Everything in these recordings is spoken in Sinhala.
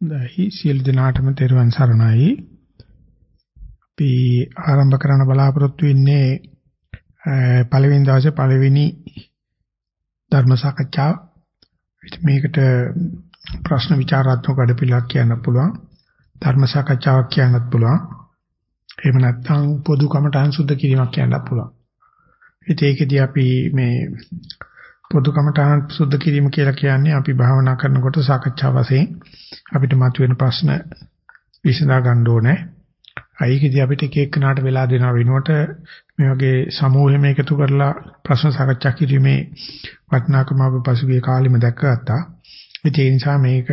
දැයි සියලු දෙනාටම තෙරුවන් සරණයි. අපි ආරම්භ කරන්න බලාපොරොත්තු වෙන්නේ පළවෙනි දවසේ පළවෙනි ධර්ම සාකච්ඡාව. මේකට ප්‍රශ්න විචාරාත්මක වැඩපිළිවෙලක් කියන්න පුළුවන්. ධර්ම සාකච්ඡාවක් කියන්නත් පුළුවන්. එහෙම නැත්නම් පොදු කමටහන් සුද්ධ කිරීමක් කියන්නත් පුළුවන්. ඉතින් ඒකෙදී අපි මේ පොදු කමඨාන් සුද්ධ කිරීම කියලා කියන්නේ අපි භාවනා කරනකොට සාකච්ඡා වශයෙන් අපිට මතුවෙන ප්‍රශ්න විසඳා ගන්න ඕනේ. අයිකදී අපිට එක එකනාට වෙලා දෙන වෙනුවට මේ වගේ සමූහෙම එකතු කරලා ප්‍රශ්න සාකච්ඡා කිරීමේ වටිනාකම අපි පසුගිය කාලෙම දැක්කගත්තා. ඒ නිසා මේක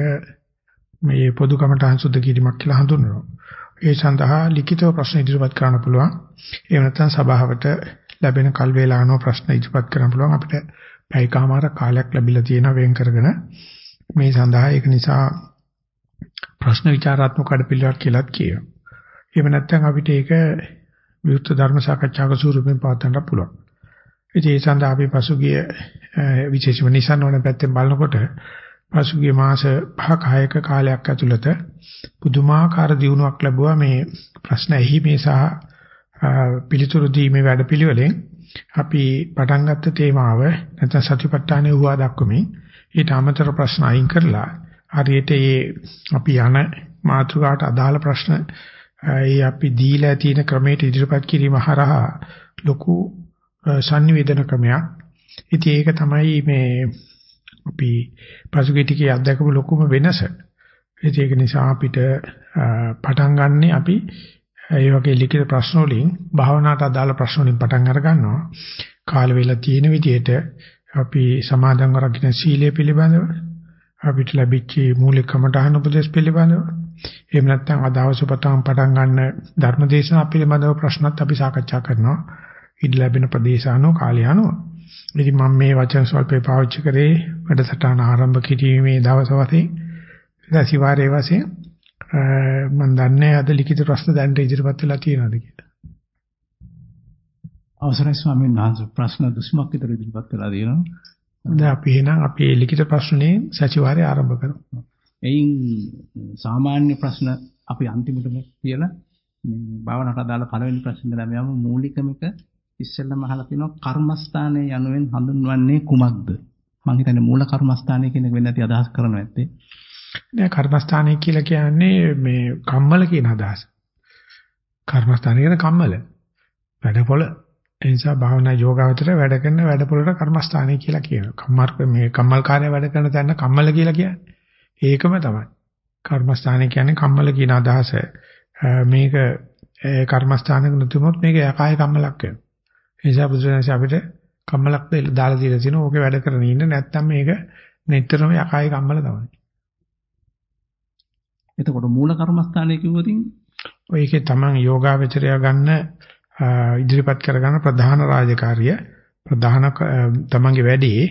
මේ පොදු කමඨාන් සුද්ධ කිරීමක් කියලා හඳුන්වනවා. ඒ සඳහා ලිඛිතව ප්‍රශ්න ඉදිරිපත් කරන්න පුළුවන්. එහෙම නැත්නම් සභාවට ලැබෙන කල් වේලාවන ප්‍රශ්න ඉදිරිපත් කරන්න පුළුවන් අපිට පැයකමාර කාලයක් ලැබිලා තියෙනවා වෙන් කරගෙන මේ සඳහා ඒක නිසා ප්‍රශ්න විචාරාත්මක කඩපිල්ලක් කියලාත් කියනවා. එහෙම නැත්නම් අපිට ඒක විවෘත ධර්ම සාකච්ඡාක ස්වරූපයෙන් පවත්වන්න පුළුවන්. ඉතින් ඒ සඳහා අපි පසුගිය විශේෂම නිසන් වන පැත්තෙන් බලනකොට පසුගිය මාස 5ක 6ක කාලයක් ඇතුළත පුදුමාකාර දියුණුවක් ලැබුවා මේ ප්‍රශ්න ඇහිීමේ සහ පිළිතුරු දීමේ වැඩපිළිවෙලෙන් අපි පටන් ගත්ත තේමාව නැත්නම් සතිපට්ඨානෙ හුවා දක්වමින් ඊට අමතර ප්‍රශ්න අයින් කරලා හරියට ඒ අපි යන මාතෘකාවට අදාළ ප්‍රශ්න ඒ අපි දීලා තියෙන ක්‍රමයට ඉදිරිපත් කිරීම හරහා ලොකු sannivedana ක්‍රමයක්. ඉතින් ඒක තමයි මේ අපි පසුගිය ටිකේ අත්දැකපු ලොකුම වෙනස. ඒක නිසා අපිට පටන් ගන්නෙ අපි ඒ වගේ ලිඛිත ප්‍රශ්න වලින් භාවනාවට අදාළ ප්‍රශ්න වලින් පටන් අර ගන්නවා. කාල වේලා තියෙන විදිහට අපි සමාදන්ව රකින්න සීලය පිළිබඳව අපිට ලැබිච්ච මූලික කමඨහන උපදේශ පිළිබඳව එහෙම නැත්නම් අදවස පටන් පටන් ගන්න ධර්මදේශනා පිළිබඳව ප්‍රශ්නත් අපි සාකච්ඡා කරනවා. ඉඩ ලැබෙන ප්‍රදේශානෝ කාලය අනුව. ඉතින් මම මේ වචන ස්වල්පේ පාවිච්චි කරේ වැඩසටහන ආරම්භ කිරීමේ දවස් වශයෙන් දසිවාරයේ වශයෙන් මම දන්නේ අද ලිඛිත ප්‍රශ්න දැන් ඉදිරිපත් වෙලා තියෙනවද කියලා. අවසරයි ස්වාමීන් වහන්සේ ප්‍රශ්න දුස්මක් විතර ඉදිරිපත් වෙලා තියෙනවා. දැන් අපි එහෙනම් අපේ ලිඛිත ප්‍රශ්නේ සතිವಾರය ආරම්භ කරමු. එයින් සාමාන්‍ය ප්‍රශ්න අපි අන්තිමටම කියලා මේ භාවනාවට අදාළ පළවෙනි ප්‍රශ්නේ දැන් යමු මූලිකම එක ඉස්සෙල්ලම අහලා තිනවා කර්මස්ථානයේ යනුවෙන් හඳුන්වන්නේ කුමක්ද? මම හිතන්නේ මූල කර්මස්ථානය කියන එක වෙන්නේ නැති අදහස් කරනවා ඇත්තේ. නෑ කර්මස්ථානය කියලා කියන්නේ මේ කම්මල කියන අදහස. කර්මස්ථානය කියන කම්මල. වැඩපොළ. ඒ නිසා භාවනා යෝගාවතර වැඩ කරන වැඩපොළට කර්මස්ථානය කියලා කියනවා. කම්මල් මේ කම්මල් කාර්ය වැඩ කරන තැන කම්මල කියලා කියන්නේ. ඒකම තමයි. කර්මස්ථානය කියන්නේ කම්මල කියන අදහස. මේක කර්මස්ථානක නුතුමොත් මේක යකාය කම්මලක් වෙනවා. ඒ නිසා බුදුසසුන අපිට කම්මලක් දාලා දීලා තිනවා. ඕකේ වැඩ කරගෙන ඉන්න නැත්නම් මේක නිතරම යකාය කම්මල තමයි. එතකොට මූල කර්මස්ථානයේ කිව්වොතින් ඔය එකේ තමන් යෝගාවචරය ගන්න ඉදිරිපත් කරගන්න ප්‍රධාන රාජකාරිය ප්‍රධාන තමන්ගේ වැඩේ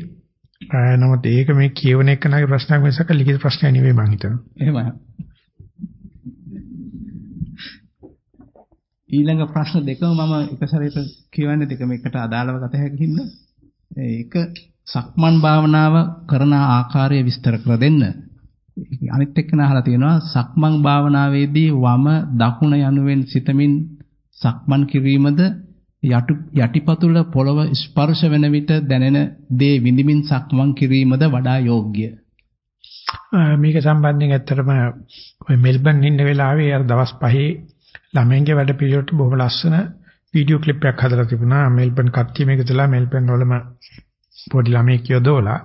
නමුත් ඒක මේ කියවන එකනගේ ප්‍රශ්නයක් මිසක ලිඛිත ප්‍රශ්නයක් නෙවෙයි මම හිතනවා. එහෙමයි. ඊළඟ ප්‍රශ්න දෙකම මම එක සැරේට කියවන්නේ දෙකම එකට අදාළව ගත හැකි හින්දා ඒක සක්මන් භාවනාව කරන ආකාරය විස්තර කර දෙන්න. අනිත් එක්කන අහලා තියෙනවා සක්මන් භාවනාවේදී වම දකුණ යනුවෙන් සිතමින් සක්මන් කිරීමද යටු යටිපතුල පොළව ස්පර්ශ වෙන විට දැනෙන දේ විඳිමින් සක්මන් කිරීමද වඩා යෝග්‍ය. මේක සම්බන්ධයෙන් ඇත්තටම ඔය මෙල්බන් ඉන්න වෙලාවේ අර දවස් පහේ ළමයින්ගේ වැඩ පිළිවෙලට බොහොම ලස්සන වීඩියෝ ක්ලිප් එකක් හදලා තිබුණා. මෙල්බන් කට්ටිය මේක දාලා මෙල්බන් වලම පොඩි ළමයෙක් යොදවලා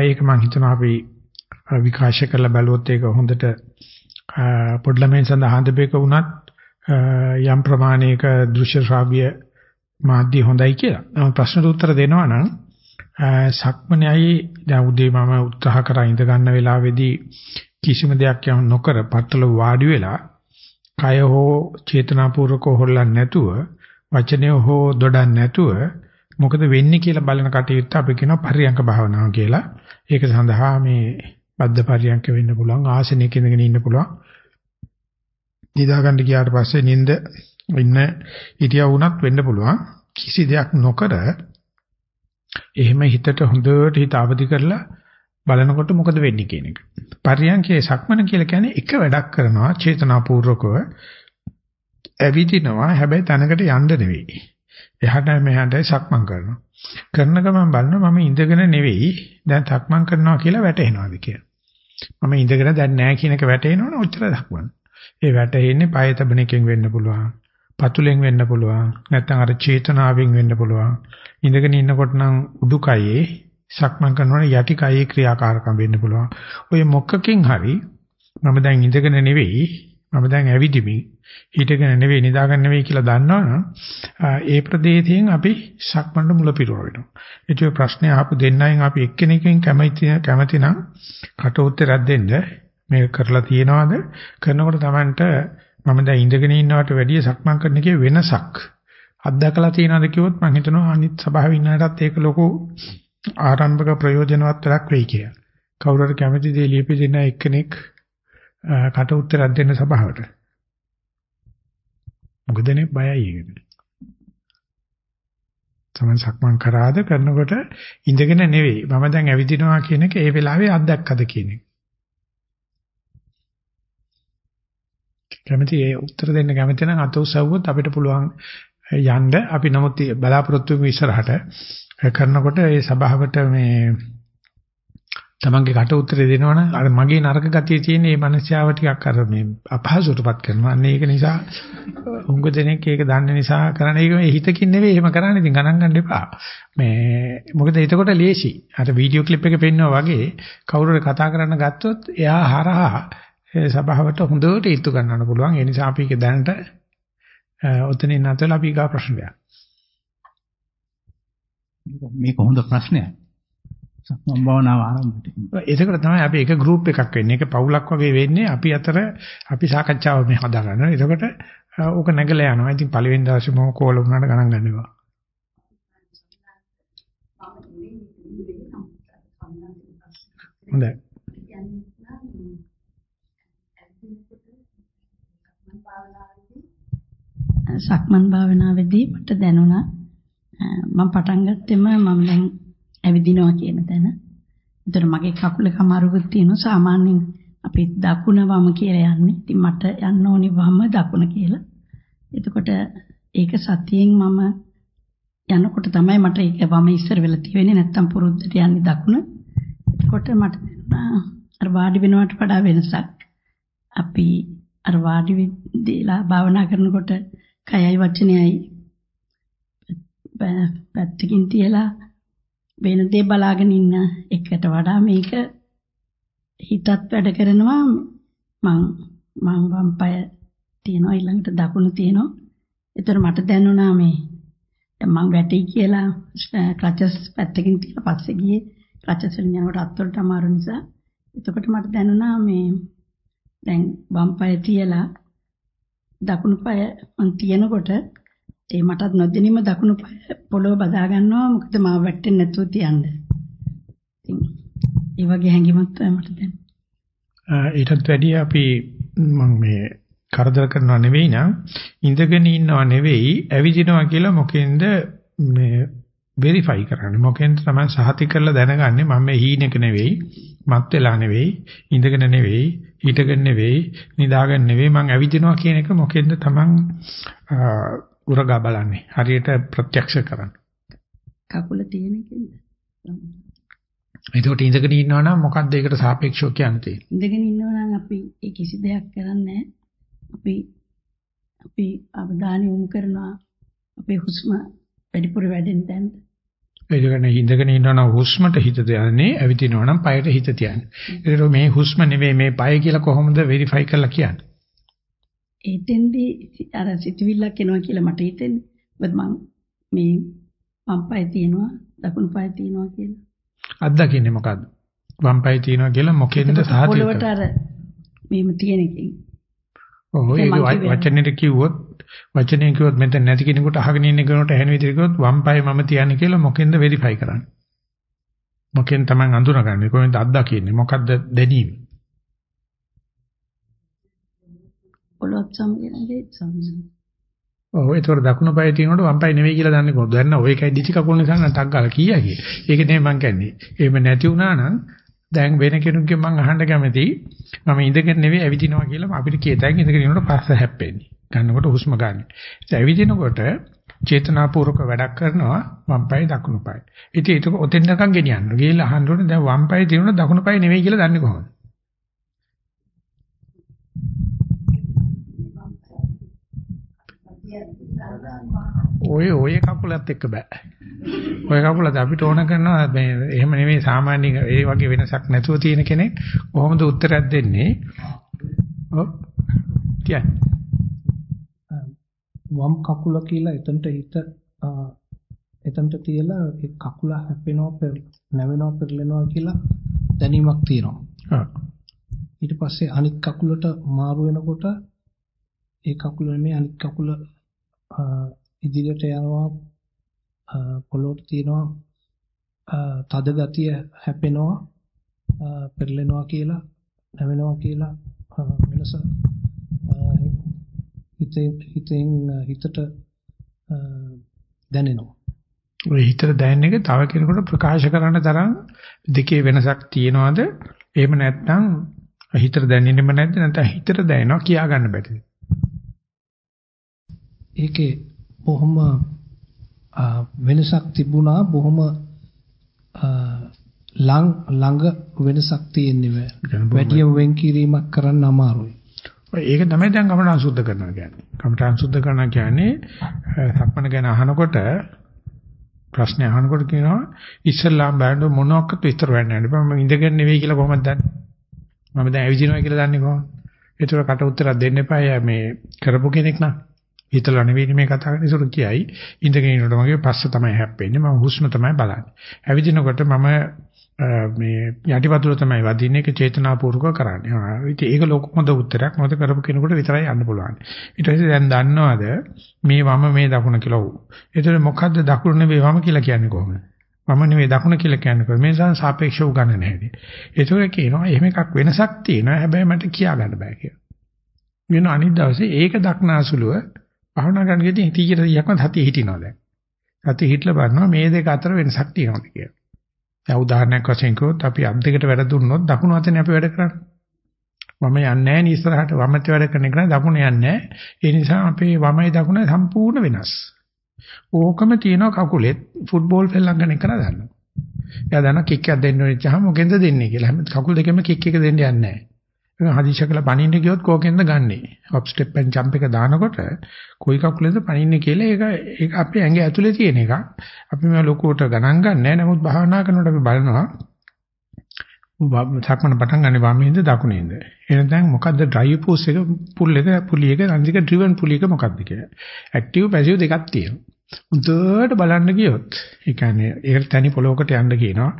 ඒක මම හිතනවා අපි විකාශය කරලා බැලුවොත් ඒක හොඳට පොඩි ළමයින් සඳහා හඳපේක වුණත් යම් ප්‍රමාණයක දෘශ්‍ය ශ්‍රාව්‍ය මාධ්‍ය හොඳයි කියලා. මම ප්‍රශ්නට උත්තර දෙනවා නම් සක්මනේයි දැන් උදේ මම උත්සාහ කරා ඉඳ ගන්න වෙලාවේදී කිසිම දෙයක් යම් නොකර පත්තල වාඩි වෙලා කය හෝ චේතනාපූර්වකව හොල්ලන්නේ නැතුව වචනය හෝ දොඩන්නේ නැතුව මොකද වෙන්නේ කියලා බලන කටයුත්ත අපි කියනවා පරියංක භාවනාව කියලා. ඒක සඳහා මේ බද්ධ පරියන්ක වෙන්න පුළුවන් ආසනයක ඉඳගෙන ඉන්න පුළුවන් නිදා ගන්න ගියාට පස්සේ නිින්ද ඉන්න හිටියා වුණත් වෙන්න පුළුවන් කිසි දෙයක් නොකර එහෙම හිතට හොඳට හිත අවදි කරලා බලනකොට මොකද වෙන්නේ කියන එක. පරියන්කේ සක්මන කියලා කියන්නේ එක වැඩක් කරනවා චේතනාපූර්වකව ඇවිදිනවා හැබැයි තැනකට යන්න නෙවෙයි. එහාට මෙහාට සක්මන් කරනවා. කරන ගමන් බලනවා මම ඉඳගෙන නෙවෙයි දැන් සක්මන් කරනවා කියලා වැටෙනවාද කියලා. මම ඉඳගෙන දැන් නැහැ කියන එක වැටෙනවනේ ඔච්චර සක්මන්. ඒ වැටෙන්නේ පය තබන එකෙන් වෙන්න පුළුවන්. පතුලෙන් වෙන්න පුළුවන්. නැත්නම් අර චේතනාවෙන් වෙන්න පුළුවන්. ඉඳගෙන ඉන්නකොට නම් උඩුකයේ සක්මන් කරනකොට යටි කයේ ක්‍රියාකාරකම් වෙන්න පුළුවන්. ඔය මොකකින් හරි මම දැන් ඉඳගෙන නෙවෙයි මම දැන් ඇවිදිමි. හිටගෙන නෙවෙයි නිදාගෙන නෙවෙයි කියලා දන්නවනම් ඒ ප්‍රදේශයෙන් අපි සක්මන්ට මුල පිරව වෙනවා. ඒක ප්‍රශ්නේ අහපු දෙන්නයින් අපි එක්කෙනෙක්ගෙන් කැමති කැමති නම් කට උත්තරයක් දෙන්න මේක කරලා තියනවාද කරනකොට Tamanට මම දැන් ඉඳගෙන ඉන්නවට වැඩිය සක්මන් කරන එකේ වෙනසක් අත්දකලා තියනවාද කිව්වොත් මම හිතනවා අනිත් සභාවේ ඉන්නකටත් ඒක ලොකු ආරම්භක ප්‍රයෝජනවත් වැඩක් වෙයි කියලා. කවුරු හරි කැමති දේ ලියපි දෙන එක්කෙනෙක් කට උත්තරයක් දෙන්න සභාවට. මොකද නේ බයයි ඒකට. තමයි සක්මන් කරාද කරනකොට ඉඳගෙන නෙවෙයි. මම දැන් ඇවිදිනවා කියන එක ඒ වෙලාවේ අත්දැක්කද කියන එක. කැමති ඒ උත්තර දෙන්න කැමති නම් අත උසවුවොත් අපිට පුළුවන් යන්න අපි නමුත් බලාපොරොත්තු වෙමු ඉස්සරහට කරනකොට ඒ සභාවට මේ තමන්ගේ කට උත්තරේ දෙනවනම් අර මගේ නරක ගතිය තියෙන මේ මනස්යාව ටිකක් අර මේ අපහසුටපත් කරනවා. අන්න ඒක නිසා උංග දෙනෙක් ඒක දන්න නිසා කරන්නේ ඒක මේ හිතකින් නෙවෙයි එහෙම කරන්නේ. ඉතින් ගණන් ගන්න එපා. මේ මොකද එතකොට ලේසි. අර වීඩියෝ ක්ලිප් එක පෙන්වනවා වගේ කවුරු හරි කතා කරන්න ගත්තොත් එයා හරහා සභාවට හොඳට ඉතු ගන්නන්න පුළුවන්. ඒ නිසා අපි ඒක දැනට ඔතනින් නැතල අපි ගා ප්‍රශ්නයක්. මේක හොඳ ප්‍රශ්නයක්. සක්මන් භාවනාව ආරම්භ එතකොට තමයි අපි එක ගෲප් එකක් වෙන්නේ. ඒක පවුලක් වගේ වෙන්නේ. අපි අතර අපි සාකච්ඡාව මේ හදා ගන්නවා. එතකොට ඕක නැගලා යනවා. ඉතින් පළවෙනි දවසේ මොකෝ කෝල වුණාට ගණන් ගන්නවා. හොඳයි. සක්මන් භාවනාවේදී මට දැනුණා මම පටන් ගත්තෙම මම දැන් ඇවිදිනවා කියන තැන. ඒතර මගේ කකුලේ කමාරුකුත් තියෙනවා සාමාන්‍යයෙන් අපි දකුණ වම කියලා යන්නේ. ඉතින් මට යන්න ඕනි වම දකුණ කියලා. එතකොට ඒක සතියෙන් මම යනකොට තමයි මට ඒක වම ඉස්සර වෙලා තියෙන්නේ නැත්තම් පුරුද්දට යන්නේ දකුණ. එතකොට මට අර වාඩි වෙනවට වඩා වෙනසක්. අපි අර වාඩි වෙලා භාවනා කරනකොට කයයි වචනයයි පැත්තකින් තියලා වෙන දේ බලාගෙන ඉන්න එකට වඩා මේක හිතත් වැඩ කරනවා මං මං වම් පාය තියනවා ඊළඟට දකුණු තියනවා. ඒතර මට දැනුණා මේ මං වැටි කියලා ක්ලචස් පැත්තකින් තියලා පස්සේ ගියේ ක්ලචස් වලින් යනකොට අත්වලට අමාරු නිසා. එතකොට මට දැනුණා මේ දැන් වම් පාය තියලා දකුණු පාය මං තියනකොට ඒ මටත් නොදැනීම දකුණු පොළොව බදා ගන්නවා මොකද මාව වැටෙන්නේ නැතුව තියන්න. ඉතින් ඒ වගේ හැඟීමක් තමයි මට දැන්. ඊටත් වැඩිය අපි මම මේ කරදර කරනව නෙවෙයි නම් ඉඳගෙන ඉන්නව නෙවෙයි ඇවිදිනවා කියලා මොකෙන්ද මේ වෙරිෆයි කරන්නේ මොකෙන්ද තමයි සහති කරලා දැනගන්නේ මම මේ හීනෙක නෙවෙයි මත් වෙලා නෙවෙයි ඉඳගෙන නෙවෙයි හිටගෙන නෙවෙයි නිදාගෙන නෙවෙයි මං ඇවිදිනවා කියන එක මොකෙන්ද තමන් උරගා බලන්නේ. හරියට ප්‍රත්‍යක්ෂ කරන්න. කකුල තියෙන කෙන්ද? එතකොට ඉඳගෙන ඉන්නවා නම් මොකක්ද ඒකට සාපේක්ෂව කියන්නේ? ඉඳගෙන ඉන්නවා නම් අපි ඒ කිසි දෙයක් කරන්නේ අපි අපි අවධානය යොමු කරනවා අපේ හුස්ම වැඩිපුර වැඩෙන තැනට. ඒ කියන්නේ ඉඳගෙන ඉන්නවා නම් හුස්මට හිත තියන්නේ ඇවිදිනවා නම් පයට හිත තියන්නේ. ඒකට මේ හුස්ම නෙවෙයි මේ පය කියලා කොහොමද වෙරිෆයි කරලා කියන්නේ? එතෙන්දී අර සිතුවිල්ලක් එනවා කියලා මට හිතෙන්නේ. මොකද මම මේ වම් පාය තියෙනවා දකුණු පාය තියෙනවා කියලා. අත්දකින්නේ මොකද්ද? වම් පාය තියෙනවා කියලා මොකෙන්ද සාධිත? පොළවට අර මෙහෙම තියෙන එකකින්. ඔව් ඒක වචනෙට කිව්වොත් වචනේ කිව්වොත් මෙතන නැති කෙනෙකුට අහගෙන ඉන්න කෙනෙකුට ඇහෙන විදිහට කිව්වොත් වම් පාය මම තියන්නේ කියලා මොකෙන්ද වෙරිෆයි කරන්නේ? මොකෙන් තමයි අඳුනගන්නේ? කොහෙන්ද අත්දකින්නේ? මොකද්ද දැනීම? පොළොත් සමග නේද සමහර. ඔව් ඒතකොට දකුණු පාය තියෙනකොට වම් පාය නෙවෙයි කියලා දන්නේ කොහොමද? දැන් ඔය එකයි දිචි කකුල නිසා නම් ටක් ගාලා කීයකි. ඒක නෙමෙයි මං කියන්නේ. එහෙම නැති වුණා නම් දැන් වෙන කෙනෙකුගෙන් මම අහන්න කැමතියි මම ඉඳගෙන නෙවෙයි ඇවිදිනවා කියලා අපිට කියතයි ඉඳගෙන ඉන්නකොට පස්ස හැප්පෙන්නේ. ගන්නකොට හුස්ම ගන්න. ඒ ඇවිදිනකොට චේතනාපූර්වක වැඩක් කරනවා වම් පාය දකුණු පාය. ඉතින් ඒක ඔතෙන්ටකම් ගෙනියන්න. ගිහලා අහන්න ඕනේ දැන් වම් පාය දිනුන දකුණු පාය නෙවෙයි කියලා දන්නේ කොහොමද? ඔය ඔය කකුලත් එක්ක බෑ. ඔය කකුලත් අපිට ඕන කරනවා මේ එහෙම නෙමෙයි සාමාන්‍ය ඒ වගේ වෙනසක් නැතුව තියෙන කෙනෙක් කොහොමද උත්තරයක් දෙන්නේ? ඔව්. කියන්නේ. වම් කකුල කියලා එතනට හිත එතනට තියලා ඒ කකුල හැපෙනවා නැවෙනවා පෙරලෙනවා කියලා දැනීමක් තියෙනවා. ඊට පස්සේ අනිත් කකුලට මාරු වෙනකොට ඒ කකුල නෙමෙයි අනිත් කකුල ඉදිරියට යනවා පොළොට තියෙනවා තද ගතිය හැපෙනවා පෙරලෙනවා කියලා නැවෙනවා කියලා වෙනස හිතෙන් හිතෙන් හිතට දැනෙනවා. ඔය හිතට දැනෙන එක තව කෙනෙකුට ප්‍රකාශ කරන්න තරම් දෙකේ වෙනසක් තියනවාද? එහෙම නැත්නම් හිතට දැනෙන්නෙම නැද්ද? නැත්නම් හිතට දැනෙනවා කියා ගන්න බැරිද? ඒකේ බොහොම වෙනසක් තිබුණා බොහොම ළඟ ළඟ වෙනසක් තියෙන්නේ වැඩිම වෙන් කිරීමක් කරන්න අමාරුයි. ඒක තමයි දැන් කමඨාන් සුද්ධ කරනවා කියන්නේ. කමඨාන් සුද්ධ කරනවා කියන්නේ සක්මන ගැන අහනකොට ප්‍රශ්න අහනකොට කියනවා ඉස්සල්ලාම් බෑන්ඩ මොනවාක්වත් විස්තර වෙන්න බෑ. මම ඉඳගෙන නෙවෙයි කියලා කොහොමද දන්නේ? මම දැන් ඇවිදිනවා කියලා දන්නේ කොහොමද? ඒතර කට උත්තරයක් දෙන්න එපා. මේ කරපු කෙනෙක් නම් හිතලා නෙවෙයි මේ කතා කරන්නේ. ඒක කියයි ඉඳගෙන ඉන්නකොට මගේ පස්ස තමයි හැප්පෙන්නේ. මම හුස්ම තමයි බලන්නේ. ඇවිදිනකොට මම මේ යටිපතුල තමයි වදින්නේ ඒක චේතනාපූර්වක කරන්නේ. ආ ඉතින් ඒක ලොකු හොඳ උත්තරයක්. මොකද කරපු කෙනෙකුට විතරයි යන්න පුළුවන්. ඊට පස්සේ දැන් දන්නවද මේ වම මේ දකුණ කියලා උ. ඒතර මොකද්ද දකුණ නෙවෙයි වම කියලා කියන්නේ කොහොමද? මම නෙවෙයි දකුණ කියලා කියන්නේ කොහොමද? මේ නිසා සාපේක්ෂව ගන්න නැහැ. ඒතර කියනවා එහෙම එකක් වෙනසක් තියෙනවා. හැබැයි මට කියා ගන්න බෑ කියලා. වෙන අනිත් දවසේ ඒක දක්නාසුලුව භාවනා කරන ගෙදී 100%ක්ම සතිය හිටිනවා දැන්. සතිය හිටලා බලනවා මේ දෙක අතර වෙනසක් තියෙනවද කියලා. දැන් උදාහරණයක් වශයෙන් කිව්වොත් අපි අත් දෙකට වැඩ දුන්නොත් දකුණු අතනේ අපි වැඩ කරන්නේ. වම යන්නේ නැහැ නේ ඉස්සරහට වමත් වැඩ කරන එක නෑ දකුණ යන්නේ නැහැ. ඒ නිසා අපේ වමයි දකුණ සම්පූර්ණ වෙනස්. ඕකම තියෙනවා කකුලෙත් ෆුට්බෝල් ෆෙල්ලම් කරන එක නදන්නවා. එයා දන්නා කික් එකක් දෙන්න වෙච්චාම මොකෙන්ද දෙන්නේ කියලා. කකුල් දෙකෙන්ම කික් එක දෙන්න යන්නේ නැහැ. හදිස්සිය කළා පණින්න ගියොත් කෝකෙන්ද ගන්නෙ. හොප් ස්ටෙප් and ජම්ප් එක දානකොට කොයි කකුලේද පණින්නේ කියලා ඒක ඒක අපේ ඇඟ ඇතුලේ තියෙන එකක්. අපි මේ ලොකුවට ගණන් ගන්නෑ. නමුත් භාවනා කරනකොට අපි බලනවා සක්මන පටන් ගන්න වමෙන්ද දකුණෙන්ද. එහෙනම් මොකද්ද ඩ්‍රයිව් පෝස් එක පුල් එක පුලි එක අනික ඩ්‍රිවන් පුලි එක මොකද්ද කියලා. ඇක්ටිව් පැසිව් දෙකක් තියෙනවා. උන්ට බලන්න ගියොත් ඒ කියන්නේ ඒකට තනි පොලොවකට යන්න කියනවා.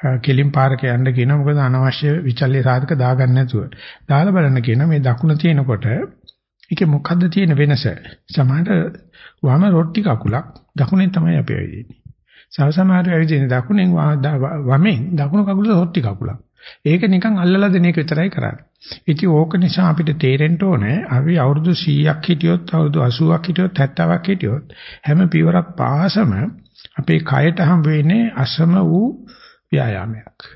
කෙලින් පාරක යන්න කියනවා මොකද අනවශ්‍ය විචල්්‍ය සාධක දාගන්න නැතුව. දාලා බලන්න කියනවා මේ දකුණ තියෙනකොට ඒකේ මොකද්ද තියෙන වෙනස? සමහරට වම රොට්ටි කකුලක් දකුණෙන් තමයි අපි ඇවිදින්නේ. සව සමහර ඇවිදින්නේ දකුණෙන් වමෙන් දකුණු කකුල රොට්ටි කකුලක්. ඒක නිකන් අල්ලලා දෙන එක විතරයි කරන්නේ. ඉතින් ඕක නිසා අපිට තේරෙන්න ඕනේ අපි අවුරුදු 100ක් හිටියොත් අවුරුදු 80ක් හිටියොත් 70ක් හිටියොත් හැම පියවරක් පාසම අපේ කයට හම් වෙන්නේ අසම වූ ව්‍යායාමයක්.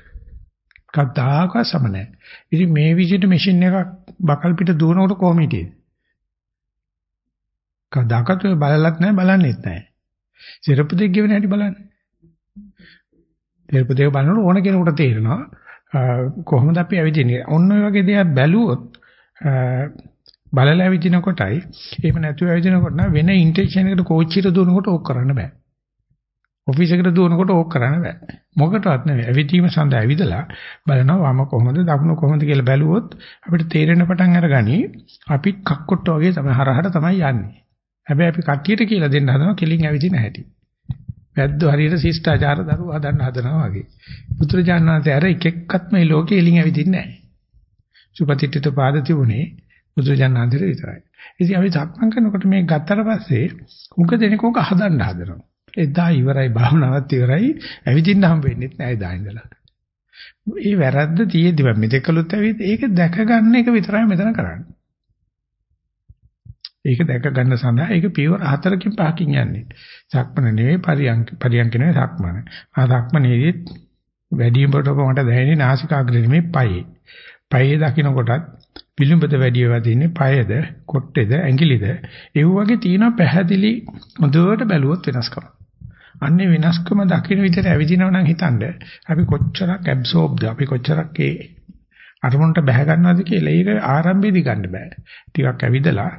කවදාක සම නැහැ. ඉතින් මේ විදිහට මැෂින් එකක් බකල් පිට දුවනකොට කොහොම හිටියේද? කවදාකත් බලලත් නැහැ බලන්නෙත් නැහැ. සිරප්පු දෙක ගෙවෙන හැටි බලන්න. සිරප්පු දෙක බලනකොට ඕන කෙනෙකුට තේරෙනවා කොහොමද අපි ඇවිදින්නේ. ඔන්න ඔය වගේ දේවල් බැලුවොත් බලලා ඇවිදින කොටයි එහෙම නැතුව ඇවිදිනකොට නම් වෙන ඉන්ටෙන්ෂන් එකකට කෝච්චියට දුවනකොට ඕක කරන්න බෑ. ඔෆිස් එකට දුවනකොට ඕක කරන්න බෑ. මොකටවත් නෙවෙයි. ඇවිදීම සඳහා ඇවිදලා බලනවා වම කොහොමද දකුණ කොහොමද කියලා බැලුවොත් අපිට තේරෙන පටන් අරගනි අපි කක්කොට්ට වගේ තමයි හරහට තමයි යන්නේ. හැබැයි අපි කට්ටියට කියලා දෙන්න හදනවා කෙලින් ඇවිදින හැටි. වැද්දෝ හරියට ශිෂ්ටාචාර දරුවෝ හදන්න හදනවා වගේ. පුත්‍රජානනාතේ අර එක එක්කත්ම මේ ලෝකෙ එලින් ඇවිදින්නේ නැහැ. සුපතිට්ඨිත පාද තිබුණේ පුත්‍රජානනාතේ විතරයි. ඉතින් අපි සක්මන් කරනකොට මේ ගත්තට පස්සේ උග දෙනෙක් ඕක හදන්න හදනවා. එදා ඉවරයි භාවනාවත් ඉවරයි ඇවිදින්න හම්බ වෙන්නේ නැහැ එදා ඉඳලා. මේ වැරද්ද තියෙද්දි මම මෙතකලුත් ඇවිත් ඒක දැක ගන්න එක විතරයි මෙතන කරන්නේ. ඒක දැක ගන්න සඳහා ඒක පියවර හතරකින් පහකින් යන්නේ. සක්මන නෙවෙයි පරියන්ක පරියන්ක නෙවෙයි සක්මන. ආ සක්මනේදී වැඩිමකට මට දැනෙන්නේ නාසිකාග්‍රේ නෙමෙයි පයේ. පයේ දකින්නකොටත් පිළිඹද වැඩි ඒවා තියෙන්නේ පයද, කොට්ටේද, ඇඟිලිද. ඒ වගේ තියෙන පැහැදිලි මුදුවට බැලුවොත් වෙනස්කම. අන්නේ වෙනස්කම දකින්න විදිහට ඇවිදිනව නම් හිතන්න අපි කොච්චරක් ඇබ්සෝබ්ද අපි කොච්චරක් ඒ අරමුණට බැහැ ගන්නවද කියලා ඒක ආරම්භයේදී ගන්න බෑ. ටිකක් ඇවිදලා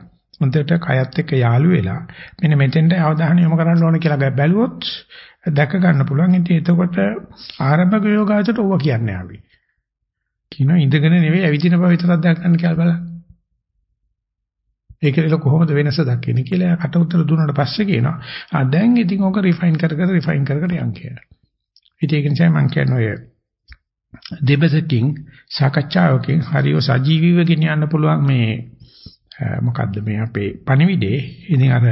හොඳට කයත් එක්ක යාළු වෙලා මෙන්න මෙතෙන්ට අවධානය යොමු කරන්න ඕන කියලා බැලුවොත් දැක ගන්න පුළුවන්. ඉතින් එතකොට ආරම්භක යෝගාචරයට ඕවා කියන්නේ ආවි. කිනෝ ඉඳගෙන නෙවෙයි ඇවිදින බව විතරක් දැක ගන්න කියලා බලන්න. ඒකේල කොහොමද වෙනස දකින්නේ කියලා කට උතර දුන්නාට පස්සේ කියනවා. ආ දැන් ඉතින් ඕක රිෆයින් කර කර රිෆයින් කර කර යන් කියලා. ඉතින් ඒක නිසා මම කියන්නේ ඔය දෙබසකින් සාකච්ඡාවකින් හරිව සජීවීව ගෙනියන්න පුළුවන් මේ මොකද්ද මේ අපේ පණිවිඩේ ඉතින් අර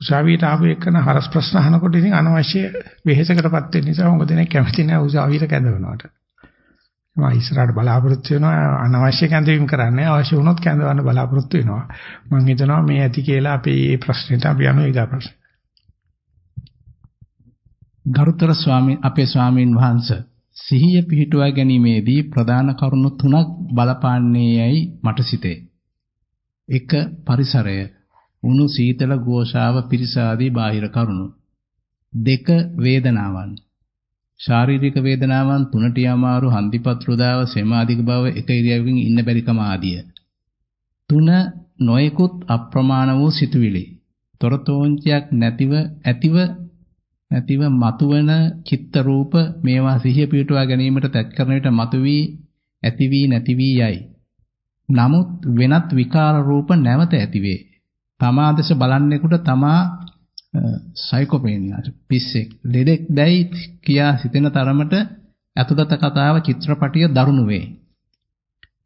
උසාවියට ආපු එකන හරස් ප්‍රශ්න අහනකොට ඉතින් අනවශ්‍ය වෙහෙසකටපත් වෙන නිසා මොකද නේ කැමති නැහැ උසාවියට කැඳවනවට. මම ඉස්සරහට බලාපොරොත්තු වෙනවා අනවශ්‍ය කැඳවීම් කරන්නේ අවශ්‍ය වුණොත් කැඳවන්න බලාපොරොත්තු වෙනවා. මම හිතනවා මේ ඇති කියලා අපි මේ ප්‍රශ්නෙට අපි යනවා ඊගා ප්‍රශ්න. ගරුතර ස්වාමීන් අපේ ස්වාමීන් වහන්සේ සිහිය පිහිටුවා ගැනීමේදී ප්‍රධාන කරුණු තුනක් බලපාන්නේ යයි මට සිතේ. එක පරිසරය උණු සීතල ഘോഷාව පිරිසාදී බාහිර කරුණු. දෙක වේදනාවන්. ශාරීරික වේදනාවන් තුනට යමාරු හන්දිපත් රුදාව සෙමාදික බව එක ඉරියව්වකින් ඉන්න බැරිකම ආදිය. තුන නොයෙකුත් අප්‍රමාණ වූ සිතුවිලි. තොරතෝංචයක් නැතිව ඇතිව නැතිව මතුවන චිත්ත රූප මේවා සිහිය පිටුවා ගැනීමට තැත් කරන විට මතුවී ඇති වී නැති වී යයි. නමුත් වෙනත් විකාර රූප නැවත ඇතිවේ. තමා දෙස බලන්නෙකුට තමා සයිකෝපේනියා පිස්සෙක් ලෙඩෙක් දැයි කියා සිතෙන තරමට අතුගත කතාව චිත්‍රපටිය දරුණු වේ.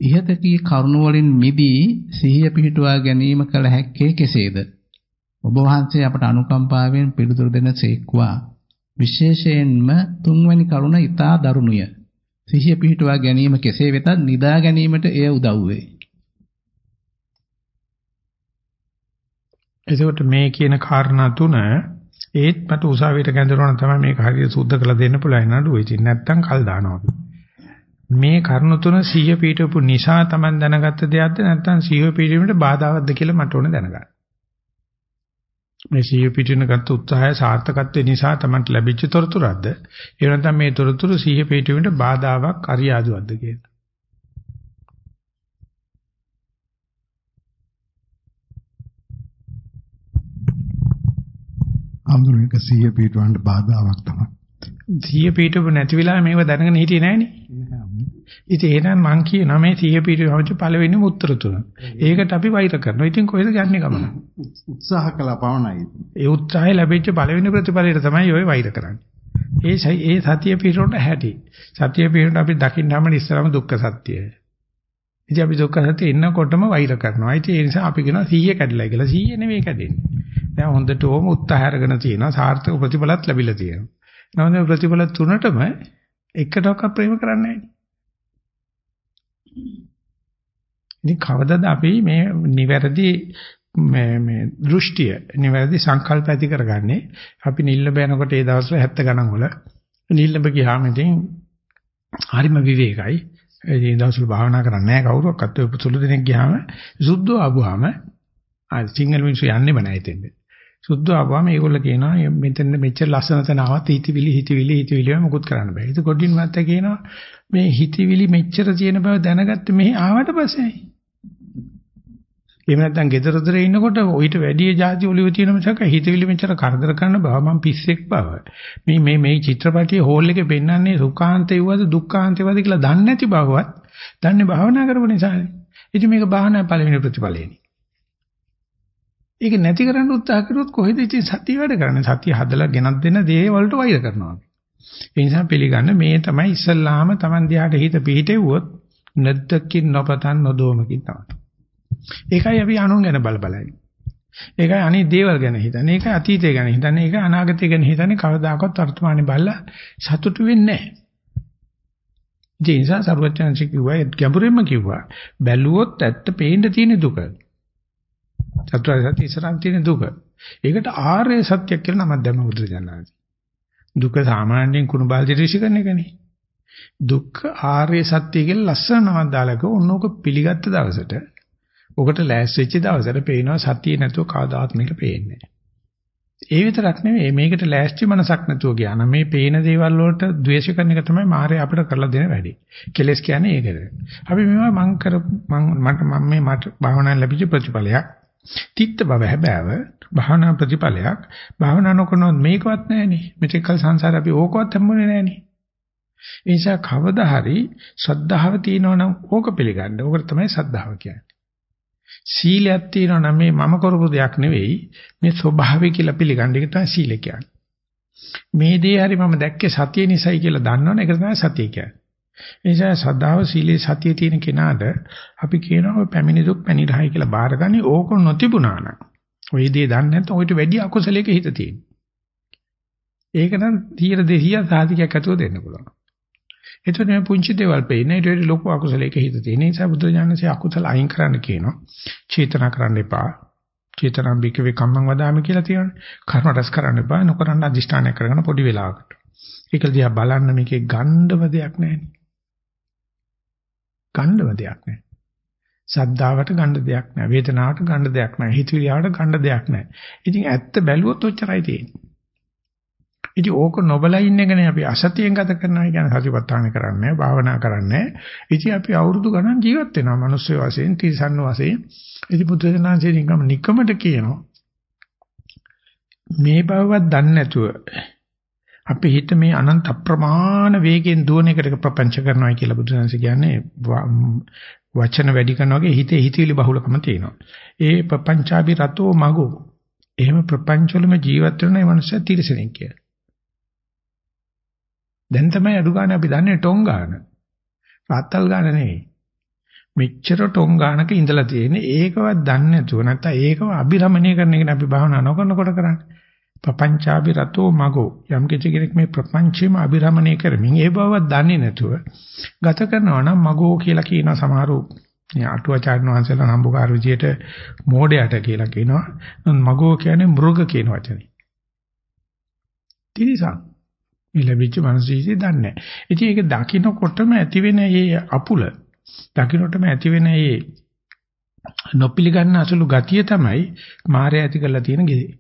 ඉහත කී කරුණ වලින් මිදී සිහිය පිහිටුවා ගැනීම කල හැක්කේ කෙසේද? ඔබ වහන්සේ අපට අනුකම්පාවෙන් පිළිතුරු දෙන සේක්වා. විශේෂයෙන්ම තුන්වැනි කරුණ ඊටා දරුණුය. සිහිය පිහිටුවා ගැනීම කෙසේ වෙතත් නිදා ගැනීමට එය උදව් වේ. එතකොට මේ කියන කාරණා තුන ඒත් මට උසාවියට ගැඳරන තමයි මේක හරියට සුද්ධ කරලා දෙන්න පුළුවන් නඩුව. ඉතින් නැත්තම් කල් දානවා අපි. මේ කරුණු තුන සිහිය පිටවපු නිසා Taman දැනගත්ත දෙයක්ද නැත්නම් සිහිය පිටවීමට බාධාවත්ද කියලා මට ඕනේ දැනගන්න. මේ සිහිය පිටින ගත්ත උත්සාහය සාර්ථකත්වය නිසා Tamanට ලැබිච්ච තොරතුරක්ද? ඒ නැත්නම් මේ තොරතුරු සිහිය පිටවීමට බාධාවක් අරියාදුවක්ද කියලා. අඳුරේක සිහිය පිටවන්න බාධාවක් තමයි. සිහිය පිටව නැති වෙලා මේව දැනගෙන හිටියේ නෑනේ. ඉතින් එහෙනම් මං කියනවා මේ සිහිය පිටවච්ච පළවෙනිම උත්තර තුන. ඒකට අපි වෛර කරනවා. ඉතින් කොහෙද යන්නේ ගමන? උත්සාහ කළා පවණයි. ඒ උත්සාහය ලැබිච්ච පළවෙනි ප්‍රතිඵලයට තමයි ඔය වෛර කරන්නේ. ඒ ඒ සතිය පිටරොට හැටි. සතිය පිටරොට අපි දකින්නම ඉස්සරම දුක්ඛ සත්‍යය. ඉතින් අපි දුක්ඛ සත්‍ය එන්නකොටම වෛර කරනවා. ඉතින් ඒ නිසා අපි කියනවා 100 කැඩලා කියලා. 100 නෙමෙයි කැඩෙන්නේ. දැන් හොඳට ඕම උත්සාහ අරගෙන තියෙනවා. සාර්ථක ප්‍රතිඵලත් ලැබිලා තියෙනවා. නමුත් ප්‍රතිඵල තුනටම එකටවත් ප්‍රේම කරන්නේ නැහැ. ඉතින් කවදද අපි මේ නිවැරදි මේ මේ දෘෂ්ටිය නිවැරදි සංකල්ප ඇති කරගන්නේ අපි නිල්ලඹ යනකොට ඒ දවස්වල 70 ගණන් වල නිල්ලඹ ගියාම ඉතින් හරිම විවේකයි ඒ දවස්වල භාවනා කරන්නේ නැහැ කවුරුවක්වත් ඔය සුළු දෙනෙක් ගියාම සුද්ධෝ ආවම ආ සිංගල් මිනිස්සු යන්නේම නැහැ එතෙන්ද සුද්ධ ආවම ඒගොල්ල කියනවා මෙතන මෙච්චර ලස්සන තැන ආවත් හිතවිලි හිතවිලි හිතවිලි මොකුත් කරන්න බෑ. ඒක කොටින් මත්ත කියනවා මේ හිතවිලි මෙච්චර තියෙන බව දැනගත්තේ මෙහි ආවට පස්සේයි. එහෙම නැත්නම් gedara dare ඉන්නකොට ඊට වැඩි જાති ඔලිව තියෙන මිසක හිතවිලි මෙච්චර කරදර කරන බව මම පිස්සෙක් බව. මේ මේ මේ චිත්‍රපටියේ හෝල් එකේ පෙන්වන්නේ සුඛාන්තේ වද දුක්ඛාන්තේ වද කියලා දන්නේ නැති බවවත් දන්නේ භාවනා කරපු නිසානේ. ඉතින් මේක භාවනා පළවෙනි ප්‍රතිඵලයනේ. ඒක නැති කරන්න උත්සාහ කරුවොත් කොහෙද ඉතින් සතිය වැඩ කරන්නේ සතිය හදලා ගෙනත් දෙන දේ වලට වෛර කරනවා ඒ නිසා පිළිගන්න මේ තමයි ඉස්සල්ලාම Taman දිහාට හිත පිහිටෙව්වොත් නැද්දකින් නොපතන් නොදෝමකින් තමයි ඒකයි අපි අනුන් ගැන බල බලයි. ඒකයි අනිත් දේවල් ගැන හිතන්නේ. ඒකයි අතීතය ගැන හිතන්නේ. ඒකයි අනාගතය ගැන හිතන්නේ. කවදාකවත් වර්තමානේ බලලා සතුටු වෙන්නේ නැහැ. ඒ නිසා සර්වඥාන්සේ කිව්වා ගැඹුරින්ම කිව්වා බැලුවොත් ඇත්ත පේන්න තියෙන දුක. චතුරාර්ය සත්‍ය ඉස්සරහන් තියෙන දුක. ඒකට ආර්ය සත්‍ය කියලා නමක් දැම්ම බුදුරජාණන්. දුක සාමාන්‍යයෙන් කුණු බාල්දියට විශ් කරන එකනේ. දුක්ඛ ආර්ය සත්‍ය කියලා ලස්සන නමක් දාලා කිව්ව ඕනෝක පිළිගත්ත දවසට ඔකට ලෑස් වෙච්ච දවසට පේනවා සතිය නැතුව කවදාත් මේක පේන්නේ නැහැ. ඒ විතරක් නෙවෙයි මේකට ලෑස්ති මනසක් නැතුව ගියා නම් මේ පේන දේවල් වලට ද්වේෂ කරන එක තමයි මායя අපිට කරලා දෙන වැඩි. කෙලස් කියන්නේ ඒකද. අපි මේවා මං කර මං මට මම මේ මට භාවනාවෙන් ලැබිච්ච ප්‍රතිඵලයක්. තිත්ත බව හැබෑව භාවනා ප්‍රතිඵලයක්. භාවනා නොකරනොත් මේකවත් නැහෙනේ. මෙතෙක් කල සංසාරේ අපි ඕකවත් හම්බුනේ නැහෙනේ. ඒ නිසා කවදා හරි ශ්‍රද්ධාව තියෙනවනම් ඕක පිළිගන්න. ඕක තමයි ශ්‍රද්ධාව කියන්නේ. සීලයක් තියෙනවා නම් මේ මම කරපු දෙයක් නෙවෙයි මේ ස්වභාවය කියලා පිළිගන්න එක තමයි සීල කියන්නේ. මේ දේ හරි මම දැක්කේ සතිය නිසායි කියලා දන්නවනේ ඒක තමයි සතිය කියන්නේ. ඒ නිසා සද්ධාව සීලේ සතිය තියෙන කෙනාට අපි කියනවා පැමිණි දුක් පැනිරහයි කියලා බාරගන්නේ ඕක නොතිබුණා නම්. ওই දේ දන්නේ නැත්නම් ඔయిత වැඩි අකුසලයක හිත තියෙනවා. ඒක නම් 100 200 සාධිකයක් ඇතුව දෙන්න පුළුවන්. එතකොට මේ පුංචි දේවල් පේන ඊට වඩා ලොකු අකුසලයක හිත තියෙන නිසා බුදු දානසේ අකුසල අයින් කරන්න කියනවා. චේතනා කරන්න එපා. චේතනම් බිකවේ කම්මං වදාමි කියලා තියෙනවානේ. කර්ම රැස් කරන්න එපා. නොකරන අදිෂ්ඨානය කරගෙන පොඩි වෙලාවකට. ඒක දිහා බලන්න මේකේ ගණ්ඩව දෙයක් නැහැ නේ. ගණ්ඩව දෙයක් නැහැ. සද්දාවට ගණ්ඩ දෙයක් නැහැ. වේදනාවට ගණ්ඩ දෙයක් නැහැ. හිතවිලියාවට ගණ්ඩ දෙයක් නැහැ. ඉතින් ඇත්ත බැලුවොත් ඔච්චරයි තියෙන්නේ. ඉතින් ඕක නොබලා ඉන්න එකනේ අපි අසතියෙන් ගත කරනවා කියන්නේ සතිපට්ඨාන කරන්නේ භාවනා කරන්නේ. ඉතින් අපි අවුරුදු ගණන් ජීවත් වෙනවා මිනිස්සු වශයෙන්, තිරසන්න වශයෙන්. ඉතින් බුදුදහමේ නිකම් නිකමට කියනවා මේ බවවත් දන්නේ නැතුව අපි හිත මේ අනන්ත අප්‍රමාණ වේගෙන් දුවන එකට ප්‍රපංච කරනවා කියලා බුදුසසුන කියන්නේ වචන වැඩි කරනවා වගේ හිතේ හිතවිලි බහුලකම තියෙනවා. ඒ ප්‍රපංචාභි රතෝ මගෝ. එහෙම ප්‍රපංචවලම ජීවත් වෙන මේ මනුස්සය තිරසනෙක් කියලා. දැන් තමයි අඩු ගන්න අපි දන්නේ ටොං ගන්න. රාත්තල් ගන්න නෙවෙයි. මෙච්චර ටොං ගන්නක ඉඳලා තියෙන්නේ ඒකවත් දන්නේ නැතුව නැත්නම් ඒකව අභිරමණය කරන එක අපි භාවනා නොකරනකොට කරන්නේ. ප්‍රපංචාභි රතෝ මගෝ යම් කෙනෙක් මේ ප්‍රපංචේම අභිරමණය කරමින් ඒ බවවත් දන්නේ නැතුව ගත කරනවා නම් මගෝ කියලා කියන සමහරු අටුවාචාර්ය වහන්සේලා නම්බුකාර විදියට මෝඩයට කියලා කියනවා. මගෝ කියන්නේ මෘග කියන වචනේ. තිරිසන් මේ ලැබිච්ච මනසීසිය දන්නේ නැහැ. ඉතින් ඒක දකින්නකොටම ඇතිවෙන මේ අපුල දකින්නකොටම ඇතිවෙන මේ නොපිලිගන්න අසලු ගතිය තමයි මායя ඇති කරලා තියෙන ගෙදේ.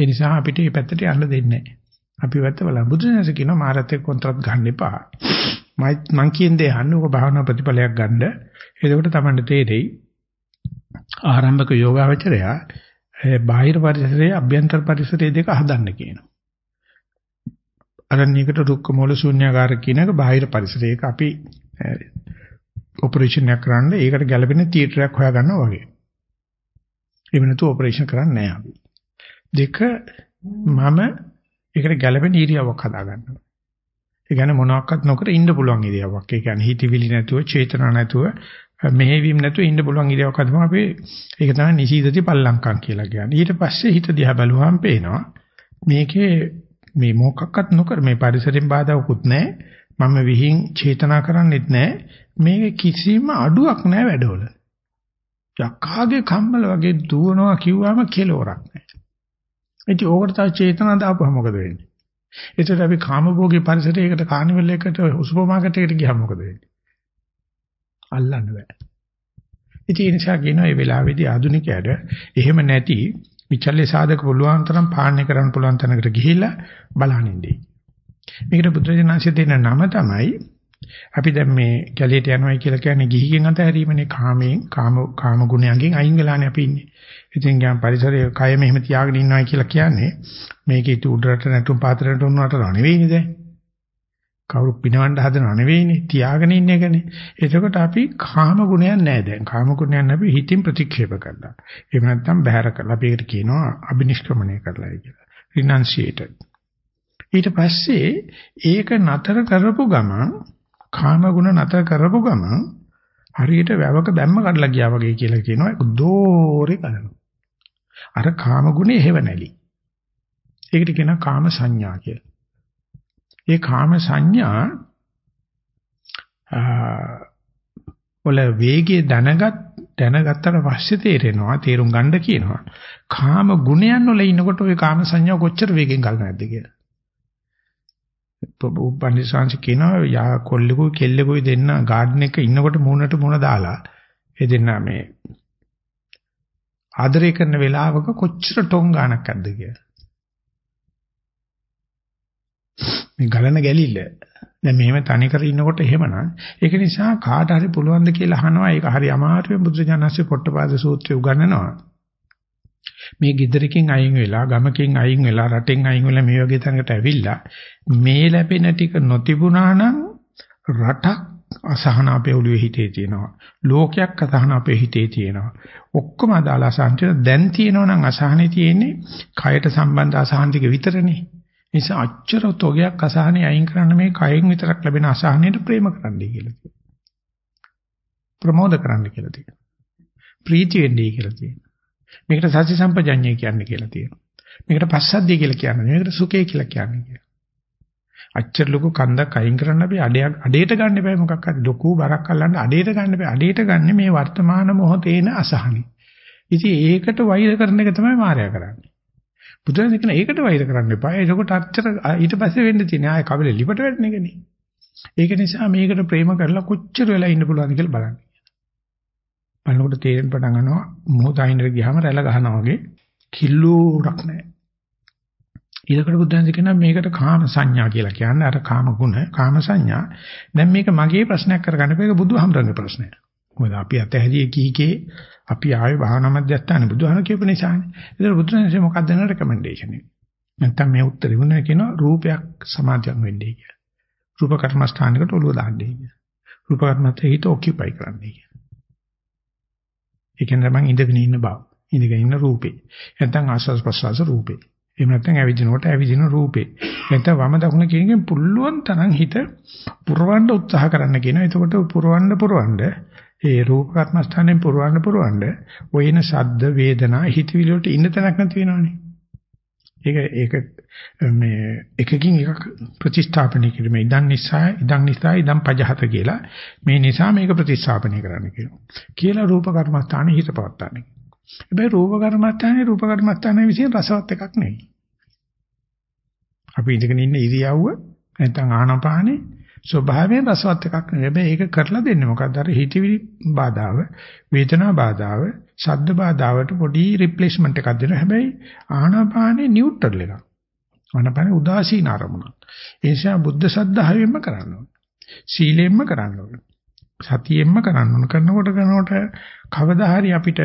ඒ නිසා අපිට මේ පැත්තට යන්න දෙන්නේ නැහැ. අපි වැත්ත බලමු. බුදුසසුන කියනවා මාරත් එක්ක කොන්ත්‍රාත් ගන්න එපා. මං කියන දේ අහන්න ඔක භාවනා ප්‍රතිඵලයක් ගන්න. එතකොට තමයි තේරෙයි. ආරම්භක යෝගාවචරයා බාහිර පරිසරයේ අභ්‍යන්තර පරිසරයේ දෙක හදන්න කියනවා. අරණ්‍යයකට රුක්ක මූල ශූන්‍යාකාර කියන එක බාහිර පරිසරයක අපි ඔපරේෂන් එකක් කරන්න ඒකට ගැළපෙන තියටරයක් හොයාගන්නවා වගේ. එහෙම නැතුව ඔපරේෂන් කරන්නේ නැහැ අපි. දෙක මම ඒකට ගැළපෙන ඉරියව්වක් හදාගන්නවා. ඒ කියන්නේ මොනවාක්වත් නොකර ඉන්න පුළුවන් ඉරියව්වක්. ඒ කියන්නේ හිතවිලි නැතුව, චේතනා නැතුව, මෙහෙවීම නැතුව ඉන්න පුළුවන් ඉරියව්වක් හදපුවම අපි ඒක තමයි නිසීදති පල්ලංකම් කියලා කියන්නේ. ඊට පස්සේ හිත දිහා බලුවාම පේනවා මේකේ මේ මොකක්වත් නොකර මේ පරිසරයෙන් බාධාවකුත් නැහැ. මම විහිං චේතනා කරන්නෙත් නැහැ. මේක කිසිම අඩුවක් නැහැ වැඩවල. යක්කාගේ කම්මල වගේ දුවනවා කිව්වම කෙලවරක් නැහැ. ඉතින් ඕකට තව චේතනා දාපුවා මොකද වෙන්නේ? ඒකට අපි කාමභෝගී පරිසරයකට කානිවල් එකකට සුපර් මාකට් එකට ගියාම මොකද වෙන්නේ? අල්ලන්න බෑ. ඉතින් ඒ නිසා කියනවා මේ වෙලාවේදී ආධුනිකයට එහෙම නැති විචල්්‍ය සාධක පුළුවන් තරම් පාලනය කරන්න පුළුවන් තැනකට ගිහිල්ලා බලහනින්නේ. මේකට බුදුරජාණන්සේ දෙන නම තමයි අපි දැන් මේ කැලේට යනවා කියලා කියන්නේ ගිහිගෙන් අතහැරීමනේ කාමයෙන් කාම කාම ගුණයන්ගෙන් අයින් වෙලානේ අපි ඉන්නේ. ඉතින් ගියාම පරිසරයේ කය මෙහෙම තියාගෙන ඉන්නවා කියලා කියන්නේ මේකේ උඩරට නැටුම් පාත්‍රයට උන්නට නෙවෙයිනේ දැන්. කවුරු පිනවන්න හදනව නෙවෙයිනේ තියාගෙන ඉන්න එකනේ. එතකොට අපි කාම ගුණයක් නැහැ දැන්. කාම ගුණයක් අපි හිතින් ප්‍රතික්ෂේප කරලා. එහෙම නැත්නම් බහැර කරලා අපි ඒකට කියනවා අබිනිෂ්ක්‍මණය කරලා කියලා. රිනන්සියේටඩ්. ඊට පස්සේ ඒක නතර කරපු ගමන් කාම ගුණ නතර කරපු ගමන් හරියට වැවක බැම්ම කඩලා ගියා වගේ කියලා කියනවා. දෝරේ කරනවා. අර කාම ගුණේ හේව නැලි. ඒකට කියනවා කාම සංඥා කියලා. ඒ කාම සංඥා වල වේගය දැනගත් දැනගත්තට පස්සේ තේරෙනවා තේරුම් ගන්න කියනවා කාම ගුණයන් වල ඉනකොට ওই කාම සංඥා කොච්චර වේගෙන් ගලන නැද්ද කියලා උපන්දිසාංශ කියනවා යා කොල්ලෙකුයි කෙල්ලෙකුයි දෙන්න ගාඩන් එක ඉන්නකොට මූණට මූණ දාලා ඒ දෙන්න මේ ආදරය කරන වෙලාවක කොච්චර ටොං ගානක් අද්ද කියලා. මේ ගලන ගැලිල්ල. දැන් මෙහෙම තනි කර ඉන්නකොට එහෙමනම් ඒක නිසා කාට හරි පුළුවන් ද කියලා අහනවා. ඒක හරි අමාරුවෙන් බුදුජානස්සේ පොට්ටපාද සූත්‍රය උගන්වනවා. මේ giderikin අයින් වෙලා ගමකින් අයින් වෙලා රටෙන් අයින් වෙලා මේ වගේ තැනකට ඇවිල්ලා මේ ලැබෙන ටික නොතිබුණා නම් රටක් අසහන අපේ ඔළුවේ හිතේ තියෙනවා. ලෝකයක් අසහන අපේ හිතේ තියෙනවා. ඔක්කොම අදාළ අසහන දැන් තියෙනවා නම් අසහනේ තියෙන්නේ කයට සම්බන්ධ අසහන ටික විතරනේ. නිසා අච්චර තොගයක් අසහනේ අයින් කරන්න මේ කයෙන් විතරක් ලැබෙන අසහනයට ප්‍රේම කරන්නයි කියලා තියෙනවා. ප්‍රමෝද කරන්න කියලා තියෙනවා. ප්‍රීති වෙන්නයි කියලා තියෙනවා. මේකට සති සම්පජඤ්ඤය කියන්නේ කියලා තියෙනවා. මේකට පස්සද්ධිය කියලා කියන්නේ. මේකට සුඛය කියලා කියන්නේ කියලා. අච්චර ලොකු කන්දක් අයින් කරන්න අපි අඩයක් අඩේට ගන්න එපා මොකක් හරි ලොකු බරක් අල්ලන්න අඩේට ගන්න එපා. අඩේට ගන්න මේ වර්තමාන මොහොතේන අසහනයි. ඉතින් ඒකට වෛර කරන එක තමයි මායя කරන්නේ. බුදුරජාණන් කියන ඒකට වෛර කරන්න එපා. එතකොට අච්චර ඊට පස්සේ වෙන්න තියෙන ආය කවලේ ලිපට වැටෙන එකනේ. ඒක නිසා මේකට ප්‍රේම කරලා කොච්චර වෙලා ඉන්න පුළුවන්ද කියලා බලන්න. බලනකොට තේරෙන්න පටන් ගන්නවා මොහොත අයිනට ගියාම රැළ ගහනවා වගේ කිල්ලුරක් නැහැ. ඊළඟට බුදුන්සේ කියනවා මේකට කාම සංඥා කියලා කියන්නේ අර කාම ගුණ කාම සංඥා. දැන් මේක මගේ ප්‍රශ්නයක් කරගන්න මේක බුදුහමරගේ ප්‍රශ්නයක්. මොකද අපි අතහැරිය කීකේ අපි ආවේ භාවනා මධ්‍යස්ථානේ බුදුහම කියපු නිසානේ. ඒතර බුදුන්සේ මොකක්ද දෙන රෙකමෙන්ඩේෂන් එක? නැත්තම් මේ උත්තරේ වුණා කියනවා රූපයක් සමාධියක් වෙන්නේ කියලා. රූප කර්මස්ථානයකට ඔළුව දාන්නේ කියලා. රූප කර්මස්ථේ හිත ඔකියුපයි කරන්නේ කියලා. ඒ කියන්නේ මම ඉඳගෙන ඉන්න බව. ඉඳගෙන ඉන්න රූපේ. නැත්නම් ආස්වාස් ප්‍රසවාස රූපේ. එහෙම නැත්නම් ඇවිදිනකොට ඇවිදින රූපේ. නැත්නම් වම දකුණ කියනකින් පුළුවන් තරම් හිත පුරවන්න උත්සාහ කරන්න කියනවා. එතකොට පුරවන්න පුරවන්න ඒ රූප කර්මස්ථානයෙන් පුරවන්න පුරවන්න ඔයන ශබ්ද වේදනා හිතවිලි වලට ඉන්න තැනක් නැති වෙනවනේ. ඒක ඒක මේ එකකින් එකක් ප්‍රතිස්ථාපනය කිරීම ඉදන් නිසා ඉදන් නිසා ඉදන් පජහත කියලා මේ නිසා මේක ප්‍රතිස්ථාපනය කරන්න කියනවා. කියලා රූප කර්මස්ථානේ හිත පවත්තානේ. හැබැයි රූප කර්මස්ථානේ රූප කර්මස්ථානේ විසින් රසවත් එකක් නෙවෙයි. අපි ඉඳගෙන ඉන්න ඉරියව්ව නැත්නම් ආනපානේ ස්වභාවයෙන් රසවත් එකක් නෙවෙයි. හැබැයි ඒක කරලා දෙන්නේ මොකද්ද? අර හිතවිලි බාධාව, වේදනා බාධාව, ශබ්ද බාධාවට පොඩි රිප්ලේස්මන්ට් එකක් දෙනවා. හැබැයි ආනාපානේ නියුට්‍රල් එකක්. ආනාපානේ උදාසීන ආරමුණක්. ඒ නිසා බුද්ධ සද්ධාවෙන්ම කරන්න ඕනේ. සීලයෙන්ම කරන්න ඕනේ. සතියෙන්ම කරන්න ඕන කරනකොට කරනකොට කවදා හරි අපිට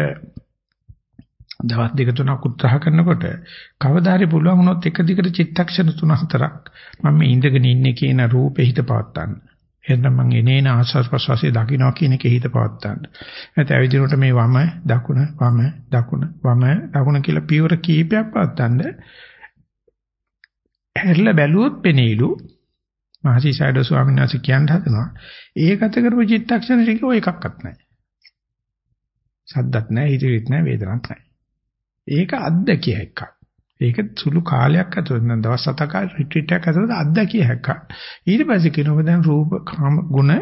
දවස් දෙක තුනක් උත්සාහ කරනකොට කවදා හරි පුළුවන් වුණොත් එක දිගට චිත්තක්ෂණ තුන හතරක් මම මේ ඉඳගෙන ඉන්නේ කියන රූපේ හිත පවත්තන්න. එහෙනම් මම එනේන ආස්වාද ප්‍රසවාසයේ දකින්නවා කියන එකේ හිත පවත්තන්න. නැත්නම් ඇවිදිනකොට මේ වම දකුණ වම දකුණ වම දකුණ කියලා පියවර කීපයක් පවත්තන්න. හැරිලා බැලුවොත් පෙනීලු මහසිසයිඩෝ ස්වාමීන් වහන්සේ කියන්න හදනවා. ඒකත කරපු චිත්තක්ෂණ ටික ඔය එකක්වත් නැහැ. සද්දත් නැහැ, හිතවිලිත් නැහැ, වේදනත් නැහැ. ඒක අත්දැකිය එකක්. ඒක සුළු කාලයක් ඇතුළත නම් දවස් හතක රිට්‍රීට් එකක් ඇතුළත අත්දැකිය එකක්. ඊට පස්සේ කියනවා දැන් රූප කාම ගුණ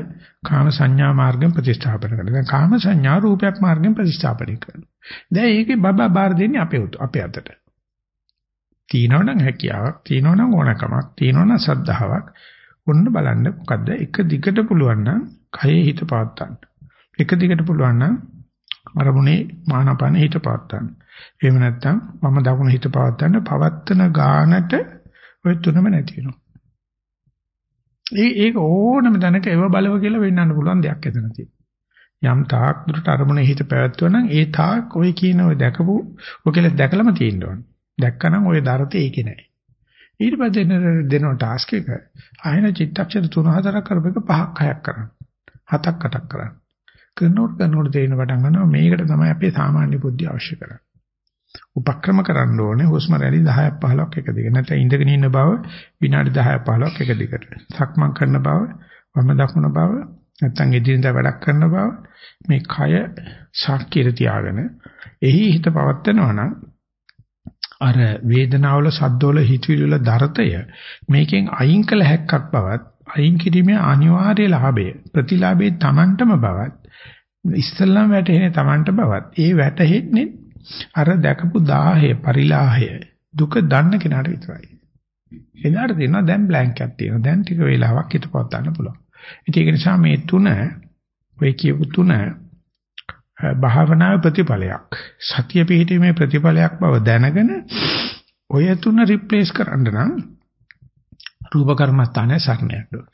කාම සංඥා මාර්ගෙන් ප්‍රතිස්ථාපන කරනවා. දැන් කාම සංඥා රූපයක් මාර්ගෙන් ප්‍රතිස්ථාපනය කරනවා. දැන් ඒකේ බබා බාර දෙන්නේ අපේ අපේ අතට. තීනවනම් හැකියාවක්, තීනවනම් ඕනකමක්, තීනවනම් සද්ධාාවක්. ඔන්න බලන්න මොකද්ද එක දිගට පුළුවන් නම් කයේ හිත පවත්තන්න. එක දිගට පුළුවන් නම් අරමුණේ මානපන හිත පවත්තන්න. එහෙම නැත්නම් මම දකුණ හිත පවත්තන්න පවත්තන ගානට ඔය තුනම නැති වෙනවා. ඒ ඒක ඕනම දැනක ඒව බලව කියලා වෙන්නන්න පුළුවන් දෙයක් එතන තියෙනවා. යම් තාක් දුරට අරමුණේ හිත පැවැත්වුවා නම් ඒ තාක් ඔය කියන ඔය දැකපු ඔය කියලා දැකලම තියෙන්න ඕනේ. දැක්කනම් ඔය දරතේ ඒකේ නැහැ. ඊට පස්සේ දෙන දෙන ටාස්ක් එක ආයන චිත්තක්ෂර 3-4ක් කරපෙක 5ක් 6ක් කරන්න. 7ක් 8ක් කරන්න. කරනකොට කරනකොට තේරෙන පටන් ගන්නවා මේකට තමයි අපේ සාමාන්‍ය බුද්ධිය අවශ්‍ය කරන්නේ. උපක්‍රම කරන්න ඕනේ හුස්ම රැලි 10ක් 15ක් එක දිගට. නැත්නම් ඉඳගෙන ඉන්න බව විනාඩි 10ක් 15ක් එක දිගට. සක්මන් කරන බව, වම දකුණ බව, නැත්නම් එදිනදා වැඩක් කරන බව මේ කය ශාක්‍යයට තියාගෙන එහි හිත පවත්නවා නම් අර වේදනාවල සද්දවල හිතවිලි වල දරතය මේකෙන් අයින් කළ හැක්කක් බවත් අයින් කිරීමේ අනිවාර්ය ලාභය ප්‍රතිලාභේ Tamanටම බවත් ඉස්සල්ලාම වැටෙන්නේ Tamanට බවත් ඒ වැටෙන්නේ අර දැකපු දාහය පරිලාහය දුක දන්න කෙනාට විතරයි. එදාට තියෙනවා දැන් බ්ලැන්ක් එකක් තියෙනවා. දැන් ටික වෙලාවක් හිත පවත් ගන්න පුළුවන්. ඉතින් ඒක නිසා මේ තුන ඔය කියපු තුන භාවනාවේ ප්‍රතිඵලයක්. සතිය පිහිටීමේ ප්‍රතිඵලයක් බව දැනගෙන ඔය තුන රිප්ලේස් කරන්න නම් රූප කර්මස්ථානයේ සරණයක් ඕන.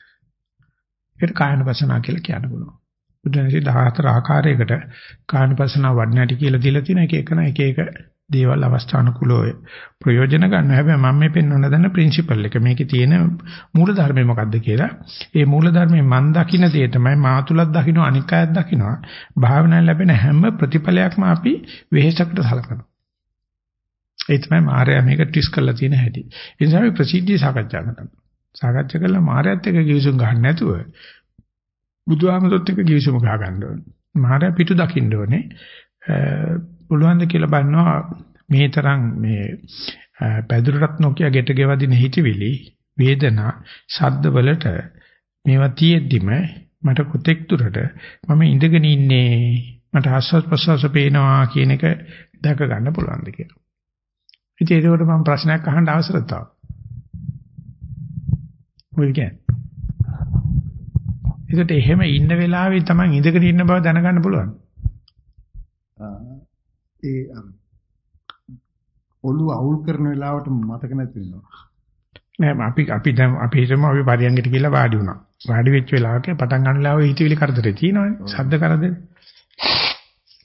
ඒකට කායනපසනා කියලා කියන්න පුළුවන්. බුදුන්සේ 14 ආකාරයකට කායනපසනා වඩනටි කියලා දීලා තියෙන එක එකන එක එක දේවල් අවස්ථානුකූලව ප්‍රයෝජන ගන්න. හැබැයි මම මේ පෙන්වන්න දන්න ප්‍රින්සිපල් එක මේකේ තියෙන මූල ධර්මය මොකද්ද කියලා. ඒ මූල ධර්මයේ මන් දකින්න දේ තමයි මා තුලත් දකින්න අනික් අයත් දකින්නවා. භාවනාවෙන් ලැබෙන හැම ප්‍රතිඵලයක්ම අපි වෙහෙසකට සලකනවා. ඒ තමයි මායя මේක ට්විස් කරලා තියෙන හැටි. ඒ නිසා අපි ප්‍රසිද්ධිය සාකච්ඡා කරනවා. සාකච්ඡා කළා මායත් එක්ක කිවිසුම් ගන්න නැතුව බුදුහාමසොත් එක්ක කිවිසුම් ගහ ගන්න ඕනේ. මායя පිටු දකින්න ඕනේ. පුළුවන් ද කියලා බලනවා මේ තරම් මේ පැදුරටත් නොකිය ගෙට ගෙවදින හිතවිලි වේදනා ශබ්ද වලට මේවා තියෙද්දිම මට කොතෙක් දුරට මම ඉඳගෙන ඉන්නේ මට ආස්වාද ප්‍රසවාස පේනවා කියන එක දැක ගන්න පුළුවන්ද කියලා. ඉතින් ඒකට මම ප්‍රශ්නයක් අහන්න අවසරයි තාම. මොකද ඒකට එහෙම ඉන්න වෙලාවේ තමයි ඉඳගෙන ඉන්න බව දැනගන්න පුළුවන්. ඒ ඔළුව අවුල් කරන වෙලාවට මතක නැති වෙනවා. නෑ අපි අපි දැන් අපි හිතමු අපි පරියංගිට කියලා වාඩි වුණා. වාඩි වෙච්ච වෙලාවක පටන් ගන්න වෙලාවේ හිතවිලි කරදරේ තියෙනවනේ. ශබ්ද කරදරේ.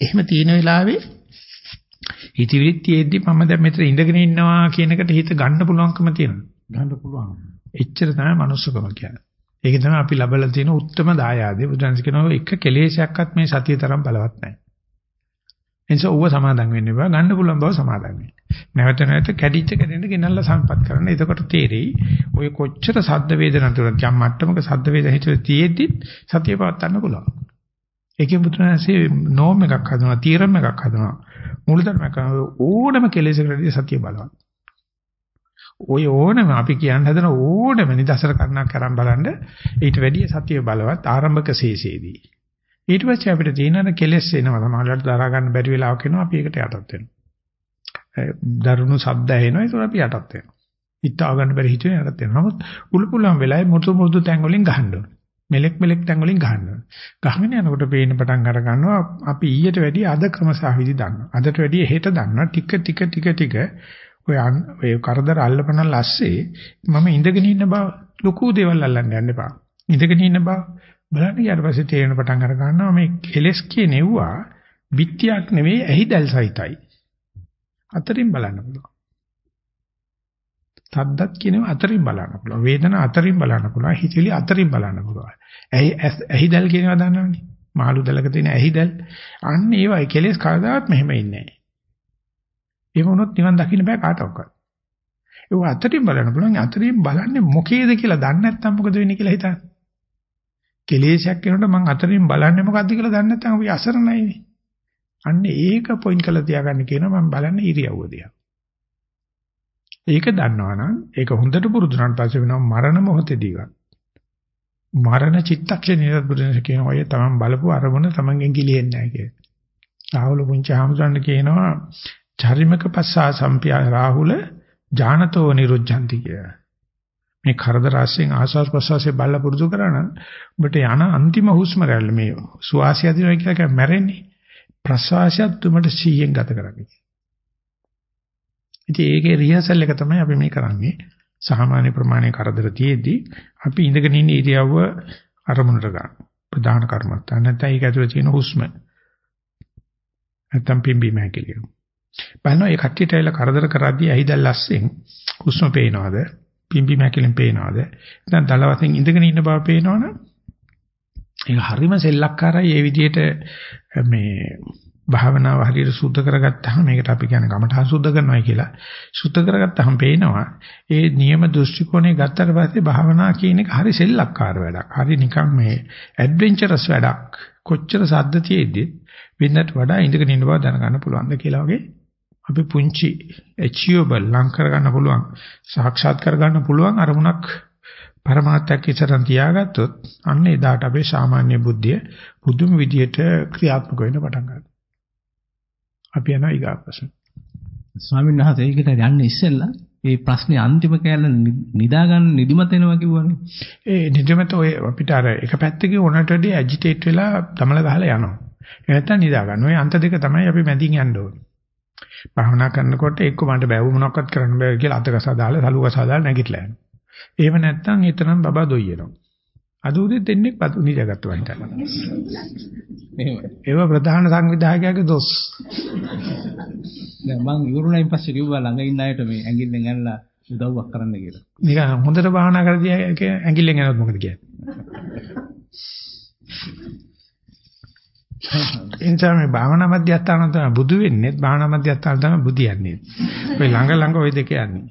එහෙම තියෙන වෙලාවේ හිතවිලි තියෙද්දි මම දැන් මෙතන ඉඳගෙන ඉන්නවා කියන එකට හිත ගන්න පුළුවන්කම තියෙනවා. ගන්න පුළුවන්. එච්චර තමයි මනුස්සකම කියන්නේ. ඒක තමයි අපි ලබලා තියෙන උත්තරම දායාදේ. බුදුන්ස කියනවා එක කෙලෙසයක්වත් මේ සතිය තරම් බලවත් නැහැ. එනිසා ඌව සමාදම් වෙන්න බෑ ගන්න පුළුවන් බව සමාදම් වෙන්න. නැවත නැවත කැඩිච්ච කැඩෙන්න ගෙනල්ලා සම්පත් කරන්න. එතකොට තේරෙයි ඔය කොච්චර සද්ද වේදනා තුරක් යම් මට්ටමක සද්ද වේදනා හිතේ තියෙද්දි සතිය පවත්වන්න පුළුවන්. ඒකෙන් බුදුරජාණන්සේ නෝම් එකක් හදනවා, තීරම් එකක් හදනවා. මූලධර්මයක් ඕනම කෙලෙසකටදී සතිය බලවත්. ඔය ඕනම අපි කියන්න හදන ඕනම නිදසර කරනක් කරන් බලන්න ඊට වැඩිය සතිය බලවත් ආරම්භක ශේෂයේදී. ඊට පස්සේ අපිට තියෙන අර කෙලෙස් එනවා. සමහරවිට දරා ගන්න බැරි වෙලාවක එනවා අපි ඒකට යටත් වෙනවා. දරුණු ශබ්ද ඇහෙනවා ඒක අපි යටත් වෙනවා. හිතා ගන්න බැරි හිතේ යටත් වෙනවා. නමුත් උළු පුලම් වෙලාවේ මුරුදු මුරුදු තැන් වලින් ගහන්න ඕනේ. මෙලෙක් මෙලෙක් තැන් වලින් ගහන්න ඕනේ. ගහගෙන යනකොට පේන්න පටන් අර ගන්නවා අපි ඊට වැඩිය අද ක්‍රමසහවිදි දන්නවා. අදට වැඩිය හෙට දන්නවා. ටික ටික ටික ටික ඔය ඔය කරදර අල්ලපන ලස්සේ මම ඉඳගෙන ඉන්න බව ලොකු දේවල් අල්ලන්න යන්න එපා. ඉඳගෙන ඉන්න බව බලන්න ඊට පස්සේ තේරෙන පටන් අර ගන්නවා මේ කෙලස් කියනෙව්වා විත්‍යක් නෙවෙයි ඇහිදල් සහිතයි. අතරින් බලන්න පුළුවන්. සද්දත් කියනවා අතරින් බලන්න පුළුවන්. වේදනා අතරින් බලන්න පුළුවන්. හිතිලි අතරින් බලන්න පුළුවන්. ඇහි ඇහිදල් කියනවා දන්නවනේ. මාළු දලක තියෙන ඇහිදල්. අන්න ඒවයි කෙලස් කවදාවත් මෙහෙම ඉන්නේ නැහැ. ඒ වුණොත් නිවන් දකින්න බෑ කාටවත්. ඒක අතරින් බලන්න පුළුවන්. අතරින් බලන්නේ මොකේද කියලා දන්නේ නැත්නම් මොකද වෙන්නේ කියලා හිතන්න. කෙලෙසයක් වෙනකොට මං අතරින් බලන්නේ මොකද්ද කියලා දන්නේ නැත්නම් අපි අසරණයිනේ. අන්න ඒක පොයින්ට් කරලා තියාගන්න කියනවා මම බලන්නේ ඉරියව්ව දිහා. ඒක දන්නවනම් ඒක හොඳට පුරුදු වුණාට පස්සේ වෙනවා මරණ මොහොතේදීවත්. මරණ චිත්තක්ෂණයේ බුදුන් කියන ඔය තමන් බලපු අරමුණ තමන්ගෙන් ගිලිහෙන්නේ නැහැ කියලා. රාහුල පුංචි හාමුදුරන් කියනවා චරිමක පස්සා සම්පියා රාහුල ඥානතෝ නිරුද්ධಂತಿ කියලා. මේ කරදර ආශ්‍රයෙන් ආස්වාස් ප්‍රසවාසයේ බල්ල පුරුදු කරා නම් ඔබට යන අන්තිම හුස්ම රැල්ල මේ සුවාසිය දිනවා කියලා කිය මැරෙන්නේ ප්‍රසවාසයත් උඹට 100ෙන් ගත කරන්නේ. ඉතින් ඒකේ රිහර්සල් එක තමයි අපි මේ කරන්නේ. සාමාන්‍ය ප්‍රමාණයේ කරදර තියේදී අපි ඉඳගෙන ඉන්න ඉරියව්ව අරමුණට ගන්න. ප්‍රධාන කර්මත්තා නැත්නම් ඒක ඇතුලේ තියෙන හුස්ම. නැත්නම් පිම්බීම හැකිලිය. බලනවා ඒ කට්ටියට ඇවිල්ලා කරදර කරද්දී ඇහිදල් ලස්සෙන් හුස්ම පේනවද? පිම්බි මැකිලෙන් පේනවද? නැත්නම් දල වශයෙන් ඉඳගෙන ඉන්න බව පේනවනම් ඒක හරිම සෙල්ලක්කාරයි ඒ විදිහට මේ භාවනාව හරියට සුද්ධ කරගත්තාම මේකට අපි කියන්නේ කමඨා සුද්ධ කරනවා කියලා. සුද්ධ කරගත්තාම පේනවා ඒ නියම දෘෂ්ටි කෝණය ගත්තට පස්සේ භාවනා කියන එක හරි සෙල්ලක්කාර වැඩක්. හරි නිකන් මේ ඇඩ්වෙන්චරස් වැඩක්. කොච්චර සද්ද තියෙද්දි වෙනකට වඩා ඉඳගෙන ඉන්න බව දැනගන්න පුළුවන්ද කියලා වගේ අපි පුංචි achievable ලං කර ගන්න පුළුවන් සාක්ෂාත් කර ගන්න පුළුවන් අරමුණක් પરමාර්ථයක් ඉස්සරන් තියාගත්තොත් අන්න එදාට අපේ සාමාන්‍ය බුද්ධිය පුදුම විදියට ක්‍රියාත්මක වෙන්න පටන් ගන්නවා. අපි යනවා ඊගා ප්‍රශ්න. ස්වාමීන් වහන්සේ ඒකට යන්න ඉස්සෙල්ලා ඒ ප්‍රශ්නේ අන්තිම කෑල්ල නිදා ගන්න නිදිමත එනවා කිව්වනේ. ඒ නිදිමත ඔය අපිට අර එක පැත්තකින් උනටදී ඇජිටේට් වෙලා දමල ගහලා යනවා. නැත්තම් නිදා ගන්න. ඔය අන්ත දෙක තමයි අපි මැදින් යන්න ඕනේ. භාවනා කරනකොට එක්ක මන්ට බැවු මොනවක්වත් කරන්න බෑ කියලා අතකසා දාලා සලුකසා දාලා නැගිටලා යනවා. එහෙම නැත්තම් එතනම බබා දොයියනවා. අද උදේ දෙන්නේ පතු නිදාගත්ත වන්ට. එහෙම. ඒව ප්‍රධාන සංවිධායකයාගේ දොස්. දැන් මං ඉවරුණයින් පස්සේ කිව්වා ළඟ ඉන්න අයට මේ ඇඟිල්ලෙන් ඇනලා උදව්වක් කරන්න කියලා. නිකන් හොඳට භාවනා කරදී ඇඟිල්ලෙන් යනොත් මොකද කියන්නේ? එනිසා මේ භාවනා මධ්‍යස්ථාන තමයි බුදු වෙන්නේ භාවනා මධ්‍යස්ථාන තමයි බුදියන්නේ. ඔය ළඟ ළඟ ওই දෙක යන්නේ.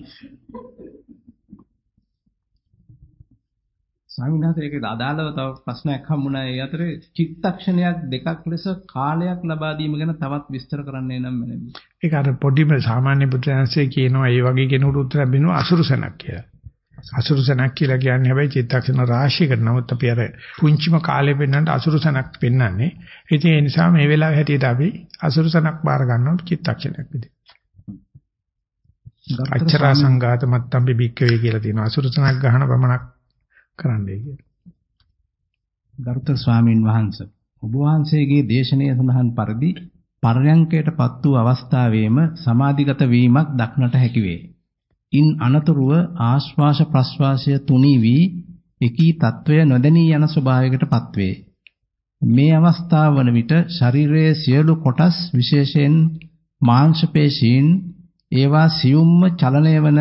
ස්වාමීන් වහන්සේ ඒකට අදාළව තව ප්‍රශ්නයක් හම්බුණා ඒ අතරේ චිත්තක්ෂණයක් දෙකක් ලෙස කාලයක් ලබා දීම ගැන තවත් විස්තර කරන්නේ නම් මැනවි. ඒක අර පොඩිම සාමාන්‍ය පුත්‍රයන්සේ කියනවා ඒ වගේ කෙනෙකුට උත්තර බිනවා අසුරුසනක් කියලා. අසුරුසනක් කියලා කියන්නේ හැබැයි චිත්තක්ෂණ රාශියකට. නමුත් අපි අර පුංචිම කාලේ පෙන්නන්නට අසුරුසනක් පෙන්වන්නේ. ඉතින් ඒ නිසා මේ වෙලාවේ හැටියට අපි අසුරුසනක් බාර ගන්නවා චිත්තක්ෂණයක් විදිහට. අච්චරා සංඝාත මත්තම්බි බික්කවේ කියලා තියෙනවා. අසුරුසනක් ගහන පමණක් කරන්නයි කියලා. ගරුතර ස්වාමින් වහන්සේ ඔබ වහන්සේගේ දේශනාවේ සඳහන් පරිදි පර්යංකයටපත් වූ අවස්ථාවේම සමාධිගත වීමක් දක්නට හැකි වේ. ඉන් අනතුරුව ආශ්වාස ප්‍රශ්වාසය තුනී වී එකී తත්වය නොදැනී යන ස්වභාවයකටපත් වේ. මේ අවස්ථාව වන විට ශරීරයේ සියලු කොටස් විශේෂයෙන් මාංශ පේශීන් ඒවා සියුම්ම චලනය වන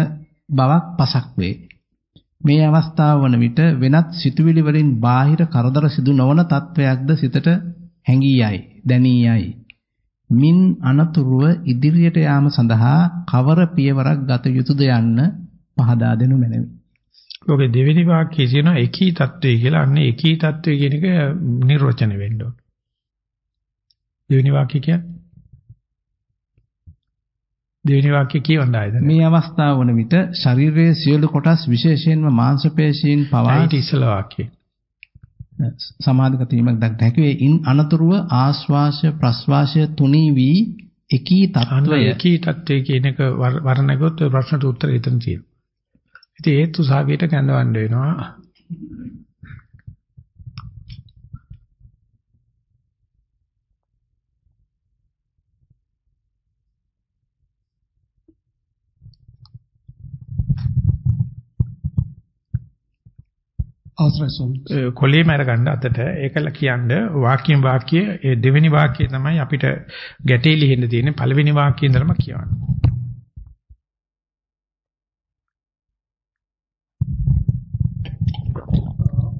බවක් පසක් වේ. මේ අවස්ථාව වන විට වෙනත් සිතුවිලි වලින් බාහිර කරදර සිදු නොවන තත්වයක්ද සිතට හැඟී යයි, දැනී යයි. මින් අනතුරුව ඉදිරියට යාම සඳහා කවර පියවරක් ගත යුතුද යන්න පහදා දෙනු මැනවි. ලෝකේ දෙවිලි වාක්‍යය කියන එකී தত্ত্বය කියලා අන්නේ එකී தত্ত্বය කියන එක නිර්වචනය වෙන්න ඕන. දෙවිනි වාක්‍ය කියන්නේ දෙවෙනි වාක්‍ය කියවන්න ආයතන. මේ අවස්ථාව වන විට ශරීරයේ සියලු කොටස් විශේෂයෙන්ම මාංශ පේශීන් පවා ඊට ඉස්සල වාක්‍යය. සමාධිගත වීමක් දක්ට හැකිවේ. ඉන් අනතුරුව ආස්වාශය ප්‍රස්වාශය තුනී වී එකී තත්වය එකී තත්වයේ කියන එක වර්ණගොත් ප්‍රශ්නට උත්තරය එතන තියෙනවා. ඉතින් ඒත් උසාවියට කැඳවන්න වෙනවා. අවසරයි ස්වාමී. කොලේ මර ගන්න අතට ඒකල කියන්නේ වාක්‍යයෙන් වාක්‍ය ඒ දෙවෙනි වාක්‍යය තමයි අපිට ගැටේ ලිහෙන්න තියෙන්නේ පළවෙනි වාක්‍යයෙන් ඉඳලම කියවන්න.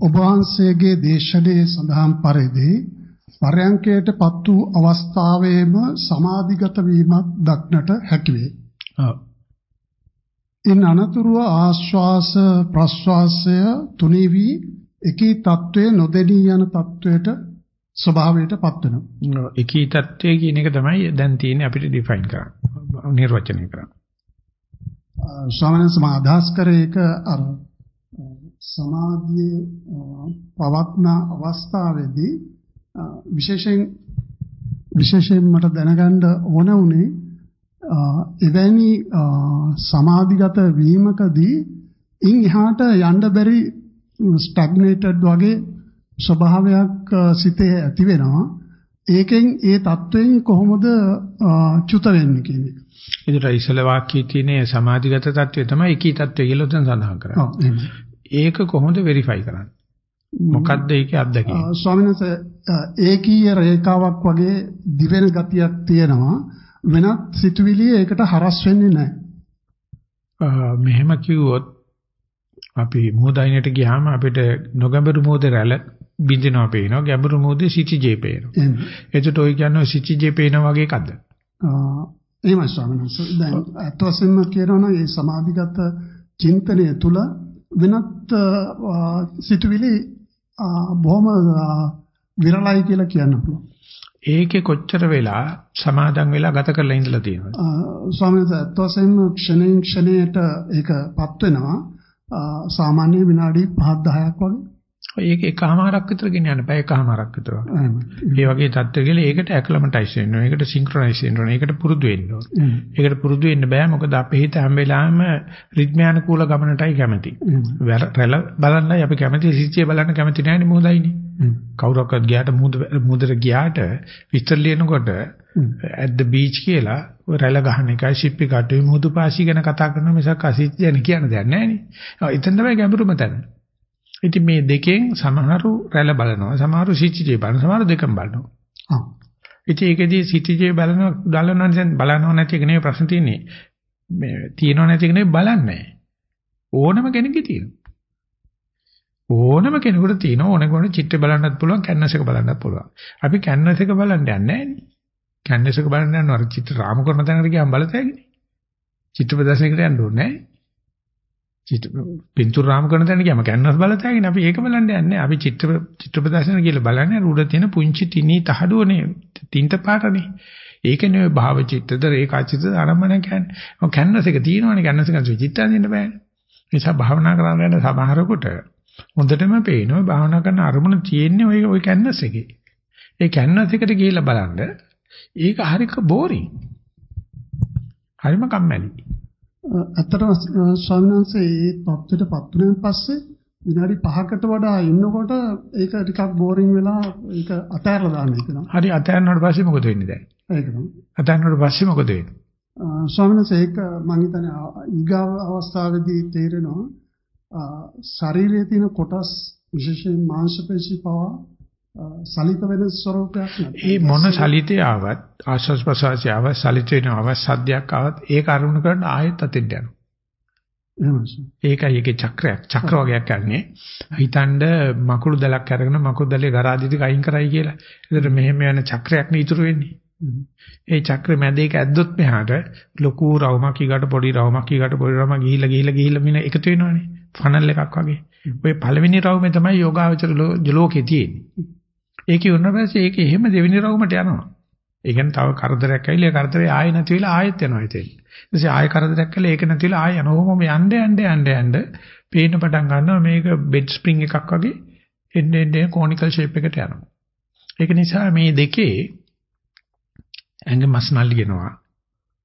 ඔබ වහන්සේගේ දේශනාවේ සඳහන් පරිදි පරයන්කයටපත් වූ අවස්ථාවේම සමාධිගත වීමක් දක්නට හැකිවේ. ඔව්. ඉන් අනතුරුව ආශ්වාස ප්‍රශ්වාසය තුනී වී එකී తත්වයේ නොදෙනී යන తත්වයට ස්වභාවයටපත් වෙනවා. එකී తත්වයේ කියන එක තමයි දැන් තියෙන්නේ අපිට ඩිෆයින් කරන්න. නිර්වචනය කරන්න. ස්වාමීන් වහන්සේ අදහස් කරේ ඒක අර සමාධියේ පවත්න අවස්ථාවේදී විශේෂයෙන් විශේෂයෙන් මට දැනගන්න ඕන උනේ එවැනි සමාධිගත වීමකදී ඉන් එහාට යන්න බැරි ස්ටැග්නේටඩ් වගේ ස්වභාවයක් සිතේ ඇති වෙනවා. ඒකෙන් ඒ தත්වයෙන් කොහොමද චුත වෙන්නේ කියන එක. ඒතර ඉසල වාක්‍යයේ තියෙන සමාධිගත தත්වය තමයි එකී தත්වය කියලා උතන සඳහන් කරන්නේ. ඒක කොහොමද වෙරිෆයි කරන්නේ? මොකද්ද ඒකේ අත්දැකීම? ස්වාමීන් වහන්සේ ඒකීය රේඛාවක් වගේ දිවෙන ගතියක් තියෙනවා. වෙනත් සිතුවිලි ඒකට හරස් වෙන්නේ නැහැ. මෙහෙම කිව්වොත් අපි මොහොතයිනට ගියාම අපිට නොගැඹුරු මොහොතේ රැළ බින්දිනවා පේනවා ගැඹුරු මොහොතේ සිටිජේ පේනවා. එතකොට ඔය කියන්නේ සිටිජේ පේනා වගේ එකක්ද? එහෙමයි ස්වාමීන් වහන්සේ. දැන් අත් වශයෙන්ම කියනවා නම් මේ සමාධිගත චින්තනය තුළ වෙනත් සිතුවිලි බොහොම විරලයි කියලා කියන්න පුළුවන්. ඒකේ කොච්චර වෙලා සමාදන් වෙලා ගත කරලා ඉඳලා තියෙනවද? ස්වාමීන් වහන්සේ අත්වසෙන් ක්ෂණයෙන් ක්ෂණයට ඒකපත් වෙනවා. සාමාන්‍ය විනාඩි 5 10ක් වගේ. ඒක එකමාරක් විතර ගෙනියන්න බෑ එකමාරක් විතර. ඒ වගේ තත්ත්වයකල ඒකට ඇක්ලමටයිස් වෙන්න ඕනේ. ඒකට සින්ක්‍රොනයිස් වෙන්න ඕනේ. ඒකට පුරුදු වෙන්න ඕනේ. ඒකට පුරුදු වෙන්න බෑ මොකද අපේ හිත හැම වෙලාවෙම රිද්මයානුකූල ගමනටයි කැමති. රැළ බලන්නයි අපි කැමති සිච්චිය බලන්න කැමති නෑනේ මොහොදයිනේ. කවුරක්වත් ගියාට මුහුද මුහුදට ගියාට විස්තර ලියනකොට at the beach කියලා රැළ ගහන එකයි ෂිප් එක අටුයි මුහුදු පාසි ගැන කතා කරන මිසක් අසිච්චි ගැන කියන දෙයක් නෑනේ. එතන තමයි ගැඹුරුම තැන. ඉතින් මේ දෙකෙන් සමහරු රැළ බලනවා සමහරු සිච්චිජේ බලන සමහරු දෙකම බලනවා. ආ. ඉතින් ඒකදී සිච්චිජේ බලනවා බලනවා දැන් බලනවා නැති එක නෙවෙයි ප්‍රශ්න තියෙන්නේ. මේ තියෙනව නැති එක නෙවෙයි බලන්නේ. ඕනම කෙනෙක්ගේ තියෙනවා. ඕනම කෙනෙකුට තියෙන ඕන කෙනෙකුට චිත්‍ර බලන්නත් පුළුවන් කැන්වස් එක බලන්නත් පුළුවන්. අපි කැන්වස් එක බලන්න යන්නේ නැහැ. කැන්වස් එක බලන්න යනවා චිත්‍ර රාමු කරන තැනකට ගියාම බලතෑගිනේ. චිත්‍ර ප්‍රදර්ශනයකට යන්න ඕනේ නැහැ. චිත්‍ර පින්තූර රාමු කරන තැනකට ගියාම කැන්වස් බලතෑගිනේ. අපි ඒක බලන්න යන්නේ අපි චිත්‍ර චිත්‍ර ප්‍රදර්ශන කියලා බලන්නේ උඩ තියෙන පුංචි තිනී තහඩුවනේ තින්ත පාටනේ. ඒකනේ භාව චිත්තද රේඛා චිත්තද ආරම්භන කියන්නේ. ඔය කැන්වස් එක තියෙනවනේ කැන්වස් එක චිත්ත අඳින්න බෑනේ. නිසා භාවනා කරන්න යන සමහරකට හොඳටම පේනවා භාවනා කරන අරමුණ තියෙන්නේ ওই ওই කැන්වස් එකේ. ඒ කැන්වස් එකට ගිහිල්ලා බලන්න ඒක හරික බෝරින්. හරිම කම්මැලි. ඇත්තටම ස්වාමීන් වහන්සේ ඒ තත්ත්වයට පත් වුණාන් පස්සේ විනාඩි 5කට වඩා ඉන්නකොට ඒක ටිකක් බෝරින් වෙලා ඒක අතහැරලා දාන්න හිතෙනවා. හරි අතහැරනකොට පස්සේ මොකද වෙන්නේ දැන්? ඒක තමයි. අතහැරනකොට පස්සේ මොකද වෙන්නේ? ස්වාමීන් වහන්සේ ඒක මම හිතන්නේ ඊගාව අවස්ථාවේදී තේරෙනවා ශරීරයේ තියෙන කොටස් විශේෂයෙන් මාංශ පේශි පවා සලිත වෙන ස්වરૂපයක් නැත්නම් ඒ මොන සලිතේ ආවත් ආශ්වාස ප්‍රශ්වාසය ආවත් සලිත වෙනවා ආවත් සද්දයක් ආවත් ඒක අරුණු කරන ආයෙත් අතෙන් යනවා. ඒකයි ඒකේ චක්‍රයක් චක්‍ර වගේක් යන්නේ. හිතනද මකුළු දලක් අරගෙන මකුළු දලේ ගරාදි ටික අයින් කරයි කියලා. ඒකට මෙහෙම යන චක්‍රයක් නේ ඉතුරු වෙන්නේ. ඒ චක්‍රෙ මැද ඒක ඇද්දොත් මෙහාට ලොකු රවුමක් ඊගාට පොඩි රවුමක් ඊගාට පොඩි රවුමක් ගිහිල්ලා ගිහිල්ලා ගිහිල්ලා මින එකතු වෙනවනේ. ෆනල් එකක් වගේ. ඔය පළවෙනි රවුමේ තමයි යෝගාවචර ලෝකේ තියෙන්නේ. ඒකේ වුණ පස්සේ ඒක එහෙම දෙවෙනි රවුමට යනවා. ඒ කියන්නේ තව කරදරයක් ඇවිල්ලා ඒ කරදරේ ආයෙ නැති වෙලා ආයෙත් යනවා ඉතින්. ඊටසේ ආයෙ කරදරයක් කළා ඒක නැති වෙලා ආයෙ යනවා. ඔහොම යන්න යන්න යන්න යන්න පේන්න පටන් ගන්නවා මේක බෙඩ් ස්ප්‍රින්ග් එකක් වගේ එන්න එන්න කොනිකල් ෂේප් එකට යනවා. ඒක නිසා මේ දෙකේ ඇඟ මස් නල්ලිනවා.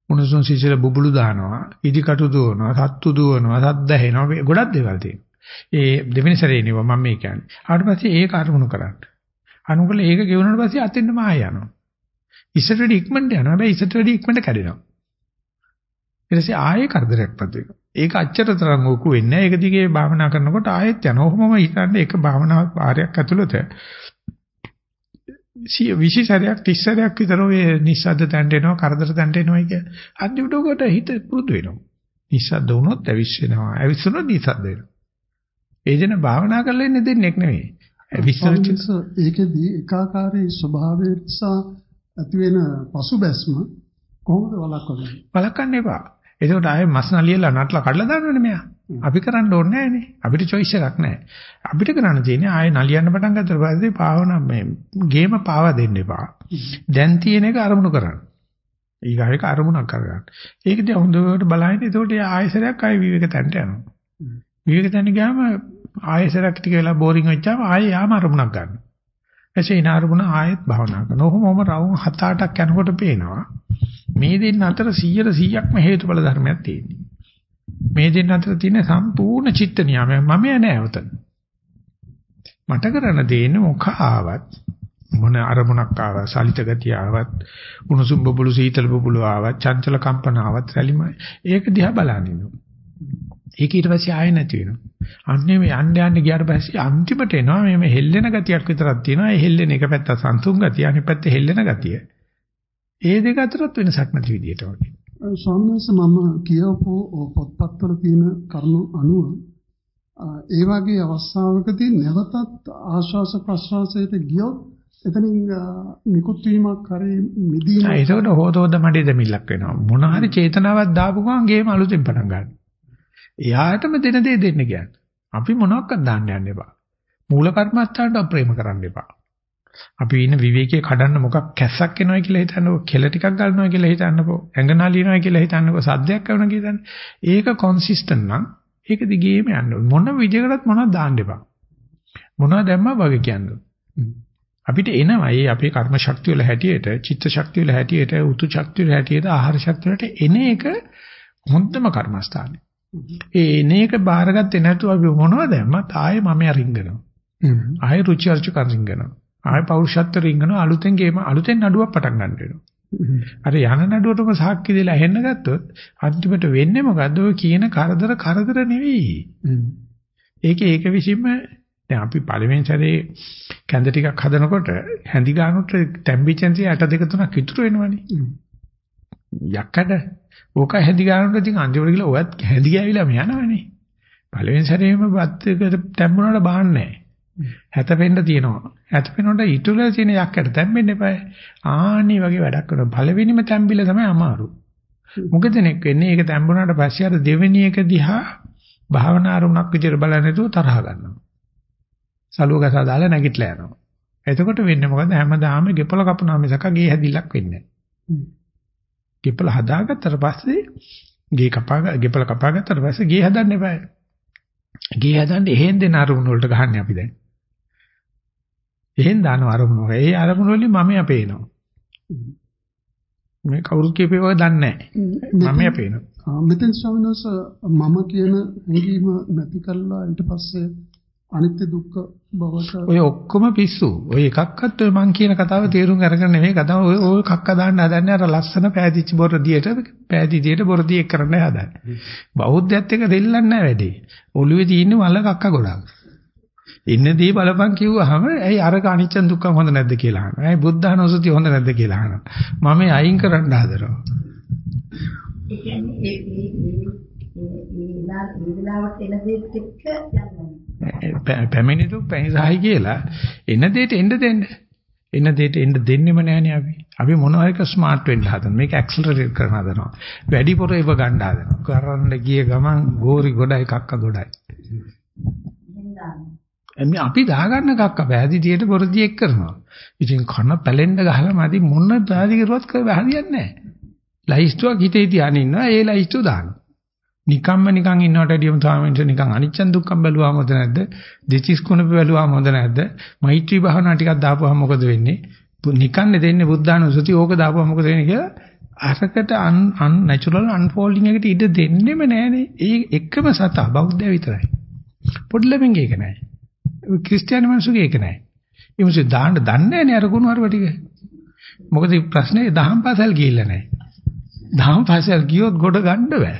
උණුසුම් සිසිල බුබුලු දානවා, ඉදිකටු දුවනවා, සත්තු දුවනවා, සද්ද ඇහෙනවා. ගොඩක් දේවල් තියෙනවා. ඒ දෙවෙනි සැරේ නෙවෙයි මම මේ කියන්නේ. ආවට පස්සේ ඒක අරමුණු කරන්න. අනුකල ඒක ගෙවුනට පස්සේ අතෙන්ම ආය යනවා. ඉස්සට වැඩි ඉක්මනට යනවා. හැබැයි ඉස්සට වැඩි ඉක්මනට කැඩෙනවා. ඊට පස්සේ ආයේ කරදරයක්පත් වෙනවා. ඒක අච්චර තරම් ඕකු වෙන්නේ නැහැ. ඒක දිගේ භාවනා කරනකොට ආයෙත් යනවා. ඔහොමම හිතන්නේ ඒක භාවනා වාරයක් ඇතුළත සිය විශේෂයක් 30 සැරයක් විතර ඔය නිස්සද්ද තැන්ට එනවා කරදර තැන්ට එනවා කිය. අන්තිමට උකට හිත පුරුදු වෙනවා. නිස්සද්ද වුණොත් ඇවිස්සෙනවා. ඇවිස්සුනොත් නිස්සද්ද වෙනවා. ඒ දෙන භාවනා කරලා ඉන්නේ දෙන්නෙක් නෙවෙයි. ඇවිස්සන ඒකෙදී ඒකාකාරී ස්වභාවය නිසා ඇති වෙන පසුබැස්ම කොහොමද වළක්වන්නේ? වළක්වන්න එපා. එතකොට ආයේ මස් නලියලා නටලා කඩලා දාන්නනේ මෙයා. අපි කරන්න ඕනේ නැහනේ. අපිට choice එකක් නැහැ. අපිට කරන්න තියෙන්නේ ආයේ නලියන්න පටන් ගත්තට පස්සේ පාවන මේ ගේම පාවා දෙන්න එපා. දැන් තියෙන එක අරමුණු කරන්න. ඊගායක අරමුණක් කරගන්න. ඒක දිහා හොඳට බලහින් එතකොට ආයෙසරයක් ආයේ විවේක තැනට යනවා. විවේක තැනට ගියාම ආයෙසරක් ටික වෙලා බෝරින් වෙච්චාම ආයෙ යාම අරමුණක් ගන්න. එසේ ඉන අරමුණ ආයෙත් භවනා කරනවා. ඔහොමම රවුම් 7-8ක් යනකොට පේනවා. මේ දෙන්න අතර 100%ක්ම හේතුඵල ධර්මයක් තියෙනවා. මේ දෙන්න අතර තියෙන සම්පූර්ණ චිත්ත නියමය මම නෑ උතන. මට කරන්න දෙන්නේ මොක ආවත් මොන අරමුණක් ආවත් සලිත ගතිය ආවත් උණුසුම් බබළු සීතල බබළු ආවත් චංචල කම්පන ආවත් රැලිමයි ඒක දිහා බලනින්න. ඒක ඊට පස්සේ ආයෙ නැති වෙනවා. අන්නේ මේ යන්න යන්න ගියාට පස්සේ අන්තිමට එනවා මේ මේ හෙල්ලෙන ගතියක් විතරක් තියෙනවා. ඒ හෙල්ලෙන එක පැත්ත සංසුන් ගතිය අනිත් පැත්තේ හෙල්ලෙන ගතිය. ඒ දෙක අතරත් වෙනසක් නැති විදියට වගේ. ස්වාමීන් මම කියවපු පොත්පත්වල තියෙන කරුණු අනුව ඒ වගේ අවස්ථාවකදී නැවතත් ආශ්වාස ප්‍රශ්වාසයට ගියොත් එතනින් නිකුත් වීමක් හරි මිදීම ඒකට හොතෝද මඩේ දෙමිල්ලක් වෙනවා මොන හරි චේතනාවක් දාපු ගමන් ගේම අලුතෙන් පටන් ගන්නවා එයාටම දෙන දේ දෙන්න කියන්නේ. අපි මොනවාක්වත් දාන්න යන්න එපා. මූල කර්මස්ථානට ප්‍රේම කරන්න එපා. අපි ඉන්න විවේකයේ කඩන්න මොකක් කැස්සක් එනවා කියලා හිතන්නකො කෙල ටිකක් ගන්නවා කියලා හිතන්නකො ඇඟ නාලිනවා කියලා හිතන්නකො සද්දයක් කරනවා කියලා හිතන්න. ඒක කොන්සිස්ටන්ට් නම් ඒක දිගේම යන්න මොන විදිහකටත් මොනවද දාන්න එපා. මොනවද දැම්මා වගේ කියන්නේ. අපිට එනවා ඒ අපේ කර්ම ශක්තිය වල හැටියට, චිත්ත ශක්තිය වල හැටියට, උතු ශක්තිය වල හැටියට, ආහාර ශක්තිය වලට එන එක හොඳම කර්මස්ථානේ. ඒ එන එක බාරගත්තේ නැතුව අපි මොනවද දැම්මත් ආයේ මම අරින්ගනවා. ආයේ රුචි අරුචි කරින්ගනවා. ආයේ පෞරුෂත්ව රින්ගනවා අලුතෙන් ගේම අලුතෙන් නඩුවක් පටන් ගන්න වෙනවා. අර යන නඩුවටම සාක්ෂි දෙලා හෙන්න ගත්තොත් අන්තිමට වෙන්නේ මොකද්ද ඔය කියන කරදර කරදර නෙවෙයි. ඒකේ ඒක විසින්ම දැන් අපි පළවෙනි සැරේ කැඳ ටිකක් හදනකොට හැඳි ගන්නකොට ටෙම්පරේචර් ඇට දෙක තුනක් ඉතුරු වෙනවනේ. යක්කඩ ඕක හැඳි ගන්නකොට ඉතින් අන්තිමට ගිහලා ඔයත් හැඳි ගෑවිලාම යනවනේ. පළවෙනි සැරේම බත් එක තැම්බුණාට බාන්නේ හැතපෙන්න තියෙනවා. හැතපෙනකොට ඉතුරුලා තියෙන යක්කඩ තැම්බෙන්න එපා. ආනි වගේ වැඩක් කරනවා. පළවෙනිම තැම්බිල තමයි අමාරු. මොකද නෙක් වෙන්නේ ඒක තැම්බුණාට පස්සේ අර දෙවෙනි එක දිහා භාවනා අරුණක් විදිහට බලන්නේ නැතුව තරහ ගන්නවා. සලුව ගසා දාලා නැගිටලා යනවා. එතකොට වෙන්නේ මොකද හැමදාම ගෙපල කපනවා මිසක ගේ හැදිලක් වෙන්නේ නැහැ. ගෙපල හදාගත්තට පස්සේ ගේ කපා ගෙපල කපාගත්තට පස්සේ ගේ හදන්න එපා. ගේ හදන්න එහෙන් දෙන අරමුණු වලට ගහන්නේ අපි දැන්. එහෙන් දාන අරමුණු වල ඒ අරමුණු වලින් මම අපේනවා. මේ කවුරු කියපේව දන්නේ නැහැ. මම අපේනවා. මෙතෙන් ශ්‍රවණස මම කියන හැඟීම නැති කළා ඊට පස්සේ අනිත්‍ය දුක්ඛ බවට ඔය ඔක්කොම පිස්සු. ඔය එකක්වත් ඔය මං කියන කතාව තේරුම් අරගෙන නෙමෙයි කතාව. ඔය ඔය කක්ක දාන්න හදන්නේ අර ලස්සන පෑදිච්ච බොරදියට පෑදිදියට බොරදිය එක් කරන්න හදන්නේ. බෞද්ධයත් එක දෙල්ලන්නේ නැහැ වැඩි. ඔළුවේ තියෙන මල කක්ක ගොඩක්. ඉන්නදී බලපන් කිව්වහම ඇයි අරක අනිච්ච දුක්ඛ හොඳ නැද්ද කියලා අහනවා. ඇයි බුද්ධානුසතිය හොඳ නැද්ද කියලා අහනවා. මම අයින් කරන්න හදනවා. ඒ කියන්නේ ඒ වෙලාවට එන දේත් එක්ක යනවා. පැමිණි දුක් පැහිසහයි කියලා එන දෙයට එන්න දෙන්න. එන දෙයට එන්න දෙන්නෙම නෑනේ අපි. අපි මොනවා එක ස්මාර්ට් වෙන්න හදන. මේක ඇක්සලරේට් කරන හදනවා. වැඩිපුර ඒව ගන්න හදනවා. කරන්න ගිය ගමන් ගෝරි ගොඩයි කක්ක ගොඩයි. එන්නේ අපි දාගන්න කක්ක වැදිතියට බොරදී එක් කරනවා. ඉතින් කන පැලෙන්න ගහලා මදි මොන දාදි කරුවත් කර හරියන්නේ නැහැ. ලයිස්තුවක් හිතේ තියාගෙන ඉන්නවා ඒ ලයිස්තුව දානවා. නිකම්ම නිකන් ඉන්නවට වැඩියම ස්වාමීන් නිකන් අනිච්චන් දුක්ඛම් බැලුවාම හොඳ නැද්ද? දෙචිස් කුණ බැලුවාම හොඳ නැද්ද? මෛත්‍රී භාවනා ටිකක් දාපුවාම මොකද වෙන්නේ? නිකන්නේ දෙන්නේ බුද්ධානුසති ඕක දාපුවාම මොකද වෙන්නේ කියලා අරකට අන් අන් නැචරල් අන්ෆෝල්ඩින් එකට ඉඩ දෙන්නෙම නෑනේ. ඒ එකම සතා බෞද්ධය විතරයි. පොඩි ළමෙන්ගේ එක නෑ. ක්‍රිස්තියානි මිනිස්සුගේ එක නෑ. ඒ මිනිස්සු දාන්න දන්නේ නෑනේ අර කුණුවරව ටික. මොකද ප්‍රශ්නේ දහම් පාසල් ගිහිල්ලා නෑ. දහම් පාසල් ගියොත් ගොඩ ගන්න බෑ.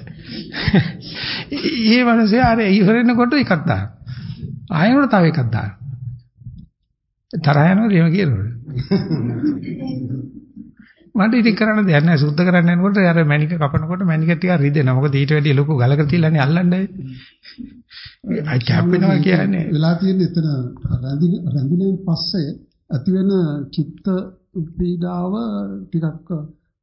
ඒ මිනිස්සේ අර ඉවරෙනකොට එකක් දාන. ආයෙත් තව එකක් දාන. තරහ යනවද එහෙම කියනවද? මට ඉතින් කරන්න දෙයක් නැහැ. සුද්ධ කරන්න යනකොට අර මැනික කපනකොට මැනික ටික රිදෙනවා. මොකද ඊට වැඩිය ලොකු ගලක තියලානේ අල්ලන්නේ. අයි කැප්පෙනවා කියන්නේ. වෙලා තියෙන එතන රැඳින රැඳිනෙන් පස්සේ ඇති වෙන චිත්ත පීඩාව ටිකක්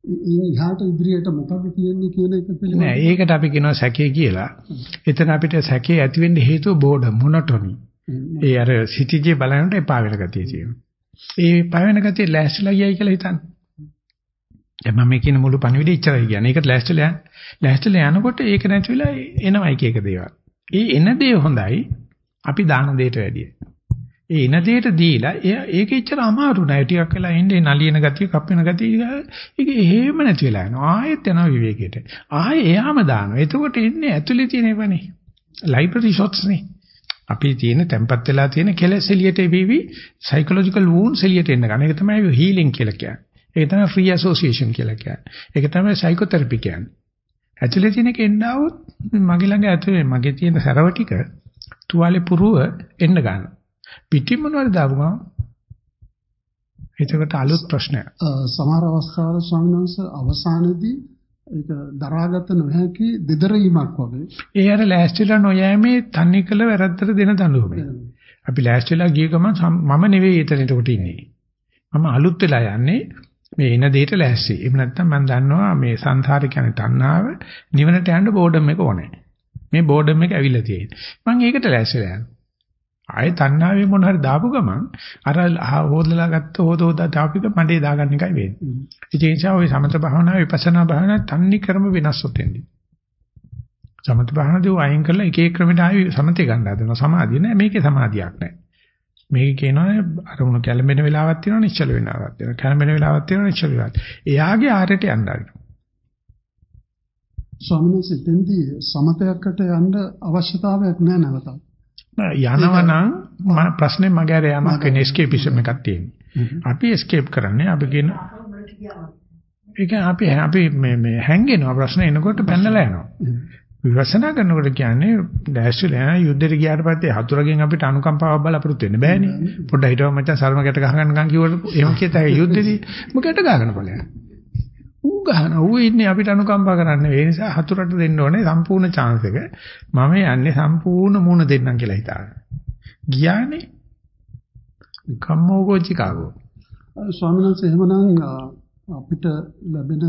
ඉහාට ඉදිරියට මොකද කියන්නේ කියන එක පිළිබඳව නෑ ඒකට අපි කියනවා සැකේ කියලා. එතන අපිට සැකේ ඇති වෙන්න හේතුව බෝඩ මොනොටොනි. ඒ අර සිටිජේ බලනකොට එපා වෙන ගතිය තියෙනවා. ඒ එපා වෙන ගතිය ලෑස්තිලා ගියයි කියලා හිතන්න. දැන් මම කියන මුළු පණිවිඩය ඉච්චරයි කියන්නේ. ඒකට ලෑස්තිලා යන්න. ලෑස්තිලා යනකොට ඒක නැති වෙලා එනවයි කීක දේවල්. ඒ එන දේ හොඳයි. අපි දාන දෙයට වැඩිය. ඒ එන දෙයට දීලා ඒක ඉච්චර අමාරු නෑ. ටිකක් වෙලා ඉන්නේ නලියන ගතිය, කප්පෙන ගතිය. ඒක එහෙම නැති වෙලා යනවා. ආයෙත් යනවා විවේකයට. ආයෙ එයාම දානවා. එතකොට ඉන්නේ ඇතුලේ තියෙන ඒවනේ. ලයිබ්‍රරි ෂොට්ස් නේ. අපි තියෙන tempat වෙලා තියෙන කෙලෙස් එළියට එවිවි psychological wounds එළියට එන්න ගන්න. ඒක තමයි healing කියලා කියන්නේ. ඒක තමයි free association කියලා කියන්නේ. ඒක තමයි psychotherapy කියන්නේ. ඇතුලේ තියෙන කෙන්නවොත් මගේ ළඟ ඇතුලේ මගේ තියෙන සරව ටික තුවාලේ පුරුව එන්න ගන්නවා. පිටින් මොනවද දාපුවා? එතකොට අලුත් ප්‍රශ්නයක්. සමහර අවස්ථාවල ස්වාමීන් වහන්සේ අවසානයේදී ඒක දරාගත නොහැකි දෙදරීමක් වගේ. ඒ අර ලෑස්තිලා නොයෑමේ තන්නේ කළ වැරද්දට දෙන දඬුවමයි. අපි ලෑස්තිලා ගිය ගමන් මම නෙවෙයි එතනට ඉන්නේ. මම අලුත් වෙලා යන්නේ මේ එන දෙයට ලෑස්ති. එහෙම නැත්නම් මම දන්නවා මේ සංසාරේ කියන්නේ තණ්හාව නිවනට යන්න බෝඩම් එක ඕනේ. මේ බෝඩම් එක ඇවිල්ලා තියෙන්නේ. මම ඒකට ලෑස්තිලා යනවා. ආයේ තණ්හාවේ මොන හරි දාපු ගමන් අර හොදලා ගත්ත හොද හොද දාපික මඩේ දාගන්න එකයි වෙන්නේ. ඒ නිසා ওই සමත භාවනාව විපස්සනා භාවනාව තන්නේ ක්‍රම වෙනස් වෙන්නේ. සමත භාවනාවේ අයින් කරලා එක එක ක්‍රමයට ආයේ සමතේ ගන්න හදනවා. සමාධිය නෑ මේකේ සමාධියක් නෑ. මේක කියනවා අරමුණ කැළඹෙන වෙලාවක් තියෙනවා නිශ්චල වෙලාවක් තියෙනවා. කැළඹෙන වෙලාවක් තියෙනවා නිශ්චල වෙලාවක්. එයාගේ ආරයට යන්න ආරිනවා. ස්වාමීන් වහන්සේ දෙන්දී සමතයකට යන්න අවශ්‍යතාවයක් නැහැ නැවතත්. යනවා නම් මම ප්‍රශ්නේ මගේ අර යමක් වෙන escapeism එකක් තියෙනවා. අපි escape කරන්නේ අපි කියන ඒක අපි අපි මේ මේ හැංගෙනවා ප්‍රශ්න එනකොට පැනලා යනවා. විවසනා කරනකොට කියන්නේ දැස්විලා යන යුද්ධෙට ගියාට පස්සේ හතුරගෙන් අපිට අනුකම්පාවක් බලාපොරොත්තු වෙන්න බෑනේ. පොඩ්ඩක් හිටව මචං සල්මකට ගහ ගන්නකම් කිව්වට එහෙම කියත හැකි යුද්ධෙදී මොකකට ගහගෙන ඵලයන්. ඌ ගහන ඌ ඉන්නේ අපිට අනුකම්පා කරන්නේ. ඒ නිසා හතුරට දෙන්න ඕනේ සම්පූර්ණ chance එක. මම යන්නේ සම්පූර්ණ මූණ දෙන්නම් කියලා හිතාගෙන. ගියානේ. කම්මෝගෝ චිකාගෝ. ස්වාමීන් වහන්සේ එහෙමනම් අපිට ලැබෙන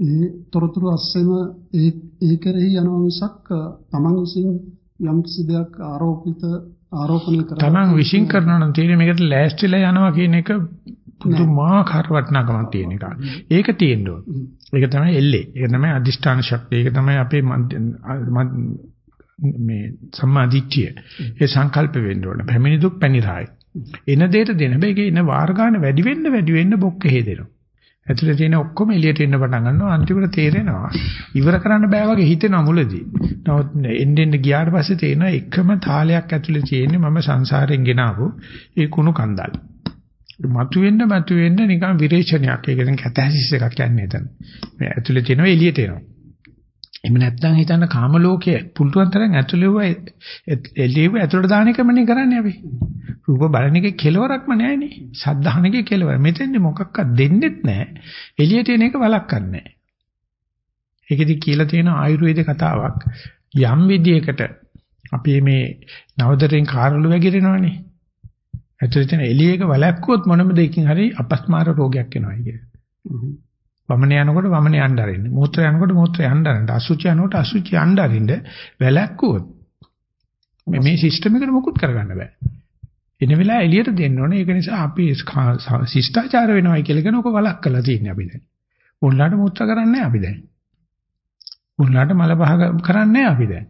ඒ තොරතුරු අස්සෙම ඒ ඒ කෙරෙහි යනවා මිසක් තමන් විසින් යම් කිසි දෙයක් ආරෝපිත ආරෝපණය කරා තමන් විශ්ින් කරනවා නම් තියෙන මේකට ලෑස්තිලා යනවා කියන එක පුදුමාකාර වටිනාකමක් තියෙන එකක්. ඒක තියෙන්න ඕන. ඒක තමයි එල්ලේ. ඒක තමයි අදිෂ්ඨාන ශක්තිය. ඒක තමයි අපේ මේ සම්මාදිට්ඨිය. ඒ සංකල්ප වෙන්න ඕන. පැමිණි දුක් පැනිරායි. එන දෙයට දෙන හැබැයි ඒක එන වාර ගන්න වැඩි වෙන්න වැඩි වෙන්න බොක්ක හේදෙනවා. ඇතුලේ තියෙන ඔක්කොම එළියට එන්න පටන් ගන්නවා අන්තිමට තේරෙනවා ඉවර කරන්න බෑ වගේ හිතෙනවා මුලදී. නමුත් එන්න එන්න ගියාට පස්සේ තේරෙනවා එකම තාලයක් ඇතුලේ තියෙන්නේ මම සංසාරයෙන් ගෙනාවු ඒ කුණු කන්දල්. මතුවෙන්න මතුවෙන්න නිකන් විරේචනයක්. ඒක දැන් කැතැසිස් එකක් යන්නේ එතන. මේ ඇතුලේ තියෙනවා එළියට එනවා. එහෙම නැත්නම් හිතන්න කාම ලෝකයේ පුල්ටුවන් තරම් ඇතුළේව එළියව ඇතුළට දාන එකමනේ කරන්නේ අපි. රූප බලන එකේ කෙලවරක්ම නැහැනේ. සද්ධාහන එකේ කෙලවර. මෙතෙන්දි මොකක්වත් දෙන්නෙත් නැහැ. එළියට එන එක වළක්වන්නේ නැහැ. ඒකෙදි කියලා තියෙන ආයුර්වේද කතාවක් යම් විදියකට අපි මේ නවදරෙන් කාර්ලු වැగిරෙනවනේ. ඇතුළේ තියෙන එළියක වළක්වුවොත් මොනම දෙයකින් හරි අපස්මාර රෝගයක් එනවා කියන්නේ. වමන යනකොට වමන යන්න අරින්න. මූත්‍ර යනකොට මූත්‍ර යන්න අරින්න. අසුචි යනකොට අසුචි යන්න අරින්න. වැලැක්කුවොත් මේ මේ සිස්ටම් එකට මොකුත් කරගන්න බෑ. එන වෙලාව එළියට දෙන්න ඕනේ. ඒක නිසා අපි ශිෂ්ටාචාර වෙනවයි කියලා කියන ඔක වලක් කරලා තියෙන්නේ අපි දැන්. උන්ලාට මූත්‍ර කරන්නේ අපි දැන්. උන්ලාට මල පහ කරන්නේ අපි දැන්.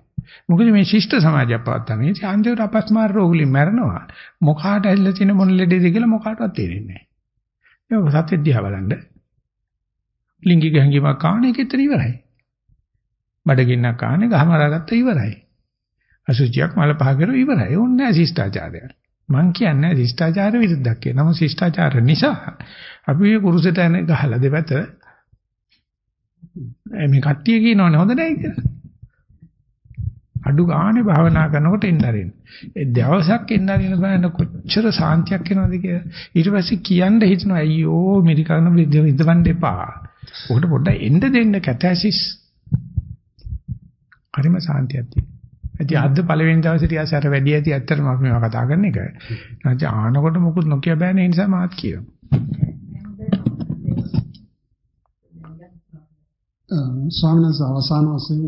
මොකද මේ ශිෂ්ට සමාජයක් පවත්තන්නේ. ඒ අන්තිමට අපස්මාර රෝගලින් මැරෙනවා. මොකාට ඇල්ල තියෙන මොන ලෙඩේද කියලා මොකාටවත් තේරෙන්නේ නැහැ. ඒක සත්‍ය දිහා බලන්න. ලිංගික හැඟීමක් ආන එක එතන ඉවරයි. බඩගින්නක් ආනේ ගහමරාගත්ත ඉවරයි. අසුචියක් මල පහ කරුව ඉවරයි. ඕන්නේ නැහැ ශිෂ්ටාචාරය. මං කියන්නේ ශිෂ්ටාචාර විරුද්ධක් කියලා. නමුත් ශිෂ්ටාචාර නිසා අපි මේ කුරුසෙට යන ගහලා දෙපැත මේ කට්ටිය කියනවනේ හොඳ නැහැ කියලා. අඩු ගානේ භාවනා කරනකොට එන්න ආරින්න. ඒ දවසක් එන්න ආරින්න බලන්න කොච්චර සාන්තියක් එනවද කියලා. ඊට පස්සේ කියන්න හිතනවා අයියෝ මෙරිකානු විදවන්න එපා. ඔකට පොඩ්ඩක් එන්න දෙන්න කැතැසිස්. හරිම සාන්තියක් තියෙනවා. ඉතින් අද පළවෙනි දවසේ ටිකක් සැර වැඩි ඇති ඇත්තටම අපි මේවා කතා කරන එක. නැත්නම් ආනකොට මොකුත් නොකිය බෑනේ ඒ නිසා මාත් කියනවා. ස්වාමීන් වහන්සේ අවසාන වශයෙන්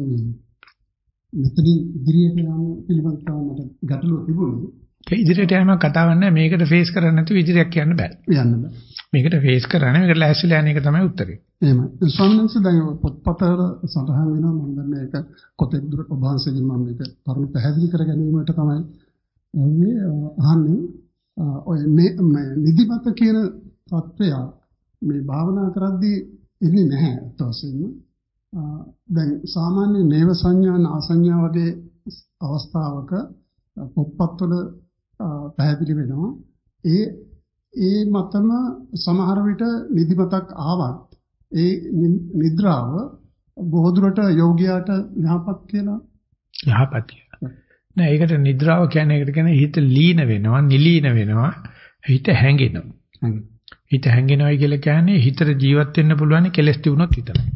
මෙතනින් ඉදිරියට යන පිළිබඳව මට ගැටලුව තිබුණේ. ඒ ඉදිරියට යෑම කතාවක් නැහැ මේකට ෆේස් කරන්න නැතුව ඉදිරියක් යන්න බෑ. යන්න බෑ. මේකට ෆේස් කරන්නේ මේකට ලෑස්තිලා යන එක තමයි උත්තරේ. එහෙමයි. ස්වාමීන් වහන්සේ දැන් පොත්පතවල සඳහන් වෙනවා මම දන්නේ ඒක කොතෙක් දුරට ඔබ වහන්සේගෙන් මම මේක තරුණ පැහැදිලි කර ගැනීමට තමයි මේ අහන්නේ ඔය මේ නිදිමත කියන தත්වය මේ භාවනා කරද්දී ඉන්නේ නැහැ අතවසින්ම. දැන් සාමාන්‍ය නේව සංඥා නාසඤ්ඤා වගේ අවස්ථාවක පොත්පත්වල පැහැදිලි වෙනවා. ඒ ඒ මතම සමහර විට නිදිමතක් ආවත් ඒ නිද්‍රාව බොහෝ දුරට යෝගියාට යහපත් කියලා යහපත් කියලා. නෑ ඒකට නිද්‍රාව කියන්නේ ඒකට කියන්නේ හිත ලීන වෙනවා, නිලීන වෙනවා, හිත හැංගෙනවා. හිත හැංගෙනවයි කියලා කියන්නේ හිතට ජීවත් වෙන්න පුළුවන් කෙලස් තිබුණොත් විතරයි.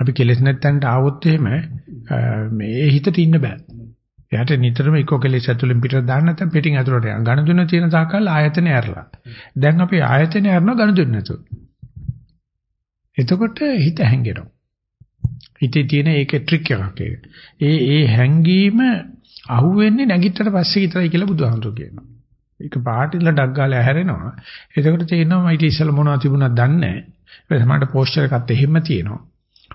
අපි කෙලස් නැත්තන්ට ආවොත් එහෙම මේ හිතට ඉන්න බෑ. එයාට නිතරම එක්ක කෙලෙස් ඇතුලෙන් පිටට දාන්න නැත්නම් පිටින් ඇතුලට යන. ගණදුන තියෙන තාකල් ආයතනේ ඇරලා. දැන් අපි ආයතනේ ඇරනවා ගණදුන නැතුව. එතකොට හිත හැංගෙනවා. හිතේ තියෙන ඒක ට්‍රික් එකක් ඒක. ඒ ඒ හැංගීම අහුවෙන්නේ නැගිටතර පස්සේ විතරයි කියලා බුදුහාමුදුරු කියනවා. ඒක පාටිල ඩක් ගාලා හැරෙනවා. එතකොට තේරෙනවා මයිටි ඉස්සල මොනවද තිබුණාද දන්නේ නැහැ. ඒ සමහරට පෝස්ටර් එකත් එහෙම තියෙනවා.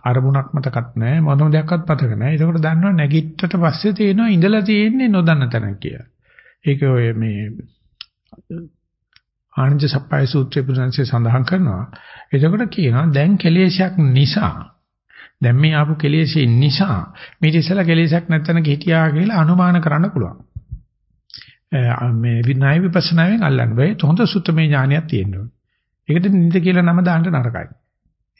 අරමුණක් මතකත් නැහැ මොනම දෙයක්වත් මතක නැහැ. ඒකෝට දන්නවා නැගිට්ටට පස්සේ තේනවා ඉඳලා තියෙන්නේ නොදන්න තැනක් කියලා. ඒක ඔය මේ ආනන්ද සප්පයි සූත්‍රයේ පුරන්සේ සඳහන් කරනවා. එතකොට කියනවා දැන් කෙලෙසයක් නිසා දැන් මේ ආපු කෙලෙසේ නිසා මේ ඉස්සලා කෙලෙසයක් නැත්තන හිටියා කියලා අනුමාන කරන්න පුළුවන්. මේ විනය විපස්සනාවෙන් අල්ලන්න බෑ. හොඳ සුත්තමේ ඥානයක් තියෙනවා. ඒකට නිද කියලා නම දාන්න නරකයි.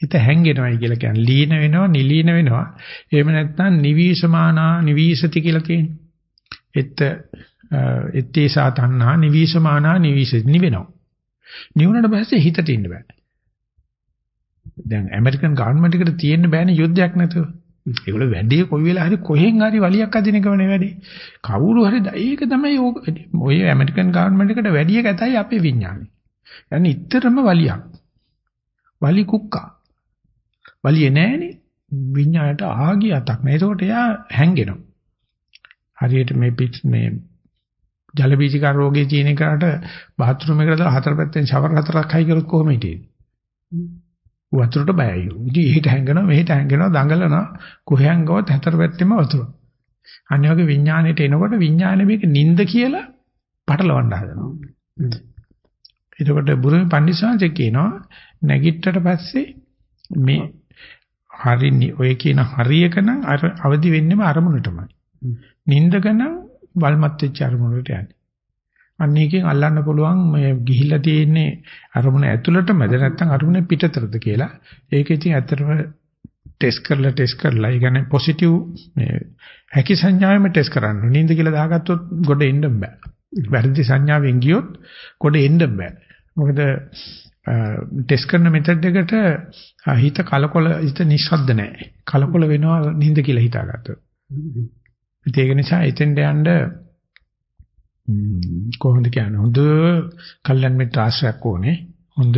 හිත හැංගෙනවයි කියලා කියන්නේ ලීන වෙනවා, නිලීන වෙනවා. එහෙම නැත්නම් නිවිසමානා නිවිසති කියලා තියෙනවා. එත් එත්තේසා තණ්හා නිවිසමානා නිවිසති නිවෙනවා. නිවුණට පස්සේ හිතට ඉන්න බෑ. දැන් ඇමරිකන් ගවර්න්මන්ට් එකට තියෙන්න බෑනේ යුද්ධයක් නැතුව. ඒගොල්ලෝ වැඩේ කොයි වෙලාව හරි කොහෙන් හරි වලියක් අදින එකමනේ වැඩේ. කවුරු හරි ඒක තමයි ඔය ඇමරිකන් ගවර්න්මන්ට් එකට වැඩි එකයි අපේ විඥානේ. يعني ඉතරම වලියක්. වලි කුක්කා. වලිය නෑනේ. විඥාණයට ආගිය අතක් නෑ. ඒකට එයා හැංගෙනවා. හරියට මේ පිට මේ ජල බීජිකා රෝගේ තියෙන එකට බාත්රූම් එකට දාලා හතර පැත්තෙන් ෂවර් හතරක් හයි කරොත් කොහොම හිටියේ? වතුරට බයයි. ඉතින් එහෙට හැංගෙනවා මෙහෙට හැංගෙනවා දඟලනවා කොහෙන් ගවත් හතර පැත්තෙම වතුර. අනිත් වගේ විඥාණයට එනකොට විඥාණය මේක නිନ୍ଦ කියලා පටලවන්න හදනවා. එතකොට බුරුමි පඬිස්සංශ කියනවා නැගිට්ටට පස්සේ මේ හරි ඔය කියන හරියක නම් අර අවදි වෙන්නෙම අරමුණටමයි. නින්දක නම් වල්මත් වෙච්ච අරමුණට යන්නේ. අන්න එකෙන් අල්ලන්න පුළුවන් මේ ගිහිල්ලා තියෙන්නේ අරමුණ ඇතුළටමද නැත්නම් අරමුණ පිටතරද කියලා. ඒක ඉතින් ඇත්තටම ටෙස්ට් කරලා ටෙස්ට් කරලා ඒ කියන්නේ පොසිටිව් මේ හැකි සංඥාවෙම ටෙස්ට් කරන්න. නින්ද කියලා දාගත්තොත් ගොඩ එන්න බෑ. වැරදි සංඥාවෙන් ගියොත් ගොඩ එන්න බෑ. මොකද ටෙස්ට් කරන මෙතඩ් එකට හිත කලකොල හිත නිශ්ශබ්ද නැහැ. කලකොල වෙනවා නින්ද කියලා හිතාගත්තොත්. ඒක නිසා එතෙන්ට යන්න කොහොමද කියන්නේ? හොඳ කල්යන් මිත්‍ර ආශ්‍රයක් ඕනේ. හොඳ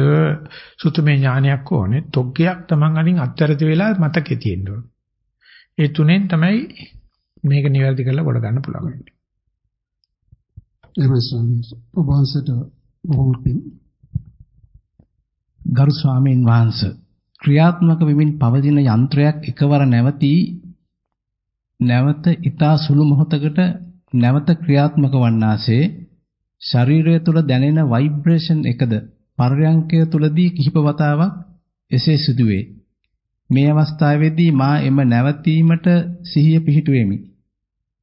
සුතමේ ඥානයක් ඕනේ. තොග්ගයක් Taman අලින් අත්තරති වෙලා මතකේ තියෙන්න ඕනේ. ඒ තුනෙන් තමයි මේක නිවැරදි කරලා කොට ගන්න පුළුවන් එහෙමයි ස්වාමීන්. ඔබ වහන්සේට බොහොම පිං ගරු ස්වාමීන් වහන්සේ ක්‍රියාත්මක වෙමින් පවතින යන්ත්‍රයක් එකවර නැවතී නැවත ඊතා සුළු මොහොතකට නැවත ක්‍රියාත්මක වන්නාසේ ශරීරය තුළ දැනෙන ভাইබ්‍රේෂන් එකද පර්යංකය තුලදී කිහිප වතාවක් එසේ සිදුවේ. මේ අවස්ථාවේදී මා එම නැවතීමට සිහිය පිහිටුවෙමි.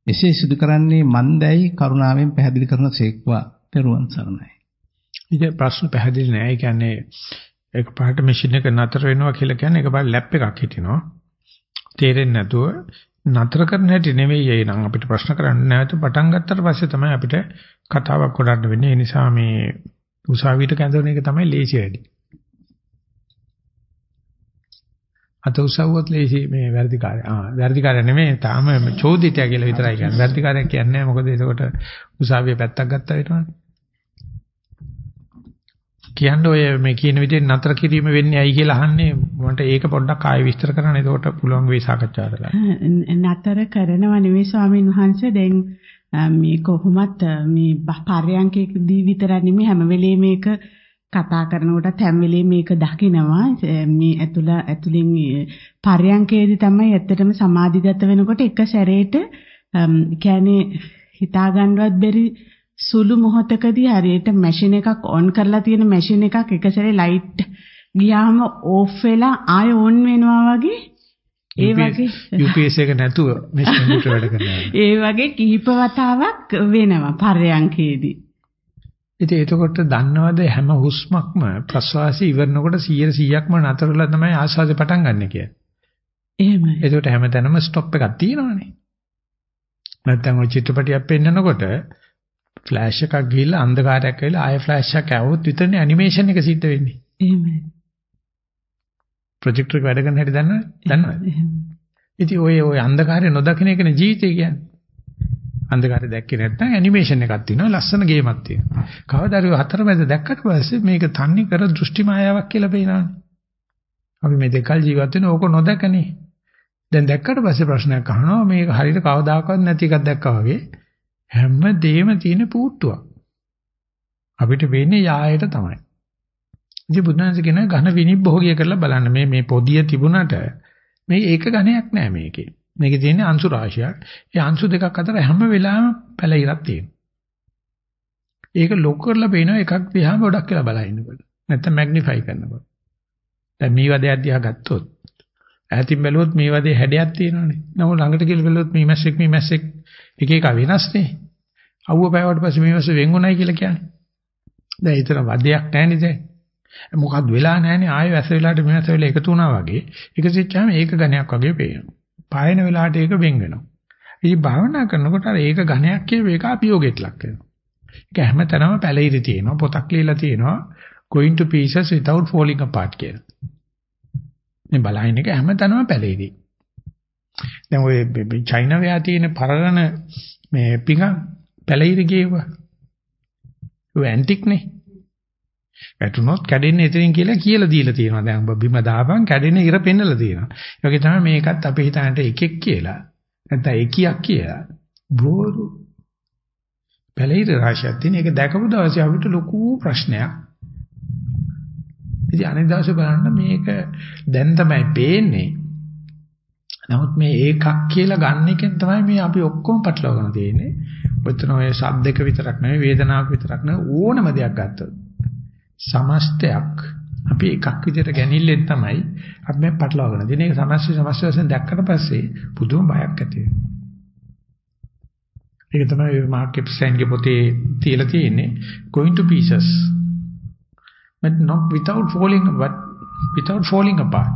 එසේ සිදු කරන්නේ මන්දයි කරුණාවෙන් පැහැදිලි කරන සේක්වා පෙරුවන් සරණයි. ඉතින් ප්‍රශ්න පැහැදිලි නෑ. ඒ කියන්නේ එකපාරට මැෂින් එක නතර වෙනවා කියලා කියන්නේ එකපාර ලැප් එකක් හිටිනවා. තේරෙන්නේ නැතුව නතර කරන හැටි නෙවෙයි ඒ නම් අපිට ප්‍රශ්න කරන්න නැවත පටන් ගත්තට පස්සේ තමයි අපිට කතාවක් කොටන්න වෙන්නේ. ඒ නිසා මේ උසාවියට කැඳවන එක තමයි ලේසි වැඩි. අත උසවුවත් ලේසි මේ වැඩිකාරය. ආ වැඩිකාරය නෙමෙයි තාම චෝදිතය කියලා විතරයි කියන්නේ. වැඩිකාරය කියන්නේ මොකද ඒකට උසාවියේ පැත්තක් ගත්තා වෙනවනේ. කියන්නේ ඔය මේ කියන විදිහට නතර කිරීම වෙන්නේ ඇයි කියලා අහන්නේ? මට ඒක පොඩ්ඩක් ආයෙ විස්තර කරන්න. එතකොට පුළුවන් වෙයි සාකච්ඡා කරන්න. නතර කරනව නෙවෙයි ස්වාමීන් වහන්සේ. දැන් මේ කොහොමත් මේ පර්යංකයකදී විතරක් නෙමෙයි හැම වෙලේම මේක කතා කරනකොටත් හැම වෙලේම මේක දකිනවා. මේ ඇතුළ ඇතුලින් පර්යංකයේදී තමයි ඇත්තටම සමාධිගත වෙනකොට එක සැරේට කියන්නේ හිතා ගන්නවත් බැරි සුළු මොහොතකදී හරියට මැෂින් එකක් ඔන් කරලා තියෙන මැෂින් එකක් එකසැරේ ලයිට් ගියාම ඕෆ් වෙලා ආය ඔන් වෙනවා වගේ ඒ වගේ UPS එක නැතුව මැෂින් එකට වැඩ කරනවා. ඒ වගේ කිහිප වතාවක් වෙනවා පර්යංකේදී. ඉතින් එතකොට දන්නවද හැම හුස්මක්ම ප්‍රශ්වාසය ඉවරනකොට 100%ක්ම නතරලා තමයි ආශ්වාසය පටන් ගන්න කියලා. එහෙමයි. එතකොට හැමතැනම ස්ටොප් එකක් තියෙනවනේ. නැත්නම් ඔය චිත්‍රපටියක් පෙන්නකොට ෆ්ලෑෂ් එකක් ගිහිල්ලා අන්ධකාරයක් වෙලා ආයෙ ෆ්ලෑෂ් එකක් આવුත් විතරනේ ඇනිමේෂන් එක සිද්ධ වෙන්නේ. එහෙමයි. ප්‍රොජෙක්ටර් එක වැඩ කරන හැටි දන්නවද? දන්නවද? ඉතින් ඔය ඔය අන්ධකාරය නොදකින එකනේ ජීවිතය කියන්නේ. අන්ධකාරය දැක්කේ නැත්නම් ඇනිමේෂන් එකක් තියෙනවා ලස්සන ගේමක් තියෙනවා. කවදාද ඔය හතරමැද දැක්කට පස්සේ මේක තන්නේ කර දෘෂ්ටි මායාවක් කියලා පේනවනේ. අපි මේ දෙකල් ජීවත් වෙන ඕක නොදකනේ. දැන් දැක්කට පස්සේ ප්‍රශ්නයක් අහනවා මේක හරියට කවදාකවත් නැති එකක් දැක්කා වගේ හැම දෙයක්ම තියෙන පුට්ටුවක්. අපිට වෙන්නේ යායට තමයි. ඉතින් බුදුන්සේ කියන ඝන විනිභෝගය කරලා බලන්න මේ මේ පොදිය තිබුණට මේ ඒක ඝනයක් නෑ මේකේ. මේකේ තියෙන්නේ අංශු රාශියක්. ඒ අංශු දෙකක් අතර හැම වෙලාවෙම පැලිරක් තියෙනවා. ඒක ලොක් කරලා පේනවා එකක් දිහා ගොඩක් කියලා බලලා ඉන්නකොට. නැත්නම් මැග්නිෆයි කරනකොට. දැන් මේ වදයක් දිහා ගත්තොත් ඈතින් බැලුවොත් මේ වදේ හැඩයක් තියෙනවානේ. නමුත් ළඟට කියලා බැලුවොත් මේ මැස්සෙක් මේ මැස්සෙක් එක එක වෙනස්නේ. අවුව පෑවට පස්සේ මේ මැස්ස වෙන්ුණයි කියලා කියන්නේ. දැන් ඊතර වදයක් නැහැනේ දැන්. මොකක්ද වෙලා නැහැනේ ආයෙ වැස වෙලාට මේ වැස වෙලා එකතු වුණා වගේ. එක සිච්චාම ඒක ගණයක් වගේ පේනවා. පායන වෙලාවට ඒක වෙන් වෙනවා. ඉතින් භාවනා කරනකොට අර ඒක ඝණයක් කියව එක අභියෝගයට ලක් වෙනවා. ඒක හැමතැනම පැලිරි තියෙනවා පොතක් ලියලා තියෙනවා going to pieces without falling apart කියලා. මේ බලහින් එක හැමතැනම පැලිරි. දැන් ඔය චයිනා ව්‍යා තියෙන පරණ මේ පිඟන් පැලිරි ගේවා. ඔය ඇන්ටික්නේ. වැටුනොත් කැඩෙන්නේ එතනින් කියලා කියලා දීලා තියෙනවා. දැන් ඔබ බිම දාපන් කැඩෙන ඉර පෙන්නලා තියෙනවා. ඒ වගේ තමයි මේකත් අපි හිතන්නට එකෙක් කියලා. නැත්නම් එකියක් කියලා. බෝරු. පැලිර රාශියක් තියෙන. ඒක දැකපු දවසේ අපිට ලොකු ප්‍රශ්නයක්. ඉතින් අනිත් දවසේ බලන්න මේක දැන් තමයි පේන්නේ. නමුත් මේ ඒකක් කියලා ගන්න එකෙන් තමයි මේ අපි ඔක්කොම පටලවාගෙන තියෙන්නේ. ඔතන ඔය ශබ්දක විතරක් නෙවෙයි වේදනාවක් විතරක් නෙවෙයි ඕනම දෙයක් ගත්තොත්. සමස්තයක් අපි එකක් විදිහට ගැනිල්ලෙන් තමයි අපි මේ පටලවාගෙන තියෙන්නේ. ඒක සමස්ත සමස්ත වශයෙන් දැක්කට පස්සේ පුදුම බයක් ඇති වෙනවා. ඒක තමයි මාර්ක් එප්ස්ටයින්ගේ පොතේ තියලා තියෙන්නේ going to pieces but not without falling but without falling apart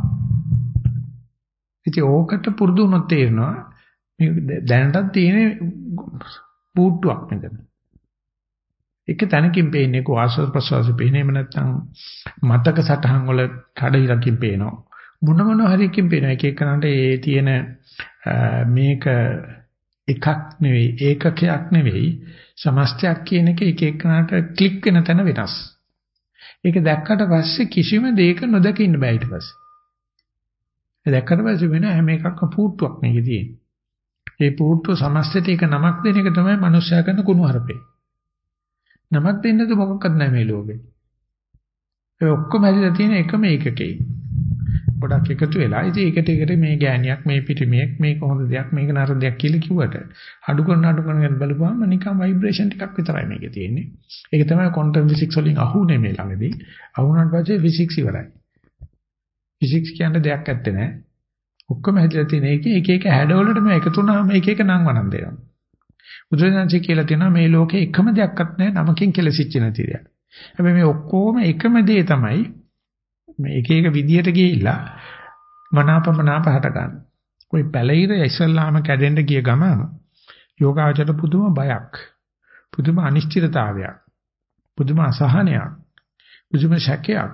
ඉතින් ඕකට පුරුදු වුණොත් තේරෙනවා මේ දැනටත් තියෙන බූට්ටුවක් මෙතන එක තැනකින් පේන්නේ කොහොසස් ප්‍රසවාස පේන්නේ එහෙම නැත්නම් මතක සටහන් වල කඩිලකින් පේනවා මොන මොන හරියකින් පේනවා එක එකනට ඒ තියෙන මේක එකක් නෙවෙයි ඒකකයක් නෙවෙයි සමස්තයක් කියන එක එක එකනට ක්ලික් වෙන තැන වෙනස්. ඒක දැක්කට පස්සේ කිසිම දෙයක නොදක ඉන්න බෑ ඊට පස්සේ. ඒ දැක්කට පස්සේ වෙන හැම එකක්ම පුට්ටුවක් මේකේ තියෙන්නේ. ඒ පුට්ටුව සමස්තයට ඒක නමක් දෙන එක තමයි මනුස්සයා කරන කුණු හරපේ. නමක් දෙන්නද මොකක්වත් නැහැ මේ ලෝකේ. ඒ ඔක්කොම හැදිලා තියෙන එකම ඒකකේ. ගොඩක් එකතු වෙලා ඉතින් ඒකට එකට මේ ගෑණියක් මේ පිටිමියක් මේක හොඳ දෙයක් මේක නරක දෙයක් කියලා කිව්වට අඩු කරන අඩු කරන බලපුවාම නිකන් ভাইබ්‍රේෂන් ටිකක් විතරයි මේකේ තියෙන්නේ. ඒක තමයි ක්වොන්ටම් ෆිසික්ස් වලින් අහුනේ මේ ළඟදී. අහුනට පස්සේ ෆිසික්ස් ඉවරයි. ෆිසික්ස් කියන්නේ දෙයක් ඇත්තේ නැහැ. ඔක්කොම හැදලා තියෙන එකේ එක එක හැඩවලට මේ එකතු වුණාම එක එක නම් වණන් දෙනවා. බුදුරජාණන්සේ කියලා තියෙනවා මේ ලෝකේ එකම දෙයක්වත් නැහැ නමකින් කෙලසිච්ච නැති දෙයක්. හැබැයි මේ ඔක්කොම එකම දේ තමයි මේ එක එක විදියට ගිහිල්ලා මනාපමනාප හට ගන්න. કોઈ පැලිර ඉස්සල්ලාම කැඩෙන්න ගිය ගමන යෝගාචර පුදුම බයක්. පුදුම අනිශ්චිතතාවයක්. පුදුම අසහනයක්. පුදුම ශක්‍යයක්.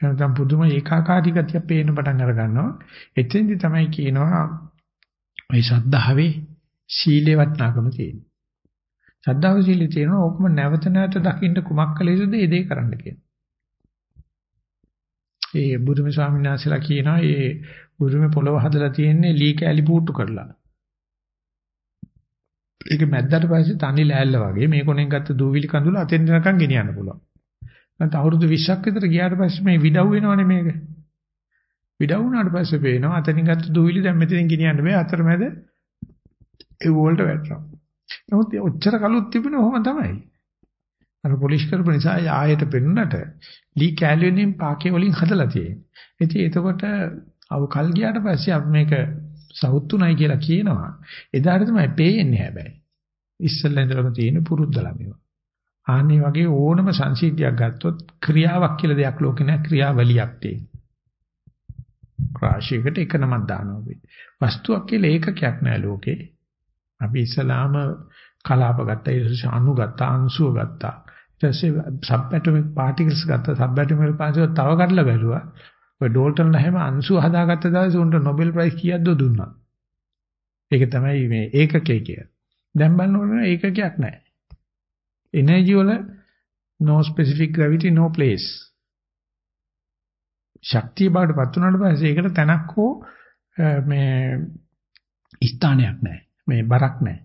එනනම් පුදුම ඒකාකාරී ගතිය පේන්න පටන් අර ගන්නවා. එතෙන්දි තමයි කියනවා මේ ශ්‍රද්ධාවේ සීලේ වටනකම තියෙනවා. ශ්‍රද්ධාව සීලේ තියෙනවා ඕකම නැවත නැවත දකින්න කුමක් කළ යුතුද ඒ දේ කරන්න කියන. ඒ බුදුම ස්වාමීන් වහන්සේලා කියනවා ඒ බුදුම පොළව හදලා තියෙන්නේ ලී කැලි පුට්ටු කරලා. ඒක මැද්දට පස්සේ තනි ලෑල්ල වගේ මේ කොනෙන් ගත්ත දූවිලි කඳුල අතෙන් යනකම් ගෙනියන්න පුළුවන්. නැත්නම් අවුරුදු 20ක් විතර ගියාට පස්සේ මේ විඩව් වෙනවනේ මේක. විඩව් වුණාට පස්සේ පේනවා අතෙන් ගත්ත දූවිලි දැන් මෙතනින් ගෙනියන්න බෑ අතරමැද ඒ වෝල්ට වැටෙනවා. නමුත් ඔච්චර කලුත් තිබුණේ ඔහොම තමයි. අර පොලිෂ් කරපු නිසා ආයෙත් පෙන්නුනට ලී කැලුවෙනින් පාකේ වලින් හදලා තියෙන්නේ. ඉතින් එතකොට අව කල් ගියාට පස්සේ අපි මේක සවුත්තුණයි කියලා කියනවා. එදාට තමයි පේන්නේ හැබැයි. ඉස්සෙල්ලා ඉඳලම තියෙන පුරුද්දලා මේවා. ආන්නේ වගේ ඕනම සංසිද්ධියක් ගත්තොත් ක්‍රියාවක් කියලා දෙයක් ලෝකේ නැහැ ක්‍රියාවලියක් තියෙනවා. රාශියකට එක නමක් දානවා අපි. වස්තුවක් කියලා ඒකකයක් නැහැ ලෝකේ. අපි ඉස්සලාම කලාප ගත්තා, ඊට අණු ගත්තා, අංශුව ගත්තා. ඊට පස්සේ සබ්ඇටොමික් පාටිකල්ස් ගත්තා සබ්ඇටොමික් පාටිකල්ස් තව කඩලා බැලුවා ඔය ඩෝල්ටන් හැම අංශු හදාගත්ත දවසේ උන්ට නොබෙල් ප්‍රයිස් කීයක්ද දුන්නා ඒක තමයි මේ ඒකකේ කිය දැන් බලනකොට ඒකකයක් නැහැ එනර්ජි වල no specific gravity no place ශක්තිය බවට පත් වුණාට පස්සේ ඒකට තැනක් හෝ මේ ස්ථානයක් නැහැ මේ බරක් නැහැ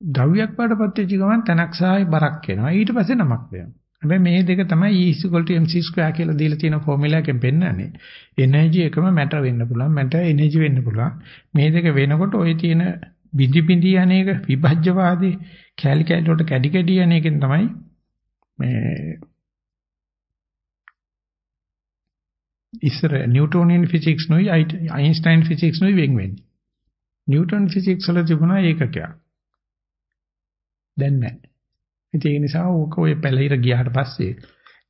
ද්‍රව්‍යයක් වඩපත් වෙච්ච ගමන් තනක් සහයි බරක් එනවා. ඊට පස්සේ නමක් වෙනවා. හැබැයි මේ දෙක තමයි E mc2 කියලා දීලා තියෙන ෆෝමියුලා එකෙන් පෙන්නන්නේ. එනර්ජි එකම මැටර් වෙන්න පුළුවන්, මැටර් එනර්ජි වෙන්න පුළුවන්. මේ දෙක වෙනකොට ওই තියෙන බිඳි බිඳි අනේක විභජ්‍යවාදී කැලි කැලි වලට කැඩි කැඩි අනේකෙන් තමයි මේ ඉස්සර නිව්ටෝනියන් ෆිසික්ස් නුයි අයින්ස්ටයින් ෆිසික්ස් නුයි වෙන් වෙන්නේ. නිව්ටන් ෆිසික්ස් වල තිබුණා ඒකකයක්. දැන් නැහැ. ඒ නිසා ඕක ඔය පැලිර ගියාට පස්සේ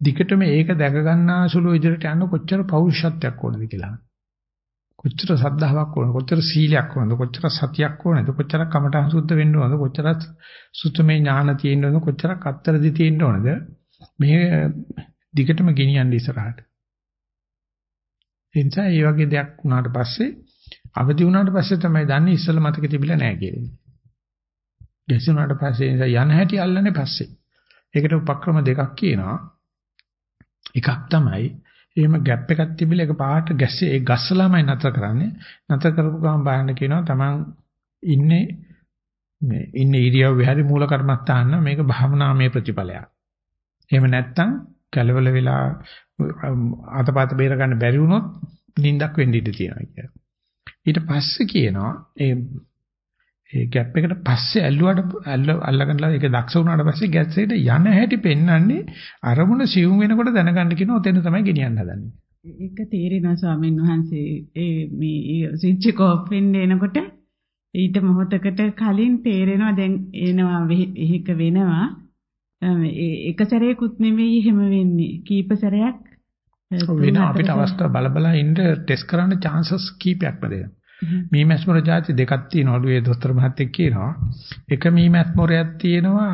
දිගටම ඒක දැක ගන්නාසුළු විදිහට යන කොච්චර පෞරුෂත්වයක් ඕනද කියලා. කොච්චර සද්ධාාවක් ඕනද? කොච්චර සීලයක් ඕනද? කොච්චර සතියක් ඕනද? කොච්චර කමඨං සුද්ධ වෙන්න ඕනද? කොච්චර සුත්තමේ ඥාන තියෙන්න ඕනද? කොච්චර අත්තරදි තියෙන්න ඕනද? මේ දිගටම ගෙනියන්න ඉස්සරහට. ඒ නිසා මේ වගේ දෙයක් වුණාට පස්සේ අවදි වුණාට පස්සේ තමයි දන්නේ ඉස්සෙල්ලා මතක තිබිලා නැහැ කියලා. ගැසුණාට පස්සේ යන හැටි අල්ලන්නේ පස්සේ. ඒකට උපක්‍රම දෙකක් කියනවා. එකක් තමයි එහෙම ગેප් එකක් තිබිලා ඒක පාට ගැස්සේ ඒ ගස්සලාමයි නතර කරන්නේ. නතර කරපු ගමන් බලන්න කියනවා තමන් ඉන්නේ මේ ඉන්නේ ඉරියව් විහරි මූල කර්මස්ථාන මේක භාවනාමය ප්‍රතිඵලයක්. එහෙම නැත්නම් කලවල වෙලා අතපත බේර ගන්න බැරි වුණොත් නිින්දක් වෙන්න ඉඩ තියෙනවා කියලා. ඊට පස්සේ කියනවා ඒ ඒ ગેප් එකට පස්සේ ඇල්ලුවාට අල්ලගන්නලා ඒක දක්ෂ වුණාට පස්සේ ගැස්සේට යන හැටි පෙන්වන්නේ අරමුණ සියුම් වෙනකොට දැනගන්න කියන ඔතෙන් තමයි ගෙනියන්න හදන්නේ. ඒක තේරෙනවා ස්වාමීන් වහන්සේ ඒ මේ ස්විච් එක ඕපන් වෙනකොට ඊට මොහොතකට කලින් තේරෙනවා දැන් එනවා එහෙක වෙනවා ඒක සැරේකුත් නෙමෙයි එහෙම වෙන්නේ කීප සැරයක් වෙන අපිට අවස්ථා බල බල ඉන්න ටෙස්ට් කරන්න chances කීපයක්ම දෙනවා. මීමැස්මොර જાති දෙකක් තියෙනවලු ඒ දොස්තර මහත්තයෙක් කියනවා. එක මීමැස්මොරයක් තියෙනවා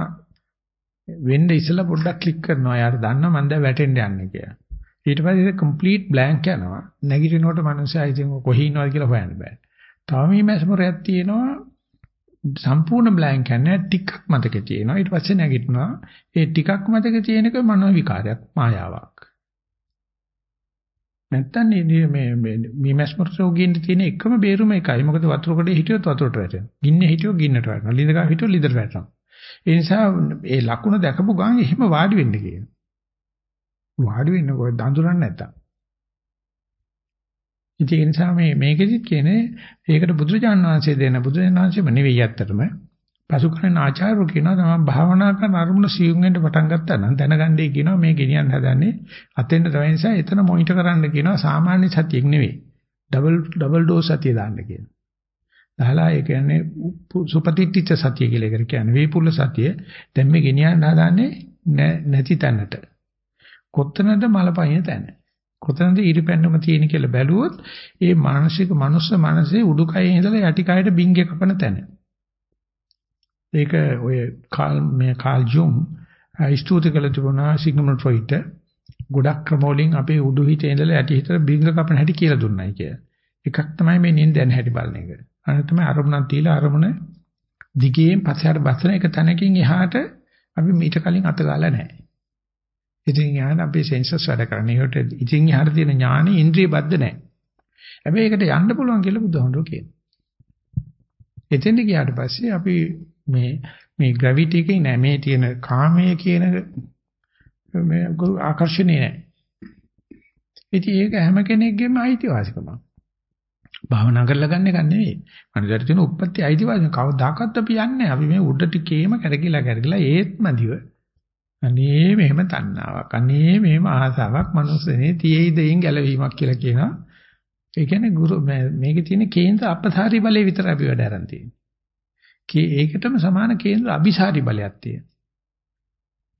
වෙන්න ඉස්සලා පොඩ්ඩක් ක්ලික් කරනවා. යාර දන්නවා මම දැන් වැටෙන්න යන්නේ කියලා. ඊට පස්සේ complete blank යනවා. නැගිටිනකොට මනුස්සයා ඉතින් කොහේ ඉන්නවද කියලා හොයන්න බෑ. තව මීමැස්මොරයක් තියෙනවා සම්පූර්ණ බ්ලැන්ක් යන්නේ ටිකක් මතකේ තියෙනවා ඊට පස්සේ නැගිටිනවා ඒ ටිකක් මතකේ තියෙනක මනෝ විකාරයක් මායාවක් නැත්තම් මේ මේ මැස්මර් රෝගීන් තියෙන එකම බේරුම එකයි. මොකද වතුර කොටේ හිටියොත් වතුරට වැටෙනවා. ගින්නේ හිටියොත් ගින්නට වැටෙනවා. ලිඳ ගා හිටියොත් ලිඳට වැටෙනවා. ඒ නිසා ඒ ලකුණ දැකපු ගමන් එහෙම වාඩි වෙන්න කියනවා. වාඩි වෙන්න කොහෙද දඳුරන්නේ නැත්තම්. ඉතින් ඒ නිසා මේ මේකෙදිත් කියන්නේ ඒකට බුදුරජාණන් වහන්සේ දෙන බුදුරජාණන් වහන්සේම නෙවෙයි ඇත්තටම පසුකරන ආචාර්යරු කියනවා තමයි භාවනා කරන අරමුණ සියුම් වෙන්න පටන් ගත්තා නම් දැනගන්නයි කියනවා මේ ගෙනියන්න හදන්නේ අතෙන්ද තමයි නිසා එතන මොනිටර් කරන්න කියනවා සාමාන්‍ය සතියක් නෙවෙයි ඩබල් ඩබල් ඩෝස් සතිය දාන්න කියනවා. දහලා ඒ කියන්නේ සුපතිට්ඨිත සතිය කියලා එකට කියන්නේ වේපුල්ල සතිය දැන් මේ ගෙනියන්න හදන්නේ නැති තැනට. කොතනද මලපයින් තැන. කොතනද ඉරිපැන්නම තියෙන කියලා බැලුවොත් ඒ මානසික මනුස්ස මනසේ උඩුකයේ ඉඳලා යටි කයට බින්ගේ කපන තැන. ඒක ඔය කාල් මේ කාල් ජුම් ස්තුති කළ තිබුණා සිග්මන්ඩ් ෆ්‍රොයිඩ් ගොඩක් ක්‍රමවලින් අපේ උඩු හිතේ ඉඳලා යටි හිතට බිංග කපන හැටි කියලා දුන්නයි කිය. එකක් තමයි මේ නිින්ද යන හැටි බලන එක. අනිත් තමයි අරමුණක් තියලා අරමුණ දිගේන් පස්සට බස්සන එක තැනකින් එහාට අපි මීට කලින් අත ගාලා නැහැ. ඉතින් ඥාන අපේ සෙන්සර්ස් වැඩ කරන්නේ. ඒකට ඉතින් එහාට තියෙන ඥානෙ ඉන්ද්‍රිය බද්ධ නැහැ. හැබැයි ඒකට යන්න පුළුවන් කියලා බුදුහාමුදුරුවෝ කියනවා. එතෙන්ට ගියාට පස්සේ අපි මේ මේ ග්‍රැවිටි එකේ නෑ මේ තියෙන කාමයේ කියන මේ ආකර්ෂණේ නෑ. ඉතින් ඒක හැම කෙනෙක්ගේම අයිතිවාසිකමක්. භාවනා කරලා ගන්න එක නෙවෙයි. මනසට තියෙන උප්පත්ති අයිතිවාසිකම කවදාකවත් අපි යන්නේ අපි මේ උඩ ටිකේම කරකිලා කරකිලා ඒත්මදිව අනේ මෙහෙම තණ්හාවක් අනේ මෙහෙම ආසාවක් මනුස්සනේ තියේදයින් ගැලවීමක් කියලා කියනවා. ඒ කියන්නේ ගුරු මේකේ තියෙන කේන්ද්‍ර අපසාරි බලය විතර අපි වැඩ අරන් තියෙන්නේ. ඒකටම සමාන කේන්ද්‍ර අபிසාරි බලයක් තියෙනවා.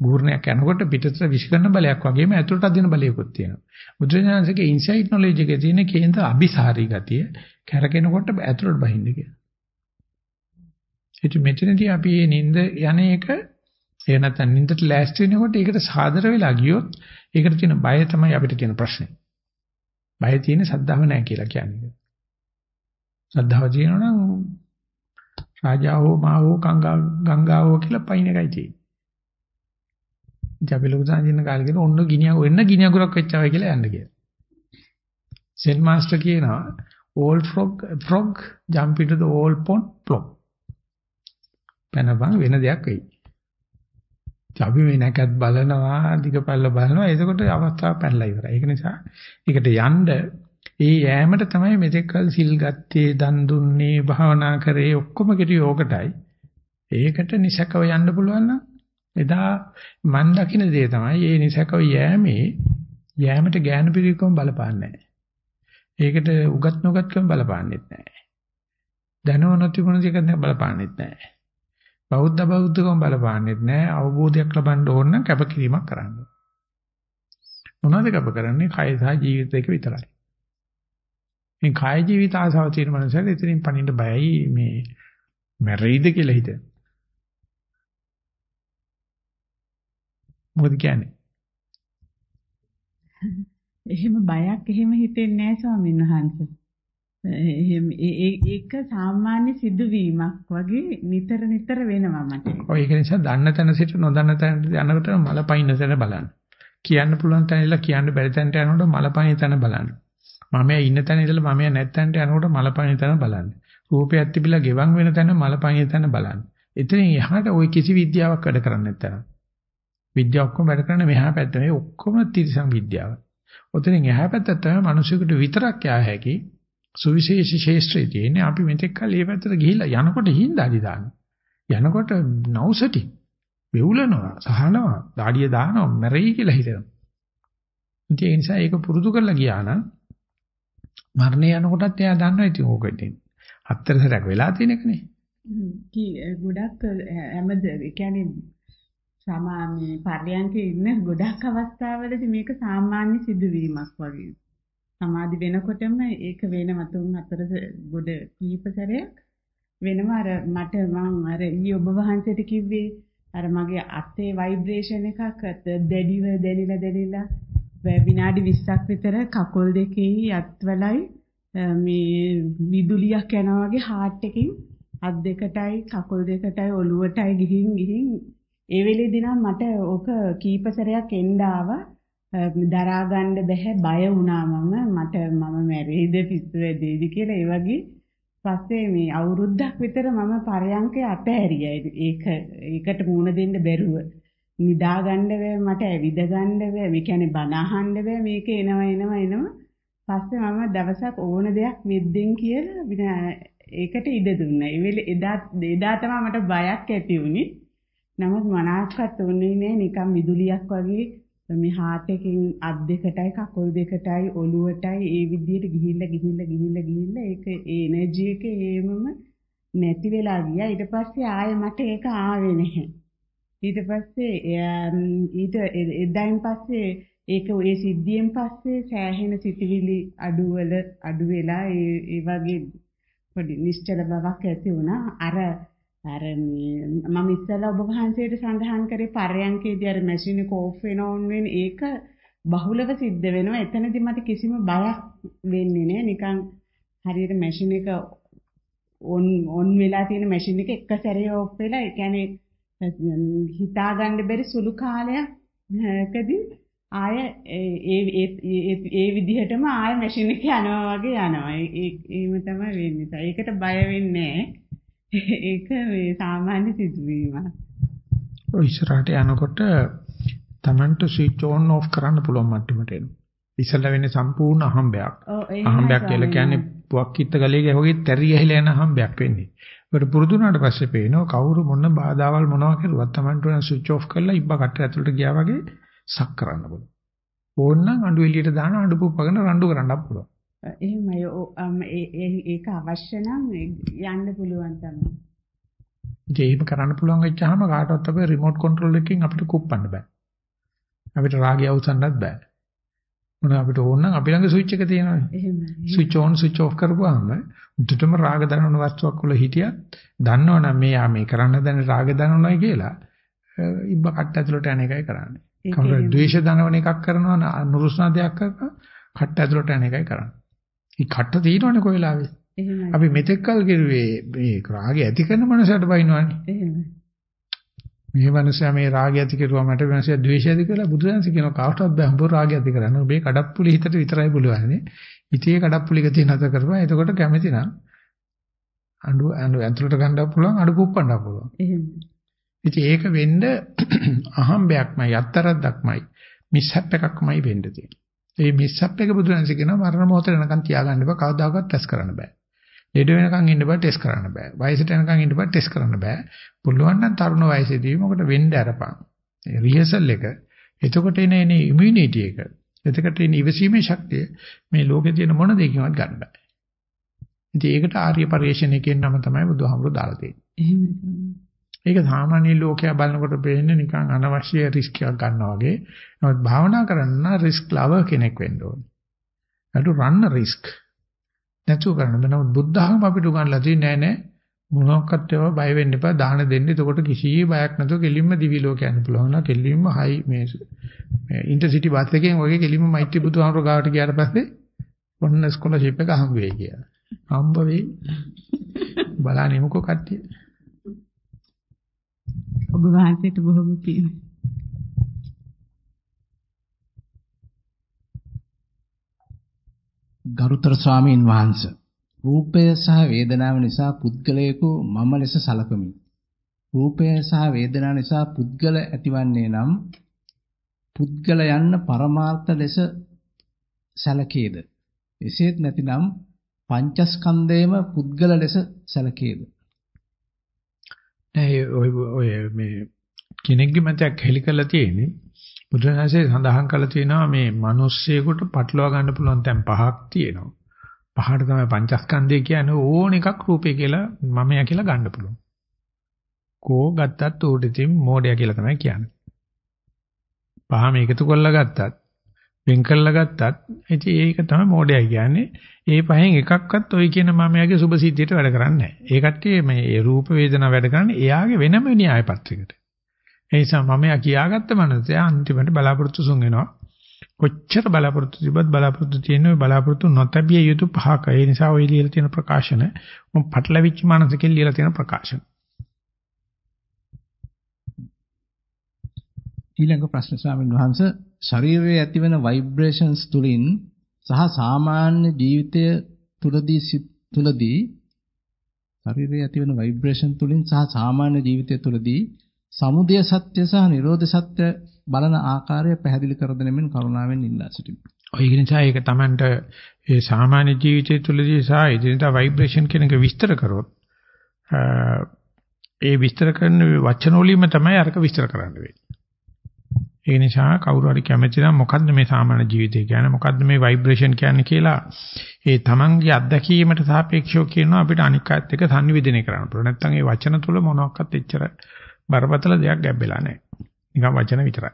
ගූර්ණයක් යනකොට පිටතට විශ්කරන බලයක් වගේම ඇතුළට අදින බලයකුත් තියෙනවා. බුදුරජාණන්සේගේ ඉන්සයිට් නොලෙජ් එකේ තියෙන කේන්ද්‍ර අபிසාරි ගතිය කැරකෙනකොට ඇතුළට බහින්න කියලා. ඉතින් මෙතනදී අපි මේ නිින්ද යන එක ඒ නැත්නම් නිින්දට ලෑස්ති වෙනකොට ඒකට සාදර වෙලා ගියොත් ඒකට තියෙන බය තමයි අපිට තියෙන ප්‍රශ්නේ. බය තියෙන සද්ධාව නැහැ කියලා කියන්නේ. සද්ධාව තියෙනවා නම් රාජා හෝ මා හෝ ගංගා ගංගා හෝ කියලා පයින් එකයි තියෙන්නේ. ජබි ලොකු සංජින්න කාලේ කියන ඔන්න ගිනිය වෙන්න ගිනිය ගුරක් වෙච්චවයි කියලා යන්න කියලා. සෙන් මාස්ටර් කියනවා all frog frog jump into the old pond plop. පැනපන් වෙන දෙයක් වෙයි. අපි මේ නැකත් බලනවා දිගපල්ල බලනවා එතකොට අවස්ථාව පැනලා ඉවරයි. ඒක නිසා ඒකට යන්න ඒ යෑමට තමයි මෙතෙක් කල සිල් ගත්තේ, දන් දුන්නේ, භාවනා කරේ ඔක්කොම කෙටි ඕකටයි. ඒකට නිසකව යන්න පුළුවන් නම් එදා මන් දකින්න දේ තමයි මේ නිසකව යෑමේ යෑමට ඥාන පිරිකම බලපාන්නේ නැහැ. ඒකට උගත් නොගත්කම බලපාන්නේත් නැහැ. දැනුව නොතිබුණ දෙයක් බලපාන්නේත් නැහැ. බෞද්ධ බෞද්ධකම බලපාන්නේත් නැහැ. අවබෝධයක් ලබන්න ඕන නම් කැපකිරීමක් කරන්න. මොනවද කැප කරන්නේ? කය සහ ජීවිතයක විතරයි. මේ කාය ජීවිත ආසාව තියෙන මනුස්සයෙක් ඉතින් පණින්න බයයි මේ මැරෙයිද කියලා හිතන. මොකද කියන්නේ? එහෙම බයක් එහෙම හිතෙන්නේ නැහැ ස්වාමීන් වහන්සේ. එහෙම ඒක සාමාන්‍ය සිදුවීමක් වගේ නිතර නිතර වෙනවා මට. ඔය ඒක නිසා දන්න තැන සිට නොදන්න තැනට යනකොට මලපයින් තැන බලන්න. කියන්න පුළුවන් තැන ඉඳලා කියන්න බැරි තැනට යනකොට මලපයින් තැන බලන්න. මම ඉන්න තැන ඉඳලා මම නැත්තැනට යනකොට මලපයින් තැන බලන්න. රූපයක් තිබිලා ගෙවන් වෙන තැන මලපයින් තැන බලන්න. එතනින් එහාට ওই කිසි විද්‍යාවක් වැඩ කරන්නේ නැත්තන. විද්‍යාව ඔක්කොම වැඩ කරන්නේ මෙහා පැත්තේ. මේ ඔක්කොම තිරසං විද්‍යාව. ඔතනින් එහා පැත්තට තමයි මිනිසෙකුට විතරක් යා හැකි සුවිශේෂී ශේෂ්ත්‍රයේ තියෙන්නේ. අපි මෙතෙක් කල් මේ පැත්තට ගිහිල්ලා යනකොට හින්දාදි දානවා. යනකොට නවුසටි වෙවුලනවා, සහනවා, දාඩිය දානවා, මැරෙයි කියලා හිතනවා. ඒ නිසා ඒක පුරුදු කරලා ගියා නම් මරණය යනකොටත් එයා දන්නවා ඉතින් ඕකට. හතර සැරයක් වෙලා තියෙන එකනේ. ගොඩක් හැමද ඒ කියන්නේ සාමාන්‍ය පර්යන්කේ ඉන්න ගොඩක් අවස්ථාවලදී මේක සාමාන්‍ය සිදුවීමක් වගේ. සමාධි වෙනකොටම ඒක වෙනම තුන් හතර ගොඩ කීප සැරයක් වෙනවා අර මට මම අර ඊ ඔබ වහන්සේට කිව්වේ අර මගේ අතේ ভাইබ්‍රේෂන් එකක් දැඩිව දැනිලා දැනිලා විනාඩි 20ක් විතර කකුල් දෙකේ අත්වලයි මේ විදුලියක් යනවා වගේ හાર્ට් එකකින් අත් දෙකටයි කකුල් දෙකටයි ඔළුවටයි ගිහින් ගිහින්. ඒ වෙලේදී නම් මට ඕක කීප සැරයක් එන්න ආවා. දරා ගන්න බැහැ බය වුණා මම. මට මම මැරෙයිද පිස්සු වැදෙයිද කියලා ඒ වගේ. පස්සේ මේ අවුරුද්දක් විතර මම පරයන්කේ අතහැරියා. ඒක ඒකට මුණ දෙන්න බැරුව. නිදා ගන්න බෑ මට ඇවිද ගන්න බෑ. මේ කියන්නේ බන අහන්න බෑ මේක එනවා එනවා එනවා. පස්සේ මම දවසක් ඕන දෙයක් මෙද්දෙන් කියලා ඒකට ඉඩ දුන්නා. ඒ වෙලේ එදා එදා තමයි මට බයක් ඇති වුනේ. නමුත් මනාක්වත් උන්නේ නෑ නිකන් විදුලියක් වගේ. මේ හાર્ට් එකකින් අත් දෙකටයි කකුල් දෙකටයි ඔළුවටයි ඒ විදිහට ගිහිල්ලා ගිහිල්ලා ගිහිල්ලා ගිහිල්ලා ඒක ඒ එනර්ජි එක ඒමම නැති වෙලා ගියා. ඊට පස්සේ ආයෙ මට ඒක ආවේ නැහැ. ඊට පස්සේ ඊට එදායින් පස්සේ ඒක ඒ සිද්ධියෙන් පස්සේ සෑහෙන සිතිවිලි අඩුවල අඩු වෙලා ඒ වගේ පොඩි නිශ්චල බවක් ඇති වුණා. අර අර මම ඉස්සලා ඔබ වහන්සේට සඳහන් කරේ පරයන්කේදී අර මැෂින් එක ඕෆ් වෙන ඕන් වෙන ඒක බහුලව සිද්ධ වෙනවා. එතනදී මට කිසිම බයක් වෙන්නේ නැහැ නිකන් හරියට මැෂින් එක ඔන් ඔන් වෙලා තියෙන මැෂින් එක එක සැරේ ඕෆ් වෙලා ඒ කියන්නේ හිතා ගන්න බැරි සුළු කාලයකදී ආය ඒ ඒ විදිහටම ආය මැෂින් එක යනවා වගේ යනවා. ඒම තමයි වෙන්නේ. ඒකට බය වෙන්නේ ඒක මේ සාමාන්‍ය සිදුවීමක්. ඔය ඉස්සරහට යනකොට Tamanට ස්විච් ඔන් ඔෆ් කරන්න පුළුවන් මට්ටමට එනවා. ඉස්සලා වෙන්නේ සම්පූර්ණ අහම්බයක්. අහම්බයක් කියලා කියන්නේ පුවක් කිත්ත ගලේ වගේ තැරි ඇහිලා යන අහම්බයක් වෙන්නේ. ඒකට පුරුදු වුණාට පස්සේ පේනවා කවුරු මොන බාධාවල් මොනවා කරුවත් Tamanට උන ස්විච් ඔෆ් කරලා ඉබ්බ කට්ට ඇතුළට ගියා වගේ සක් කරන්න පුළුවන්. ඕනනම් අඬු එළියට දාන අඬු පුප්පගෙන රණ්ඩු කරන්නත් පුළුවන්. එහෙමයි ඒක අවශ්‍ය නම් යන්න පුළුවන් තමයි. ඒක කරන්න පුළුවන් වෙච්චාම කාටවත් අපේ රිමෝට් කන්ට්‍රෝල් එකකින් අපිට කුප්පන්න බෑ. අපිට රාගය අවසන්වත් බෑ. මොන අපිට ඕන නම් අපි ළඟ ස්විච් එක තියෙනවානේ. එහෙමයි. ස්විච් ඔන් ස්විච් ඔෆ් කරපුවාම උඩටම රාග දනවන වස්තුවක් වල හිටියත් දන්නවනම් මේ යා මේ කරන්න දැන රාග දනවනයි කියලා ඉබ්බ කට්ට ඇතුළට යන එකයි කරන්නේ. කවුරු ද්වේෂ දනවන එකක් කරනවා නුරුස්නා දෙයක් කරනවා කට්ට ඇතුළට යන එකයි කරන්නේ. මේ කට්ට තියෙනවනේ කොයි වෙලාවෙ. අපි මෙතෙක් කල් කිරුවේ මේ රාගය ඇති කරන මනසට බයිනවනේ. එහෙමයි. මේ මනුස්සයා මේ රාගය ඇති කරුවා මට මනුස්සයා ද්වේෂය ඇති කළා බුදුදහම කියන කාටවත් බෑ උඹ රාගය ඇති කරන්න. ඔබේ කඩප්පුලි හිතට විතරයි පුළුවන්නේ. ඉතියේ කඩප්පුලි ගතිය නැත කරපුවා. එතකොට කැමති නම් අඬු අඬු ඇතුළට ගන්නත් පුළුවන් අඬු පුප්පන්නත් පුළුවන්. එහෙම. ඉතින් ඒක වෙන්න අහම්බයක්මයි අත්තරද්දක්මයි මිස්හැප් එකක්මයි වෙන්න තියෙන්නේ. ඒ මිස්සප් එක බුදුරජාණන්සේ කියනවා මරණ මොහොත වෙනකන් තියාගන්න බෑ කවදාකවත් ටෙස්ට් කරන්න බෑ. ලෙඩ වෙනකන් ඉන්න බෑ ටෙස්ට් කරන්න බෑ. වයසට යනකන් ඉන්න බෑ ටෙස්ට් කරන්න බෑ. පුළුවන් නම් තරුණ වයසේදී මොකට වෙන්න අරපන්. රිහර්සල් එක. එතකොට එන ඉමුනිටි එක. එතකොට එන ඉවසීමේ ශක්තිය මේ ලෝකේ තියෙන මොන දෙයකින්වත් ගන්න බෑ. ඉතින් ඒකට ආර්ය පරිශ්‍රණයකින් නම තමයි බුදුහාමුදුරු දාලා තියෙන්නේ. ඒක සාමාන්‍ය ලෝකයා බලනකොට පේන්නේ නිකන් අනවශ්‍ය රිස්ක් එකක් ගන්නවා වගේ. නමුත් භාවනා කරන්න රිස්ක් ලවර් කෙනෙක් වෙන්න ඕනේ. අලු රන්න රිස්ක්. නැතුව කරන්න බෑ. නමුත් බුද්ධහම අපිට උගන්ලා තියෙන්නේ නෑ නෑ මොනක්වත් ඒවා බය වෙන්න එපා දාන දෙන්න. එතකොට කිසි බයක් නැතුව කෙලින්ම දිවි ලෝක යන්න පුළුවන්. නා කෙලින්ම හයි මේ මේ ඉන්ටර්සිටි බස් එකෙන් වගේ කෙලින්ම මෛත්‍රී බුදුහාමර ගාවට ගියාට පස්සේ ඔන්න ස්කෝලර්ෂිප් එක හම්බ වෙයි කියලා. හම්බ වෙයි. බලන්නේ මොකෝ කට්ටිය. ඔබ වහන්සේට බොහොම පිං. ගරුතර ස්වාමීන් වහන්සේ රූපය සහ වේදනාව නිසා පුද්ගලයෙකු මම ලෙස සලකමි. රූපය සහ වේදනාව නිසා පුද්ගල ඇතිවන්නේ නම් පුද්ගල යන්න පරමාර්ථ ලෙස සැලකේද? එසේත් නැතිනම් පංචස්කන්ධයම පුද්ගල ලෙස සැලකේද? නෑ ඔය ඔය මේ කෙනෙක්ගේ මතයක් හෙලි කරලා තියෙන්නේ බුදුරජාණන්සේ සඳහන් කරලා තියෙනවා මේ මිනිස්සෙකුට පටලවා ගන්න පුළුවන් තැන් පහක් තියෙනවා. පහට තමයි පංචස්කන්ධය කියන්නේ ඕන එකක් රූපේ කියලා මමයා කියලා ගන්න පුළුවන්. කෝ ගත්තත් ඌට ඉතින් මෝඩයා කියලා තමයි කියන්නේ. පහම එකතු කරලා ගත්තත් වෙන් කරලා ගත්තත් ඉතින් ඒක තමයි මෝඩයා කියන්නේ. ඒ පහෙන් එකක්වත් ඔය කියන මමයාගේ සුභ සිද්ධියට වැඩ කරන්නේ නැහැ. ඒ කට්ටිය මේ රූප වේදනා වැඩ කරන්නේ එයාගේ වෙනම න්‍යාය පත්‍රයකට. ඒ නිසා මමයා කියාගත්ත මනසයා අන්තිමට බලාපොරොත්තු සුන් වෙනවා. කොච්චර බලාපොරොත්තු තිබ්බත් බලාපොරොත්තු තියෙන ඔය බලාපොරොත්තු නොතැබිය යුතු පහක. ඒ නිසා ඔය ලියලා තියෙන ප්‍රකාශන මම පටලවිච්ච මානසිකෙන් ලියලා තියෙන ප්‍රකාශන. ඊළඟ ප්‍රශ්න ස්වාමීන් වහන්ස ශරීරයේ ඇතිවන ভাইබ්‍රේෂන්ස් තුලින් සහ සාමාන්‍ය ජීවිතය තුලදී තුලදී ශරීරයේ ඇතිවන ভাইබ්‍රේෂන් තුලින් සහ සාමාන්‍ය ජීවිතය තුලදී සමුදය සත්‍ය සහ නිරෝධ සත්‍ය බලන ආකාරය පැහැදිලි කර දෙනෙමින් කරුණාවෙන් ඉල්ලා සිටිමි. ඔය නිසා ඒක Tamanට ඒ සාමාන්‍ය ජීවිතය තුළදී සහ ඉදිරියට ভাইබ්‍රේෂන් කියන එක විස්තර කරොත් ඒ විස්තර කරන වචනෝලියම තමයි අරක විස්තර කරන්න වෙන්නේ. ඒ නිසා කවුරු හරි කැමති නම් මොකද්ද මේ සාමාන්‍ය ජීවිතය කියන්නේ මොකද්ද මේ ভাইබ්‍රේෂන් කියන්නේ කියලා ඒ Tamanගේ අත්දැකීමට සාපේක්ෂව කියනවා අපිට අනික් අයත් එක්ක සංනිවේදනය කරන්න පුළුවන්. නැත්නම් ඒ වචන තුල මොනවාක්වත් එච්චර බරපතල දෙයක් ගැඹෙලා නැහැ. නිකන් වචන විතරයි.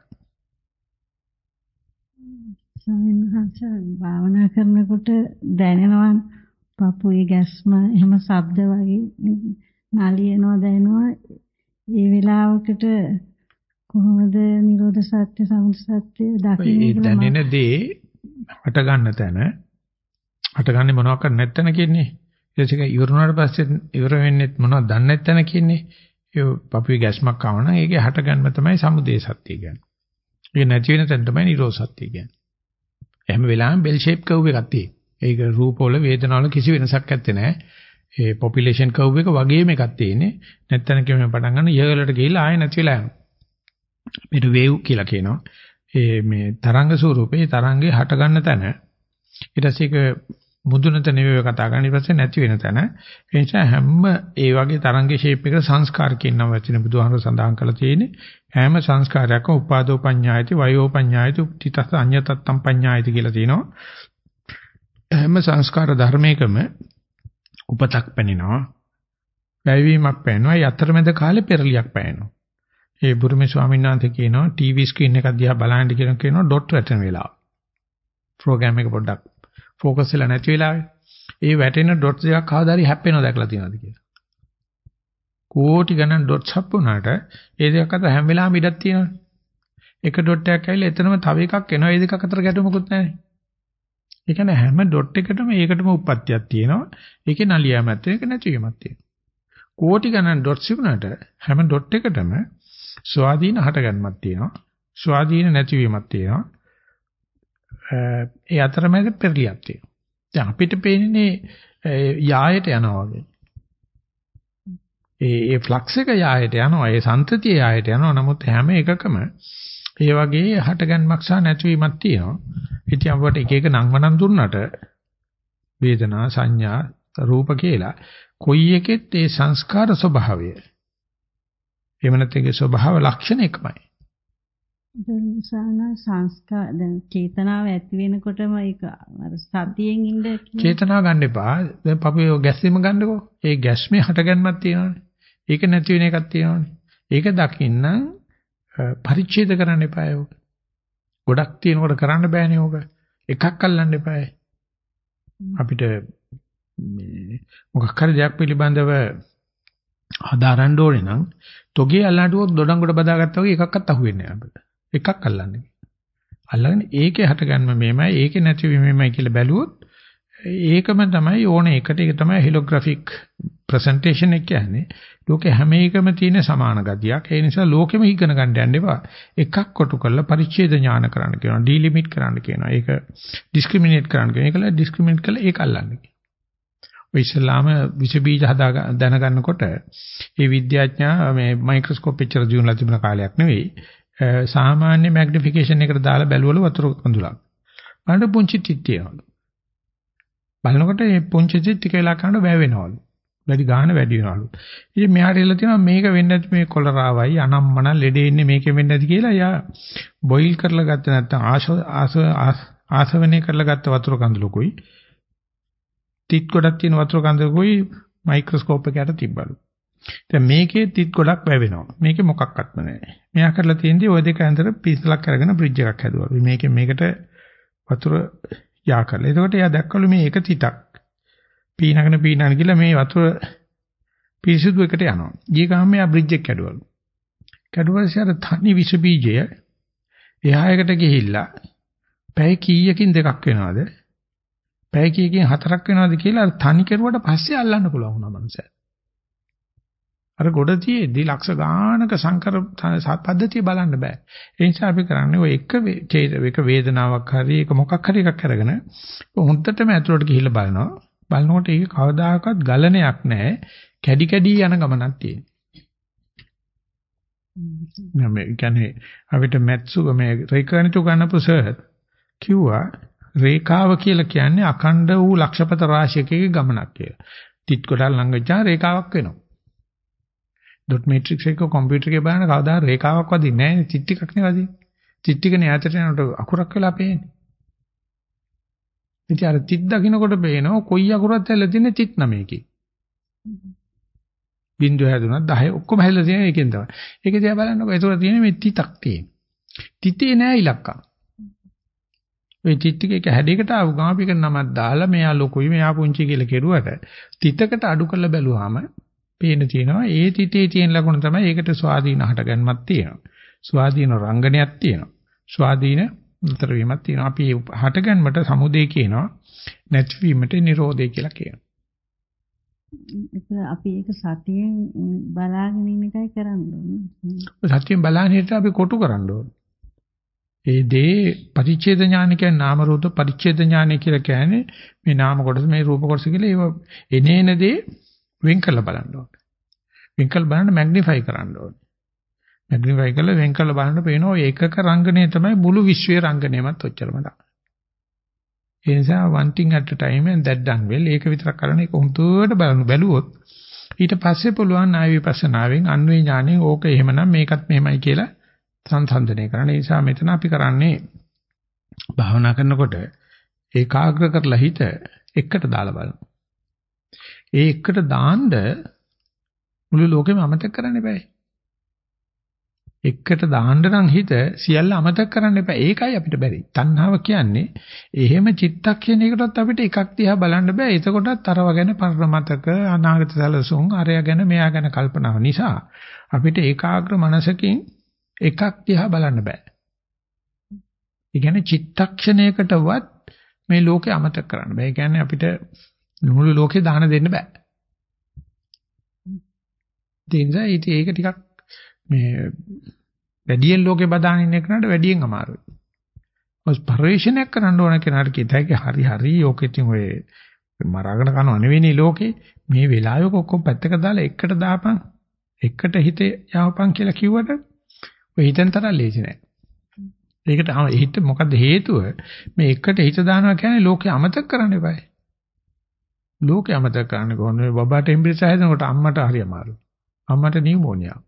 ස්වාමීන් වහන්සේ භාවනා කරනකොට දැනෙනවා පපුවේ ගැස්ම එහෙම ශබ්ද වගේ නාලියනවා දැනෙනවා. ඒ වෙලාවකට කොහොමද නිරෝධ සත්‍ය සමුදය සත්‍ය දකින්නේ ඒ දැනෙන දේ හට ගන්න තැන හට ගන්නේ මොනවාක් නැත්තන කියන්නේ පස්සේ ඉවර වුණාට පස්සේ ඉවර වෙන්නේ මොනවද දන්නේ නැත්තන කියන්නේ ඒ පපුවේ ගැස්මක් ආව නම් ඒකේ හට ගන්න තමයි සමුදය සත්‍ය කියන්නේ. ඒක නැති වෙන තැන තමයි නිරෝධ සත්‍ය කියන්නේ. හැම වෙලාවෙම බෙල් ෂේප් කර්ව් එකක් තියෙනවා. ඒක රූපවල වේදනාවල කිසි වෙනසක් නැත්තේ නෑ. ඒ පොපියුලේෂන් කර්ව් එක වගේම එකක් තියෙන්නේ. නැත්තන කියමු පටන් ගන්න ඉහළට ගිහිල්ලා ආයෙ නැති වෙලා යනවා. මේක වේව් කියලා කියනවා. ඒ මේ තරංග ස්වරූපේ තරංගේ හට ගන්න තැන ඊට පස්සේ ඒක මුදුනට නෙවෙයි කතා කරන්නේ ඊට පස්සේ නැති වෙන තැන. ඒ නිසා හැම ඒ වගේ තරංගේ ෂේප් එකට සංස්කාර කියන නම වචන බුදුහාමර සඳහන් කරලා තියෙන්නේ. හැම සංස්කාරයක්ම උපාදෝ පඤ්ඤායති වයෝ පඤ්ඤායති උක්තිතස අඤ්ඤතත්තම් පඤ්ඤායති කියලා තියෙනවා. හැම සංස්කාර ධර්මයකම උපතක් පැනිනවා. වැයවීමක් පැනනවා. ඒ අතරමැද කාලේ පෙරලියක් පැනනවා. ඒ බුරුමේ ස්වාමීන් වහන්සේ කියනවා ටීවී ස්ක්‍රීන් එක දිහා බලන්න කියලා කියනවා ඩොට් වැටෙන වෙලාව. ප්‍රෝග්‍රෑම් එක පොඩ්ඩක් ફોකස් වෙලා නැති වෙලාවේ ඒ වැටෙන ඩොට්ස් එකක් කවදාරි හැප්පෙනවද දැකලා තියෙනවද කියලා. කෝටි ගණන් ඩොට්ස් හප්පුණාට ඒ දෙක අතර හැම වෙලාවෙම ඉඩක් තියෙනවනේ. එක ඩොට් එකක් ඇවිල්ලා එතනම තව එකක් එනවා ඒ දෙක අතර ගැටුමකුත් නැහැ. ඒ කියන්නේ හැම ඩොට් එකටම ඒකටම උප්පත්තියක් තියෙනවා. ඒකේ නලියාමක් තියෙන එක නැතිවීමක් තියෙනවා. කෝටි ගණන් ඩොට්ස් වුණාට හැම ඩොට් එකටම ස්වාධීන හටගන්මක් තියෙනවා. ස්වාධීන නැතිවීමක් තියෙනවා. ඒ අතරමැද පෙරලියක් තියෙනවා. දැන් අපිට පේන්නේ යායට යනවා වගේ. ඒ ඒ ෆ්ලක්ස් එක යායට යනවා. ඒ සංතතිය යායට යනවා. නමුත් හැම එකකම ඒ වගේ හටගන්මක් සහ නැතිවීමක් තියෙනවා. ඉතින් අපවට එක එක නම් වනම් දුන්නට වේදනා සංඥා රූප කියලා කොයි එකෙත් ඒ සංස්කාර ස්වභාවය එහෙම නැත්නම් ඒ ස්වභාව ලක්ෂණ එකමයි. දන්සන සංස්කාර දැන් චේතනාව ඇති වෙනකොටම ඒක අර සතියෙන් ඉන්න චේතනාව ගන්න එපා. දැන් පපුවේ ගැස්සීම ගන්නකෝ. ඒ ගැස්මේ හටගන්මක් තියෙනවානේ. ඒක නැති වෙන එකක් තියෙනවානේ. ඒක දකින්න පරිච්ඡේද කරන්න එපා ඒක. ගොඩක් තියෙනකොට කරන්න බෑනේ ඕක. එකක් අල්ලන්න එපා. අපිට මේ මොකක් හරි දෙයක් පිළිබඳව හදාරන්න ඕනේ නම් තොගේ අල්ලන්නටුවොත් දොඩංගොඩ බදාගත්තා වගේ එකක්වත් අහුවෙන්නේ නැහැ අපිට. එකක් අල්ලන්නේ. අල්ලගෙන ඒකේ හටගන්ම මෙහෙමයි ඒකේ නැතිවීම මෙහෙමයි කියලා බැලුවොත් ඒකම තමයි ඕනේ එකට ඒක තමයි හෙලෝග්‍රැෆික් ප්‍රසන්ටේෂන් එක කියන්නේ. ලෝකේ හැම එකම තියෙන සමාන ගතියක්. ඒ නිසා ලෝකෙම ඉගෙන ගන්න යන්න එපා. එකක් කොටු කරලා පරිච්ඡේද ඥාන කරන්න කියනවා. ඩීලිමිට් කරන්න කියනවා. ඒක ඩිස්ක්‍රිමිනේට් කරන්න කියනවා. ඒකල ඩිස්ක්‍රිමිනේට් කළා ඒක අල්ලන්නේ. ඔය ඉස්ලාම විස බීජ හදා දැනගන්නකොට මේ විද්‍යාඥයා මේ මයික්‍රොස්කෝප් එච්චර දිනුලා තිබුණ කාලයක් නෙවෙයි. සාමාන්‍ය මැග්නිෆිකේෂන් එකට දාලා බැලුවලු වතුර කඳුලක්. බලන්න පුංචි තිත්තියවලු. බලනකොට මේ පුංචි තිත් ටික වෙලා කරනකොට වැය වෙනවලු. වැඩි ගාන වැඩි වෙනවලු. ඉතින් මෙහාට එල්ල තියෙනවා මේක වෙන්නේ නැති මේ කොලරාවයි අනම්මන ලෙඩේ ඉන්නේ මේකෙන් වෙන්නේ නැති කියලා යා බොයිල් කරලා ගත්ත නැත්නම් ආස ආසවනේ කරලා ගත්ත වතුර කඳුලකුයි තිත් ගොඩක් තියෙන වතුර කඳුලකුයි මයික්‍රොස්කෝප් එකකට තිබ්බලු. දැන් මේකේ තිත් ගොඩක් වැවෙනවා. මේකේ මොකක්වත්ම නැහැ. මෙයා කරලා තියෙන්නේ ওই දෙක අතර පිස්සලක් අරගෙන බ්‍රිජ් එකක් හැදුවා. මේකෙන් මේකට වතුර යා කරලා. එතකොට එයා දැක්කලු මේ එක තිතක් පීනගෙන පීනන කියලා මේ වතුර පිරිසිදු එකට යනවා. ගිය ගමන් මෙයා බ්‍රිජ් එක කැඩුවලු. කැඩුවාසේ අර තනි විස බීජය එහා එකට ගිහිල්ලා පැය කීයකින් දෙකක් වෙනවද? පැය කීයකින් හතරක් වෙනවද කියලා තනි කෙරුවට පස්සේ අල්ලන්න පුළුවන් වුණා මනුස්සයා. අර ගොඩ තියේදී ලක්ෂ ගානක සංකර පද්ධතිය බලන්න බෑ. ඒ නිසා අපි කරන්නේ ඔය එක එක වේදනාවක් හරි එක මොකක් හරි එකක් අරගෙන හොඳටම ඇතුළට ගිහිල්ලා බලනවා. බලනකොට ඒක කවදාකවත් ගලණයක් නැහැ. කැඩි කැඩි යන ගමනක් තියෙනවා. මේ කියන්නේ අපිට මැත්සු මේ රේඛානිතු ගන්නපු සර් කිව්වා රේඛාව කියලා කියන්නේ අඛණ්ඩ වූ ලක්ෂපත රාශියකගේ ගමනක් කියලා. තිත් කොටල් ළඟ වෙච්චා රේඛාවක් වෙනවා. ඩොට් මැට්‍රික්ස් එක කම්පියුටර් එකේ බලන කවදා රේඛාවක් වදින්නේ නැහැ නේ චිත් ටිකක් නේ වදින්නේ. චිත් ටිකනේ ඈතට යනකොට අකුරක් වෙලා පේන්නේ. ඉතින් අර චිත් දකින්නකොට පේනවා කොයි අකුරක් ඇල්ල තියෙන්නේ චිත් නමේකේ. බින්දුව හැදුනත් 10 ඔක්කොම හැදලා තියෙන එකෙන් තමයි. ඒක දිහා බලනකොට ඒතකොට තියෙන්නේ මේ තිතක් තියෙන. තිතේ නෑ ඉලක්කම්. ওই තිත් ටික එක හැඩයකට ආව ගාපික නමක් දාලා මෙයා ලොකුයි මෙයා පුංචි කියලා කෙරුවට තිතකට අඩු කරලා බැලුවාම පේන තියෙනවා ඒ තිතේ තියෙන ලකුණ තමයි ඒකට ස්වාධීන හටගන්මක් තියෙනවා. ස්වාධීන රංගනයක් තියෙනවා. ස්වාධීන උතර වීමක් තියෙනවා. අපි හටගන්මට සමුදේ කියනවා නැතිවීමට නිරෝධය කියලා කියනවා. අපි ඒක සතියෙන් බලාගෙන ඉන්න එකයි කරන්න ඕනේ. සතියෙන් බලාගෙන ඉන්න අපි කොටු කරන්න ඕනේ. ඒ දේ පරිච්ඡේද ඥාන කියන්නේ නාම රූප පරිච්ඡේද ඥානය කියලා කියන්නේ මේ නාම කොටස මේ රූප කොටස කියලා ඒව එනේන දේ වෙන් කරලා බලන්න ඕනේ. වෙන් කරලා බලන්න මැග්නිෆයි කරන්න ඕනේ. මැග්නිෆයි කරලා වෙන් කරලා බලන්න පේනවා ඒකක රංගනය තමයි මුළු විශ්වයේ රංගනයමත් ඔච්චරම තමයි. ඒ නිසා one thing at a time and that done well ඒක විතරක් කරන්න ඒක හුදුවට බලන්න බැලුවොත් ඊට පස්සේ පුළුවන් ආය විපස්සනාවෙන් අන්වේ ඥානෙ ඕක එහෙමනම් මේකත් මෙහෙමයි කියලා සංසන්දනය කරන්න. ඒ නිසා මෙතන අපි කරන්නේ භාවනා කරනකොට ඒකාග්‍ර කරලා හිත එකට දාලා බලනවා. ඒ එකට දාන්න මුළු ලෝකෙම අමතක කරන්න eBay. එකට දාන්න නම් හිත සියල්ල අමතක කරන්න එපා. ඒකයි අපිට බැරි. තණ්හාව කියන්නේ එහෙම චිත්තක්ෂණයකටත් අපිට එකක් දිහා බලන්න බෑ. එතකොටත් අරව ගැන පරමතක අනාගත සැලසුම් අරය ගැන මෙයා ගැන කල්පනාව නිසා අපිට ඒකාග්‍ර මනසකින් එකක් දිහා බලන්න බෑ. ඒ කියන්නේ චිත්තක්ෂණයකටවත් මේ ලෝකේ අමතක කරන්න බෑ. ඒ කියන්නේ අපිට මුළු ලෝකේ දාන දෙන්න බෑ. ඒ නිසා ඒක ටිකක් මේ වැඩියෙන් ලෝකේ බදාගෙන ඉන්න කෙනාට වැඩියෙන් අමාරුයි. ඔස් පරිශ්‍රණයක් කරන්න ඕන කෙනාට කිතයි හරි හරි යෝකෙටින් ඔය මරාගෙන කනව නෙවෙයි ලෝකේ මේ වෙලාවක ඔක්කොම පැත්තක දාලා එකට දාපන් එකට හිතේ යවපන් කියලා කිව්වට ඔය හිතෙන් තරම් ලේසි නෑ. ඒකට ආ හිත මොකද්ද හේතුව? මේ එකට හිත දානවා කියන්නේ ලෝකේ අමතක කරන්න එපායි. ලෝකේ අමතක කරන්න කොහොමද? මේ බබාට ටෙම්පරේචර් හැදෙනකොට අම්මට හරි අමාරුයි. අම්මට නියුමෝනියා.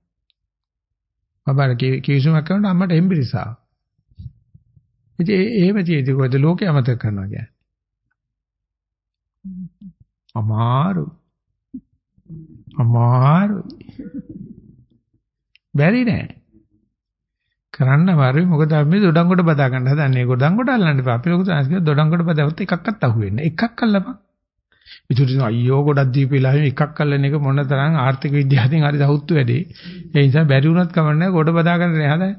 බබාට කිවිසුමක් කරනකොට අම්මට ටෙම්පරේචර්. ඉතින් එහෙම තියෙදි කොහෙද ලෝකේ අමතක කරනවා කියන්නේ? අමාරු. අමාරු. බැරි නෑ. කරන්න අමාරුයි මොකද අපි දොඩංගොඩ බදා ගන්න හදන්නේ. ගොඩංගොඩ අල්ලන්න එපා. අපි ලොකු සංස්කෘතිය දොඩංගොඩ බදාවොත් එකක්වත් අහුවෙන්නේ. එකක් අල්ලපන්. ඉතින් අයියෝ ගොඩක් දීපිලා එකක් අල්ලන එක මොන තරම් ආර්ථික විද්‍යාවෙන් හරි සහුත්තු වැඩි. ඒ නිසා බැරි වුණත් කමන්නේ ගොඩ බදා ගන්න නෑ හදන්නේ.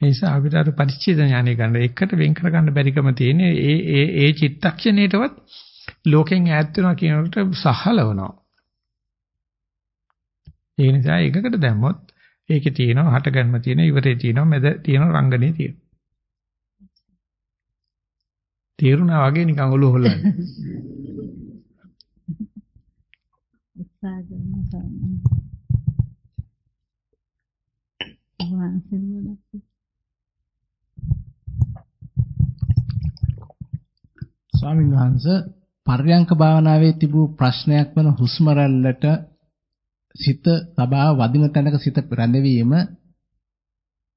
ඒ නිසා අපිට අර පරිච්ඡේද ඥානය ගන්න එකට වෙන් කර ගන්න බැරිකම තියෙන්නේ ඒ ඒ ඒ චිත්තක්ෂණයටවත් ලෝකෙන් ඈත් වෙනවා කියනකොට සහලවනවා. ඒ නිසා එකකට දැම්මොත් ඒකේ තියෙනවා හටගන්ම තියෙන ඉවරේ තියෙනවා මැද තියෙනවා රංගනේ තියෙනවා. තේරුණා වගේ නිකන් ඔලුව හොල්ලන්නේ. උත්සාහ කරනවා. ස්වාමීන් වහන්සේ පර්යංක භාවනාවේ තිබූ ප්‍රශ්නයක් වන හුස්ම රැල්ලට සිත තබා වදින තැනක සිත රැඳවීම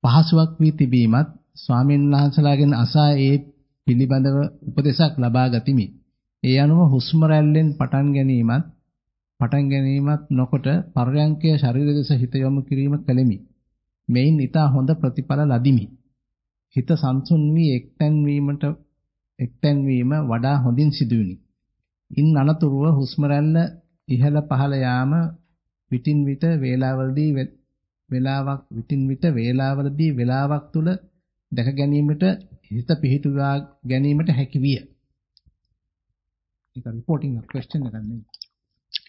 පහසුවක් වී තිබීමත් ස්වාමීන් වහන්සේලාගෙන් අසා ඒ පිළිබඳව උපදේශක් ලබා ගතිමි. ඒ අනුව හුස්ම රැල්ලෙන් පටන් ගැනීමත් පටන් ගැනීමත් නොකොට පර්යංකයේ ශරීර දෙස හිත යොමු කිරීම කළෙමි. මෙයින් ඊට හොඳ ප්‍රතිඵල ලදිමි. හිත සංසුන් වී එක්තැන් වීමට එක්තැන් වීම වඩා හොඳින් සිදුවිනි. ඉන් අනතුරුව හුස්ම රැල්ල ඉහළ පහළ යාම විටින් විට වේලාවලදී වේලාවක් විටින් විට වේලාවලදී වේලාවක් තුල දැක ගැනීමට හිත පිහිටුවා ගැනීමට හැකි විය. ඒක රිපෝටිං එක ක්වෙස්චන් එකක් නෙවෙයි.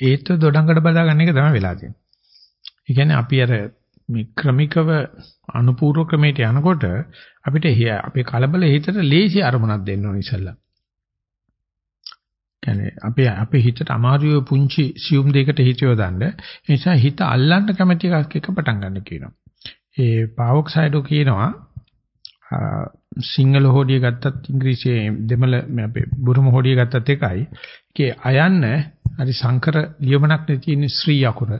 ඒත් දොඩංගඩ බදා ගන්න එක තමයි වෙලා තියෙන්නේ. ඒ කියන්නේ අපි අර මේ ක්‍රමිකව අනුපූර්ව ක්‍රමයට යනකොට අපිට අපේ කලබල හිතට ලේසි අරමුණක් දෙන්න ඕන ඉස්සල්ලා. කියන්නේ අපේ අපේ හිතට අමාරුව පුංචි සියුම් දෙයකට හිත යොදන්න. ඒ නිසා හිත අල්ලන්න කැමති එකක් එක පටන් ගන්න කියනවා. ඒ පාවොක්සයිඩෝ කියනවා සිංහල හොඩිය ගත්තත් ඉංග්‍රීසියේ දෙමළ අපේ බුරුම හොඩිය ගත්තත් එකයි. ඒකේ අයන්න හරි සංකර ලියමනක් නේ තියෙන ශ්‍රී අකුර.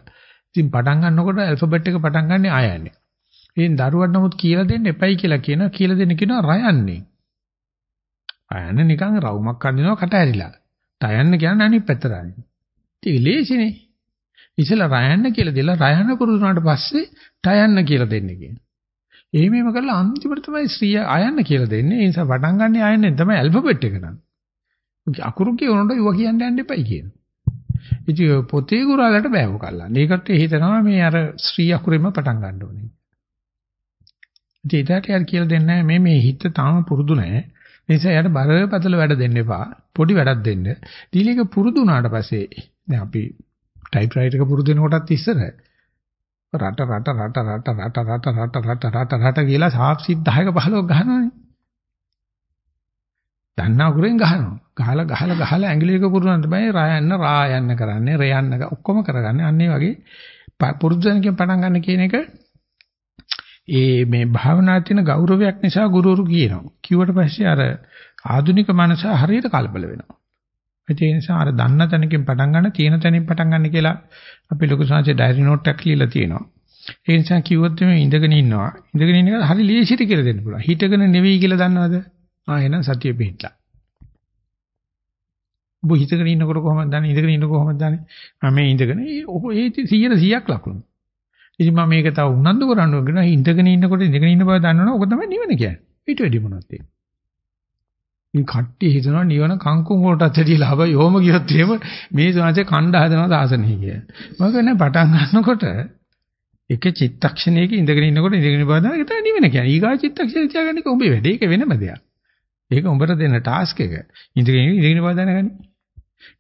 ඉතින් පටන් ගන්නකොට ඇල්ෆබෙට් එක පටන් ගන්න ආයන්නේ. ඉතින් දරුවට නමුත් කියලා දෙන්න එපයි කියලා කියනවා. කියලා දෙන්න කියනවා රයන්නේ. අයන්න නිකන් රවුමක් අඳිනවා කට ඇරිලා. රයන්න කියන්නේ අනිත් පැත්තට අනිත්. ඒක ලේසිනේ. ඉතලා රයන්න කියලා දෙලා රයන්න පුරුදු වුණාට පස්සේ ටයන්න කියලා දෙන්න කියන. එහෙමම කරලා අන්තිමට තමයි ශ්‍රිය අයන්න කියලා දෙන්නේ. ඒ නිසා පටන් ගන්න අයන්නේ තමයි ඇල්ෆබෙට් එක නම්. අකුරු කියනකොට ඉව කියන්න යන්න එපයි කියන. ඉතින් පොතේ ගුරාලට බෑව කල්ලා. ඒකට හිතනවා මේ අර ශ්‍රී අකුරෙම පටන් ගන්න ඕනේ. ඉතින් ඒකට යාර කියලා දෙන්නේ මේ මේ හිත තාම පුරුදු නැහැ. ඒ නිසා යාට බරපතල වැඩ දෙන්න එපා. පොඩි වැඩක් දෙන්න. දීලා ඒක පුරුදු වුණාට පස්සේ දැන් අපි ටයිප්‍රයිටර් එක පුරුදු වෙනකොටත් ඉස්සර රට රට රට රට රට රට රට රට රට රට කියලා සාප්සිත් 10ක 15ක ගහනවනේ. දන්නා කුරෙන් ගහනවා. ගහලා ගහලා ගහලා ඇඟිලි එක පුරුනන්න බෑ රායන්න රායන්න කරන්නේ රයන්න ඔක්කොම කරගන්නේ. අන්න ඒ වගේ පුරුදු දෙනකින් පටන් ගන්න කියන එක ඒ මේ භාවනා තියෙන ගෞරවයක් නිසා ගුරුවරු කියනවා. කිව්වට පස්සේ අර ආධුනික මනස හරියට කලබල වෙනවා. ඒ නිසා අර දන්න තැනකින් පටන් ගන්න තියෙන තැනින් පටන් ගන්න කියලා අපි ලොකු සංහසේ ඩයරි නෝට් එකක් ලියලා තියෙනවා. ඒ නිසා කිව්වොත් මේ ඉඳගෙන ඉන්නවා. ඉඳගෙන ඉන්න එක හරි ලේසියට කියලා දෙන්න පුළුවන්. හිටගෙන නෙවෙයි කියලා දන්නවද? ආ එහෙනම් සතිය පිටලා. ඔබ හිතගෙන ඉන්නකොට කොහොමද දන්නේ? ඉඳගෙන ඉන්නකොට කොහොමද දන්නේ? මම මේ ඉඳගෙන ඔහො ඒ 100 100ක් ලකුණු. ඉතින් මම මේක තව උනන්දු කරන්න ඕන ඉඳගෙන ඉන්නකොට ඉඳගෙන ඉන්න බව දන්නවනේ ඔක තමයි නිවන කියන්නේ. ඊට වැඩි මොනවද තියෙන්නේ? මේ කට්ටිය හිතනවා නිවන කංකුම් වලටත් වැඩි ලාභයි. යෝම ගියොත් එහෙම මේ සමාජේ කණ්ඩා හදනවා දාසනෙහි කිය. මම කියන්නේ පටන් ගන්නකොට එක චිත්තක්ෂණයක ඉඳගෙන ඉන්නකොට ඉඳගෙන බව දන්න ඒක තමයි නිවන කියන්නේ. ඊගා චිත්තක්ෂණය තියාගන්න එක උඹේ වැඩේ. ඒක වෙනම දෙයක්. ඒක උඹට දෙන ටාස්ක් එක. ඉඳගෙන ඉඳගෙන බව දැනගනි.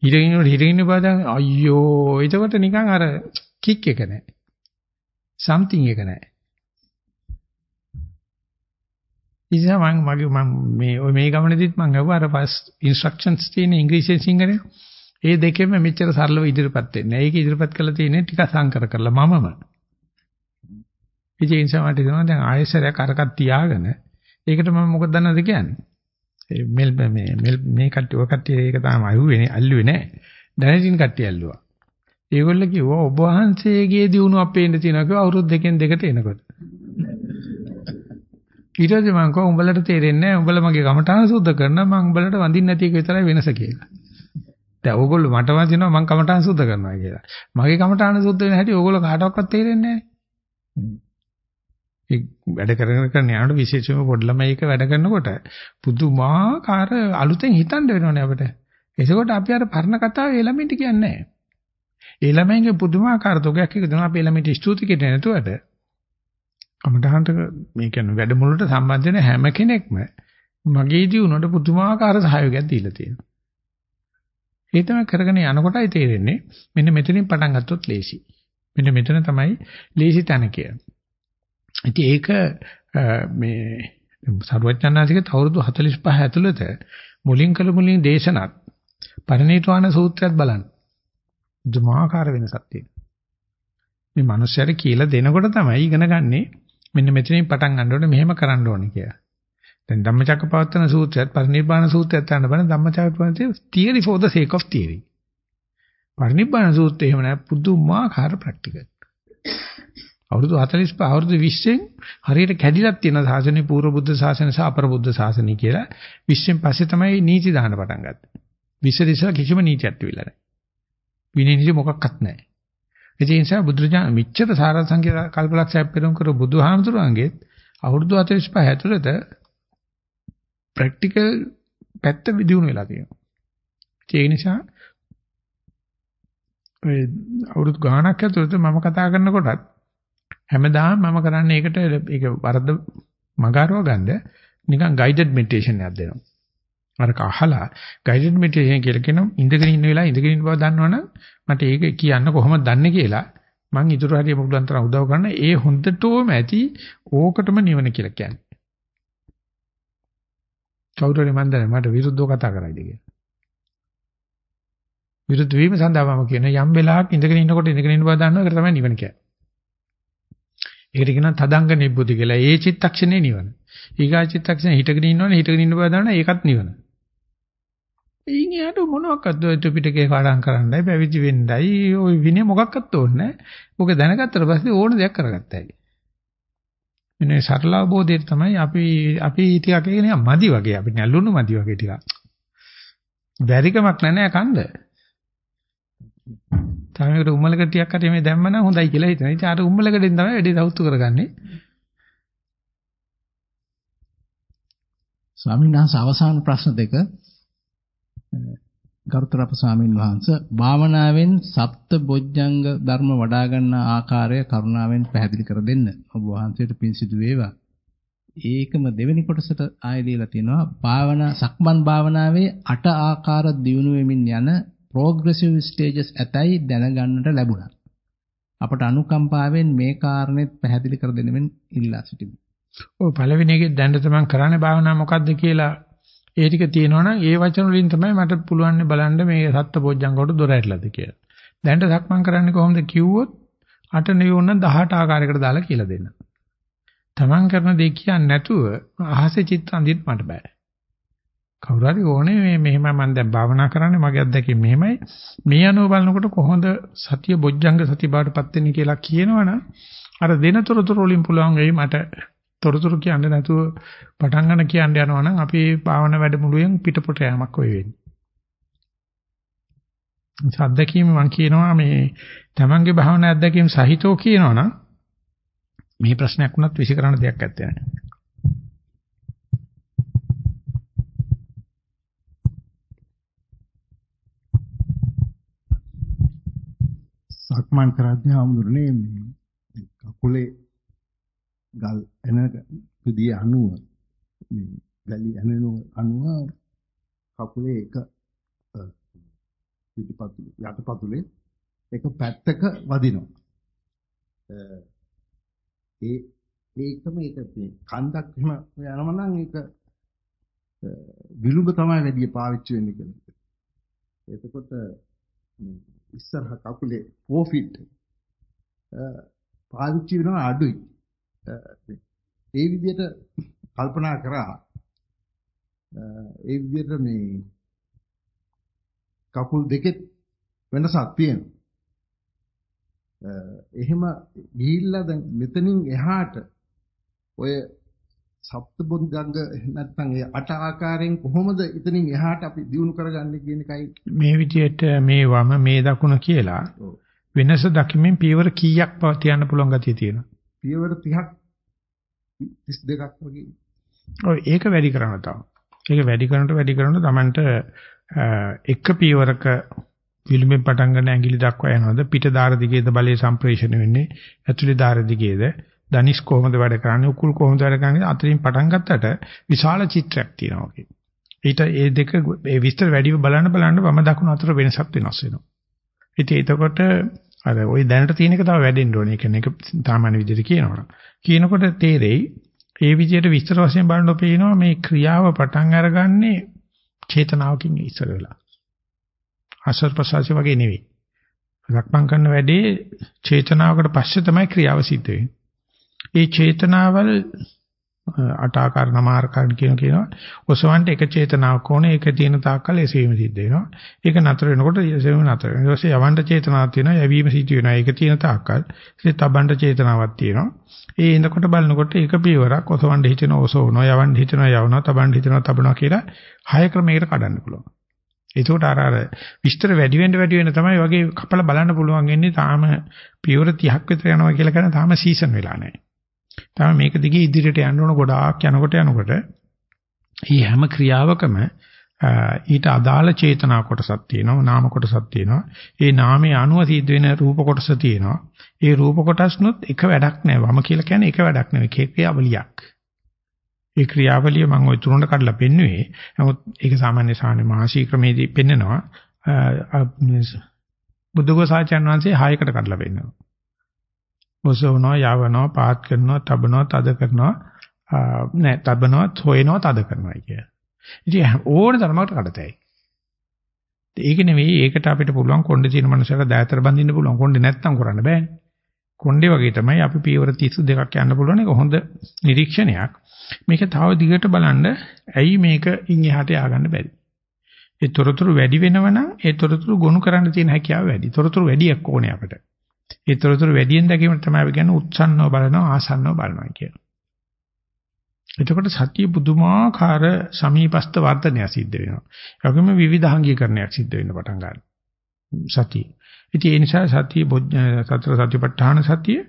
හිටගෙන ඉන්නකොට හිටගෙන ඉන්න බව දැන අයියෝ එතකොට නිකන් අර කික් එක නැහැ. something එක නැහැ. ඉතින් මම මගේ මම මේ ඔය මේ ගමනේදීත් මම ගාව අර ෆස්ට් ඉන්ස්ට්‍රක්ෂන්ස් තියෙන ඉංග්‍රීසියෙන් සිංහලෙන් ඒ දෙකෙන්ම මෙච්චර සරලව ඉදිරිපත් වෙන්නේ. ඒක ඉදිරිපත් කරලා තියෙන්නේ ටිකක් සංකර කරලා මමම. ඒ නිසා මට හිතෙනවා දැන් ආයෙසරයක් අරකට තියාගෙන ඒකට මම මොකද දන්නවද කියන්නේ? ඒ මෙල් මේ මෙල් මේ කට්ටිය ඔය කට්ටිය ඒක තාම අහුවේ අල්ලුවේ නැහැ. දැනටින් කට්ටිය ඇල්ලුවා. ඒගොල්ලෝ කිව්වා ඔබ වහන්සේගේ දියුණුව අපේ ඉන්න තියෙනවා කිව්වා අවුරුදු දෙකෙන් දෙකට එනකොට. ඊට පස්සේ මම කිව්වා උඹලට තේරෙන්නේ නැහැ උඹලා මගේ කමඨාන සුද්ධ කරනවා මම උඹලට වඳින්න නැති එක විතරයි වෙනස කියලා. දැන් ඕගොල්ලෝ මට වඳිනවා මම කමඨාන සුද්ධ කරනවා කියලා. මගේ කමඨාන සුද්ධ වෙන හැටි ඕගොල්ලෝ කාටවත් තේරෙන්නේ නැහැ. ඒ වැඩ කරගෙන කරන යනකොට විශේෂයෙන්ම පොඩි ළමයි එක වැඩ කරනකොට පුදුමාකාර අලුතෙන් හිතන්න වෙනවනේ අපිට. එතකොට අපි අර පරණ කතාව ඒ ළමයින්ට කියන්නේ නැහැ. ඒ ළමයින්ගේ පුදුමාකාර තෝගයක් එක දෙනවා අපි ළමයින්ට ස්තුති කියන නැතුවට කමටහන්ට මේ කියන්නේ වැඩමුළුවට සම්බන්ධ වෙන හැම කෙනෙක්ම මගේ දියුණුවට පුදුමාකාර සහයෝගයක් දීලා තියෙනවා. ඒ තමයි කරගෙන යනකොටයි තේරෙන්නේ මෙන්න මෙතනින් පටන් ගත්තොත් ලේසි. මෙන්න මෙතන තමයි ලේසි තැන කියන්නේ. ඉතින් ඒක මේ සරුවචනාසික අවුරුදු 45 ඇතුළත මුලින් කළ මුලින් දේශනත් පරිණිතවාන සූත්‍රයත් බලන්න. දුමාකාර වෙනසක් තියෙනවා. මේ මිනිස්සුන්ට කියලා දෙනකොට තමයි ඉගෙන ගන්නේ මෙන්න මෙතනින් පටන් ගන්න ඕනේ මෙහෙම කරන්න ඕනේ කියලා. දැන් ධම්මචක්කපවත්තන සූත්‍රයත් පරිනිබ්බාන සූත්‍රයත් ගන්න බලන ධම්මචක්කපවත්තන theory for the sake of theory. පරිනිබ්බාන සූත්‍රය එහෙම නෑ පුදුමාකාර ප්‍රැක්ටිකල්. අවුරුදු 45 අවුරුදු 20න් හරියට කැඩිලක් තියෙන සාසනේ පූර්ව බුද්ධ ශාසනය සහ අපර බුද්ධ ශාසනය කියලා 20න් පස්සේ තමයි නීති දාන්න පටන් ගත්තේ. 20 ඉස්සර කිසිම නීතියක් තිබිලා නැහැ. විනය නීති මොකක්වත් නැහැ. ඒ නිසා බුදුරජාණන් මිච්ඡත සාරසංඛ්‍ය කල්පලක්ෂයක් පෙරම් කර බුදුහාමුදුරන්ගේ අවුරුදු 45 ඇතුළත ප්‍රැක්ටිකල් පැත්ත විදිනුන වෙලා තියෙනවා. ඒ නිසා ඒ අවුරුදු ගාණක් ඇතුළත මම කතා කරනකොටත් හැමදාම මම කරන්නේ ඒකට ඒක වරද මගාරව ගන්න නිකන් ගයිඩඩ් මෙඩිටේෂන් එකක් දෙනවා. අරක අහලා ගයිඩඩ් මෙඩිටේෂන් කියලා කියනවා ඉඳගෙන ඉන්න වෙලාව ඉඳගෙන ඉන්න බව දන්නවනම් මට ඒක කියන්න කොහොමද දන්නේ කියලා මං ඉතුරු හරිය මුගලන් තරම් උදව් කරන ඒ හොඳටම ඇති ඕකටම නිවන කියලා කියන්නේ. කවුරුරි මන් දන්නේ මට විරුද්ධව කතා කරයිද කියලා. විරුද්ධ වීම සඳහා මම කියන යම් වෙලාවක ඉඳගෙන ඉන්නකොට ඉඳගෙන ඉන්න බව දන්නවා ඒක තමයි නිවන කියන්නේ. ඒකට කියනවා තදංග නිබ්බුති කියලා. ඒ චිත්තක්ෂණේ නිවන. ඊගා චිත්තක්ෂණේ හිටගෙන ඉන්නවනේ හිටගෙන ඉන්න බව දන්නා ඒකත් නිවන. එයින් යාට මොනවාක්වත් ඔය ත්‍රිපිටකේ පාඩම් කරන්නයි පැවිදි වෙන්නයි ওই විනය මොකක්වත් ඕනේ නැහැ. ඔක දැනගත්තට පස්සේ ඕන දෙයක් කරගත්තයි. මෙන්න සරල අවබෝධය තමයි අපි අපි ටිකක් කියන්නේ මදි වගේ අපි නැල්ලුණු මදි වගේ ටිකක්. බැරිකමක් නැහැ කන්ද. තමයිකට උම්මලක ටිකක් හරි මේ දැම්මනම් හොඳයි කියලා හිතන. ඉතින් අර උම්මලකෙන් තමයි වැඩි සෞතු කරගන්නේ. ස්වාමීන් වහන්සේ අවසාන ප්‍රශ්න දෙක ගරුතර අප ස්වාමීන් වහන්සේ භාවනාවෙන් සප්ත බොජ්ජංග ධර්ම වඩා ගන්න ආකාරය කරුණාවෙන් පැහැදිලි කර දෙන්න. ඔබ වහන්සේට පින් සිදු වේවා. ඒකම දෙවෙනි කොටසට ආයෙ දීලා තිනවා භාවනා සක්මන් භාවනාවේ අට ආකාර දියුණු වෙමින් යන progressive stages ඇතයි දැනගන්නට ලැබුණා. අපට අනුකම්පාවෙන් මේ කාරණෙත් පැහැදිලි කර දෙනෙමින් ඉල්ලා සිටිමි. ඔය පළවෙනි එකේ දැන් තමයි කරන්නේ භාවනා මොකද්ද කියලා ඒ ටික තියෙනවනම් ඒ වචන වලින් තමයි මට පුළුවන් බලන්න මේ සත්ත්ව පොජ්ජංගකට දොර ඇරලාද කියලා. දැන්ට සක්මන් කරන්නේ කොහොමද කිව්වොත් අට නියුණ 18 ආකාරයකට දාලා කියලා දෙන්න. තමන් කරන දේ කියන්නේ නැතුව අහසේ චිත්ත අඳින්න මට බෑ. කවුරු හරි ඕනේ මේ මෙහෙම මම දැන් භාවනා කරන්නේ මගේ අත්දැකීම මෙහෙමයි. මේ අනුව බලනකොට කොහොමද සතිය බොජ්ජංග සති බාටපත් වෙන්නේ කියලා කියනවනම් අර දෙන තොරතුරු වලින් පුළුවන් වෙයි මට තොරතුරු කියන්නේ නැතුව පටන් ගන්න කියන්න යනවා නම් අපි භාවනා වැඩමුළුවෙන් පිටපොට යamak වෙයි වෙන්නේ. අත්දැකීම මම කියනවා මේ තමන්ගේ භාවනා අත්දැකීම් සහිතව කියනවනම් මේ ප්‍රශ්නයක් වුණත් විසිකරන දෙයක් නැත්තේ නෑ. සක්මන් කරද්දී ආමුදුරනේ කකුලේ ගල් එන පිළිය අණුව මේ වැලි ඇනෙන අණුව කකුලේ එක පිටිපතුල යටපතුලේ එක පැත්තක වදිනවා. ඒ ඒකම ඒක මේ කන්දක් එහෙම යනවා නම් ඒක විලුඹ තමයි වැඩි පාවිච්චි වෙන්නේ කියලා. එතකොට ඉස්සරහ කකුලේ ෆෝෆිට් පාවිච්චි වෙනවා අඩුයි. ඒ විදිහට කල්පනා කරා ඒ විදිහට මේ කකුල් දෙකෙත් වෙනසක් තියෙනවා. එහෙම ගිහිල්ලා දැන් මෙතනින් එහාට ඔය සප්තබොධංග නැත්නම් ඒ අට ආකාරයෙන් කොහොමද එතනින් එහාට අපි දිනු කරගන්නේ කියන එකයි මේ විදිහට මේ වම මේ දකුණ කියලා වෙනස දකිමින් පියවර කීයක් තියන්න පුළුවන් ගතිය තියෙනවා. පියවර 30ක් 32ක් වගේ. ඔය ඒක වැඩි කරනවා තව. ඒක වැඩි කරනකොට වැඩි කරනකොට Tamanට එක පියවරක විලුඹෙන් පටන් ගන්න ඇඟිලි දක්වා යනවාද පිට දාර දිගේද බලයේ සම්ප්‍රේෂණය වෙන්නේ ඇතුලේ දාර දිගේද දනිස් කොහොමද වැඩ කරන්නේ උකුල් කොහොමද වැඩ කරන්නේ අතරින් පටන් ගත්තට විශාල චිත්‍රයක් තියෙනවා වගේ. ඊට ඒ දෙක ඒ විස්තර වැඩිව බලන්න බලන්න වම දකුණ අතර වෙනසක් වෙනස් වෙනවා. ඉතින් එතකොට අර ওই දැනට තියෙන එක තව වැඩෙන්න ඕනේ. ඒ කියන්නේ ඒක සාමාන්‍ය විදිහට කියනවනම්. කියනකොට තේරෙයි ඒ විදිහට විස්තර වශයෙන් බලනකොට පේනවා මේ ක්‍රියාව පටන් අරගන්නේ චේතනාවකින් ඉස්සර වෙලා. ආශ්‍රව ප්‍රසවාසය වගේ නෙවෙයි. රක්මන් කරන වැඩේ චේතනාවකට පස්සේ තමයි ක්‍රියාව සිද්ධ වෙන්නේ. ඒ චේතනාවල් අට ආකාර නම ආකාර කියන කියනවා. ඔසවන්ට එක චේතනාවක් ඕනේ ඒක තියෙන තාක්කල් එසවීම සිද්ධ වෙනවා. ඒක නතර වෙනකොට එසවීම නතර වෙනවා. ඊට පස්සේ යවන්න චේතනාවක් තියෙනවා යැවීම සිද්ධ වෙනවා. ඒක තියෙන තාක්කල්. ඊට තබන්න චේතනාවක් තියෙනවා. ඒ එනකොට බලනකොට ඒක පියවරක් ඔසවන්න හිතෙන ඔසවනවා යවන්න හිතෙනවා යවනවා තබන්න හිතෙනවා තබනවා කියලා හය ක්‍රමයකට කඩන්න පුළුවන්. ඒකට අර අර විස්තර වැඩි වෙන්න වැඩි වෙන තමයි වගේ කපලා බලන්න පුළුවන් වෙන්නේ. තාම පියවර 30ක් විතර යනවා කියලා කියන තාම සීසන් වෙලා නැහැ. තමයි මේක දිගේ ඉදිරියට යන්න ඕන ගොඩාක් යනකොට යනකොට මේ හැම ක්‍රියාවකම ඊට අදාළ චේතනා කොටසක් තියෙනවා නාම කොටසක් තියෙනවා. ඒ නාමයේ අනුව සිද්ධ වෙන රූප කොටස තියෙනවා. ඒ රූප කොටස්නොත් එක වැඩක් නෑ. වම කියලා කියන්නේ එක වැඩක් නෙවෙයි. ක්‍රියාවලියක්. ඒ ක්‍රියාවලිය මම ওই තුනට කඩලා පෙන්නුවේ. නමුත් ඒක සාමාන්‍ය සාමාන්‍ය මහසී ක්‍රමේදී පෙන්නනවා. බුද්ධඝෝසාචාන් වහන්සේ හයකට කඩලා පෙන්නනවා. ඔසවනවා යවනවා පාත් කරනවා තබනවා තද කරනවා නෑ තබනවා හොයනවා තද කරනවා කිය. ඉතින් ඕන තරමකට කඩතයි. ඒක නෙවෙයි ඒකට අපිට පුළුවන් කොණ්ඩේ තියෙන මනුස්සයලා දෑතර බඳින්න පුළුවන් කොණ්ඩේ නැත්තම් කරන්න බෑනේ. කොණ්ඩේ වගේ තමයි අපි පියවර 32ක් යන්න පුළුවන් ඒක හොඳ නිරීක්ෂණයක්. මේක තව දිගට බලන්න ඇයි මේක ඉන් එහාට ය아가න්න බැරි. ඒ තොරතුරු වැඩි වෙනවනම් ඒ තොරතුරු ගොනු කරන්න තියෙන හැකියාව වැඩි. තොරතුරු වැඩියක් ඕනේ අපිට. ඒ තොරතුරු වැඩියෙන් දැකීම තමයි අපි කියන්නේ උත්සන්නව බලනවා ආසන්නව බලනවා කියනවා. එතකොට සතිය පුදුමාකාර සමීපස්ත වර්ධනය සිද්ධ වෙනවා. ඒ වගේම විවිධාංගීකරණයක් සිද්ධ වෙන්න පටන් ගන්නවා. සතිය. ඉතින් ඒ නිසා සතිය සතර සතිපට්ඨාන සතිය,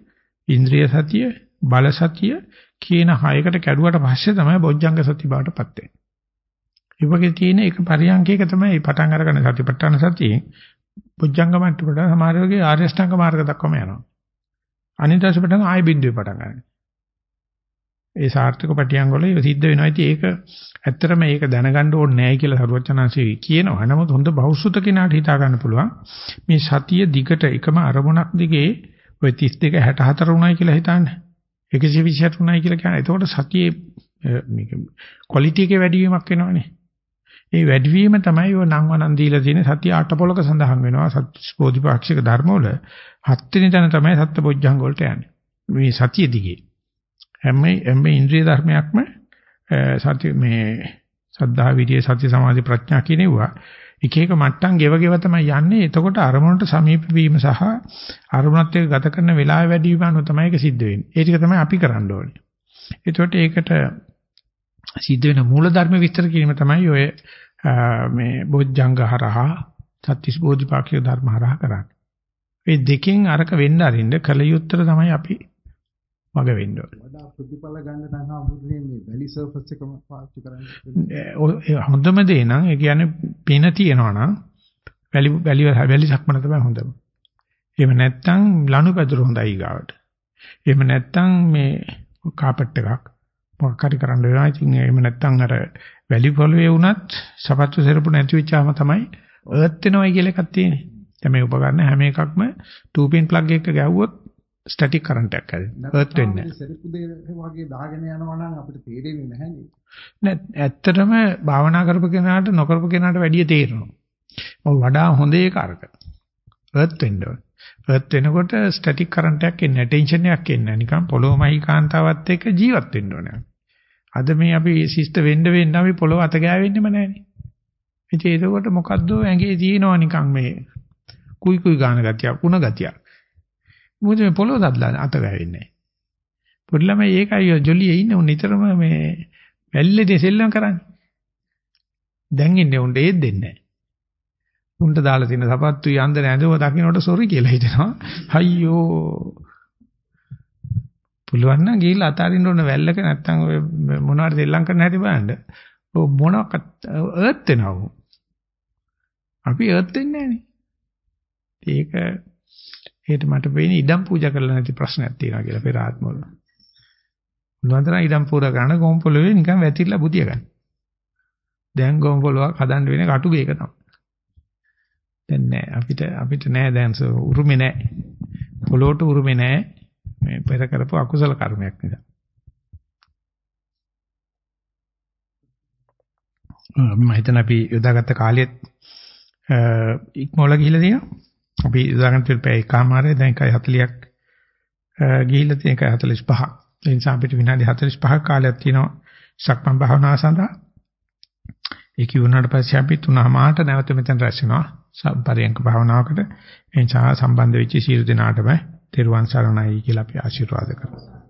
ඉන්ද්‍රිය සතිය, බල සතිය කියන හයකට කැඩුවට පස්සේ තමයි බොජ්ජංග සති බවටපත් වෙන්නේ. ඒ වගේ තියෙන එක පරියන්කයක තමයි පටන් අරගන්න සතිපට්ඨාන සතියේ පුජ්ජංග මට්ටමට සමහර වෙලේ ආර්ය අෂ්ටාංග මාර්ග දක්වාම යනවා. අනිත් දවසේ පටන් ආයෙ බින්දුවේ පටන් ගන්නවා. ඒ සාර්ථක පටියන් වල ඒක සිද්ධ වෙනවා. ඉතින් ඒක ඇත්තටම ඒක දැනගන්න ඕනේ නැහැ කියලා සරුවචනාංශي කියනවා. නමුත් හොඳ බෞසුත කෙනාට හිතා ගන්න පුළුවන් මේ සතිය දිගට එකම අරමුණක් දිගේ ඔය 32 64 උනායි කියලා හිතන්නේ. 128 උනායි කියලා කියන්නේ. එතකොට සතියේ මේක ක්වොලිටි එකේ වැඩිවීමක් වෙනවනේ. ඒ වැඩිවීම තමයි ඔය නම් වනන් දීලා තියෙන සතිය අටපොලක සඳහන් වෙනවා. සත්‍ය බෝධිපාක්ෂික ධර්ම වල හත්වෙනි තැන තමයි සත්බොජ්ජංග වලට යන්නේ. මේ සතිය දිගේ. හැම හැම ඉන්ද්‍රිය ධර්මයක්ම සතිය මේ සද්ධා විදියේ සති සමාධි ප්‍රඥා කියනවා එක එක මට්ටම් ගෙව ගෙව තමයි යන්නේ. එතකොට අරමුණට සමීප වීම සහ අරමුණත් එක්ක ගත කරන වෙලාව වැඩි වීම අනුව තමයි ඒක සිද්ධ වෙන්නේ. ඒ ටික තමයි අපි කරන්න ඕනේ. එතකොට ඒකට සිද්ධ වෙන මූල ධර්ම විස්තර කිරීම තමයි ඔය මේ බොජ්ජංග හරහා සත්‍තිස් බෝධිපාක්ෂික ධර්ම හරහා කරන්නේ. මේ දෙකෙන් අරක වෙන්න අරින්න කලියුත්තර තමයි අපි මග වෙන්න ඕනේ. වඩා ප්‍රතිඵල ගන්න නම් හම්බුනේ මේ වැලි සර්ෆස් එකම පාවිච්චි කරන්නේ. හොඳම දේ නම් ඒ කියන්නේ පින තියනවා නම් වැලි වැලි වැලි සක්මන තමයි හොඳම. එහෙම නැත්නම් ලනුපැදුර හොඳයි ගාවට. එහෙම නැත්නම් මේ කාපට් එකක් මොකක් හරි කරන්න වෙනවා. ඉතින් එහෙම නැත්නම් අර වැලි පොළවේ වුණත් සපත්තු සෙරපු නැති වෙච්චාම තමයි අර්ත් වෙනවයි කියලා එකක් තියෙන්නේ. දැන් මේ උපකරණ හැම එකක්ම 2 pin plug එක ගැහුවොත් ස්ටැටික් කරන්ට් එකක් හැදෙනවා. අර්ත් වෙන්නේ නැහැ. සෙරපු දෙක වගේ දාගෙන යනවා නම් අපිට තේරෙන්නේ නැහැ නේද? නෑ ඇත්තටම භාවනා කරපු කෙනාට නොකරපු කෙනාට වැඩිය තේරෙනවා. මොකද වඩා හොඳ ඒක අරක. අර්ත් වෙන්න ඕනේ. එර්ත් වෙනකොට ස්ටැටික් කරන්ට් එකක් එන්නේ නැහැ ටෙන්ෂන් එකක් එන්නේ නැහැ නිකන් පොළොමයි කාන්තාවත් එක්ක ජීවත් වෙන්න ඕනේ. අද මේ අපි ශිෂ්ට වෙන්න වෙන්න අපි පොළොව අත ගෑවෙන්නෙම නැහනේ. ඉතින් ඒකකොට මොකද්ද ඇඟේ තියෙනවා නිකන් මේ කුයි කුයි ගාන ගතිය, කුණ ගතිය. මොකද මේ පොළොව දද්ලා අත ගෑවෙන්නේ නැහැ. පොඩි ළමයි ඒකයි ජොලියේ ඉන්නේ උන් නිතරම මේ වැල්ලේ සෙල්ලම් කරන්නේ. දැන් ඉන්නේ උන්ට ඒත් දෙන්නේ නැහැ. උන්ට දාලා තියෙන සපත්තු යන්දර ඇඳුම දකින්නට සොරි කියලා හිතනවා. අයියෝ. පුළුවන් නම් ගිහිල්ලා අතාරින්න ඕන වැල්ලක නැත්තම් ඔය මොනවාරි දෙල්ලම් කරන්න හැටි බලන්න. ඔය මොනක් අර්ත් වෙනවා. අපි අර්ත් වෙන්නේ නැහනේ. ඒක ඒකට මට වෙන්නේ ඉඩම් පූජා කරලා නැති ප්‍රශ්නයක් තියෙනවා කියලා පෙර ආත්මවල. උන්වන්තර ඉඩම් පූජා කරන ගොම් පොළවේ නිකන් වැතිරලා බුදිය ගන්න. දැන් ගොම් පොළවක් හදන්න වෙන්නේ කටුගේ එක තමයි. දැන් නෑ අපිට අපිට නෑ දැන් උරුමේ නෑ. පොළොවට උරුමේ නෑ. මේ පෙර කරපු අකුසල කර්මයක් නිසා. මම හිතන අපි යොදාගත්ත කාලෙත් ඉක්මවල ගිහිල්ලා තියෙනවා. අපි යොදාගන්න තියෙන පැය එකමාරේ දැන් 140ක් ගිහිල්ලා තියෙන 145. ඒ නිසා අපිට විනාඩි 45ක කාලයක් තියෙනවා සක්මන් භාවනාව සඳහා. ඒක වුණාට පස්සේ අපි තුනමාරට නැවත මෙතන රැස් වෙනවා. පරියංක භාවනාවකට එනිසා සම්බන්ධ වෙච්ච සියලු දෙනාටම තෙරුවන් සරණයි කියලා අපි ආශිර්වාද කරනවා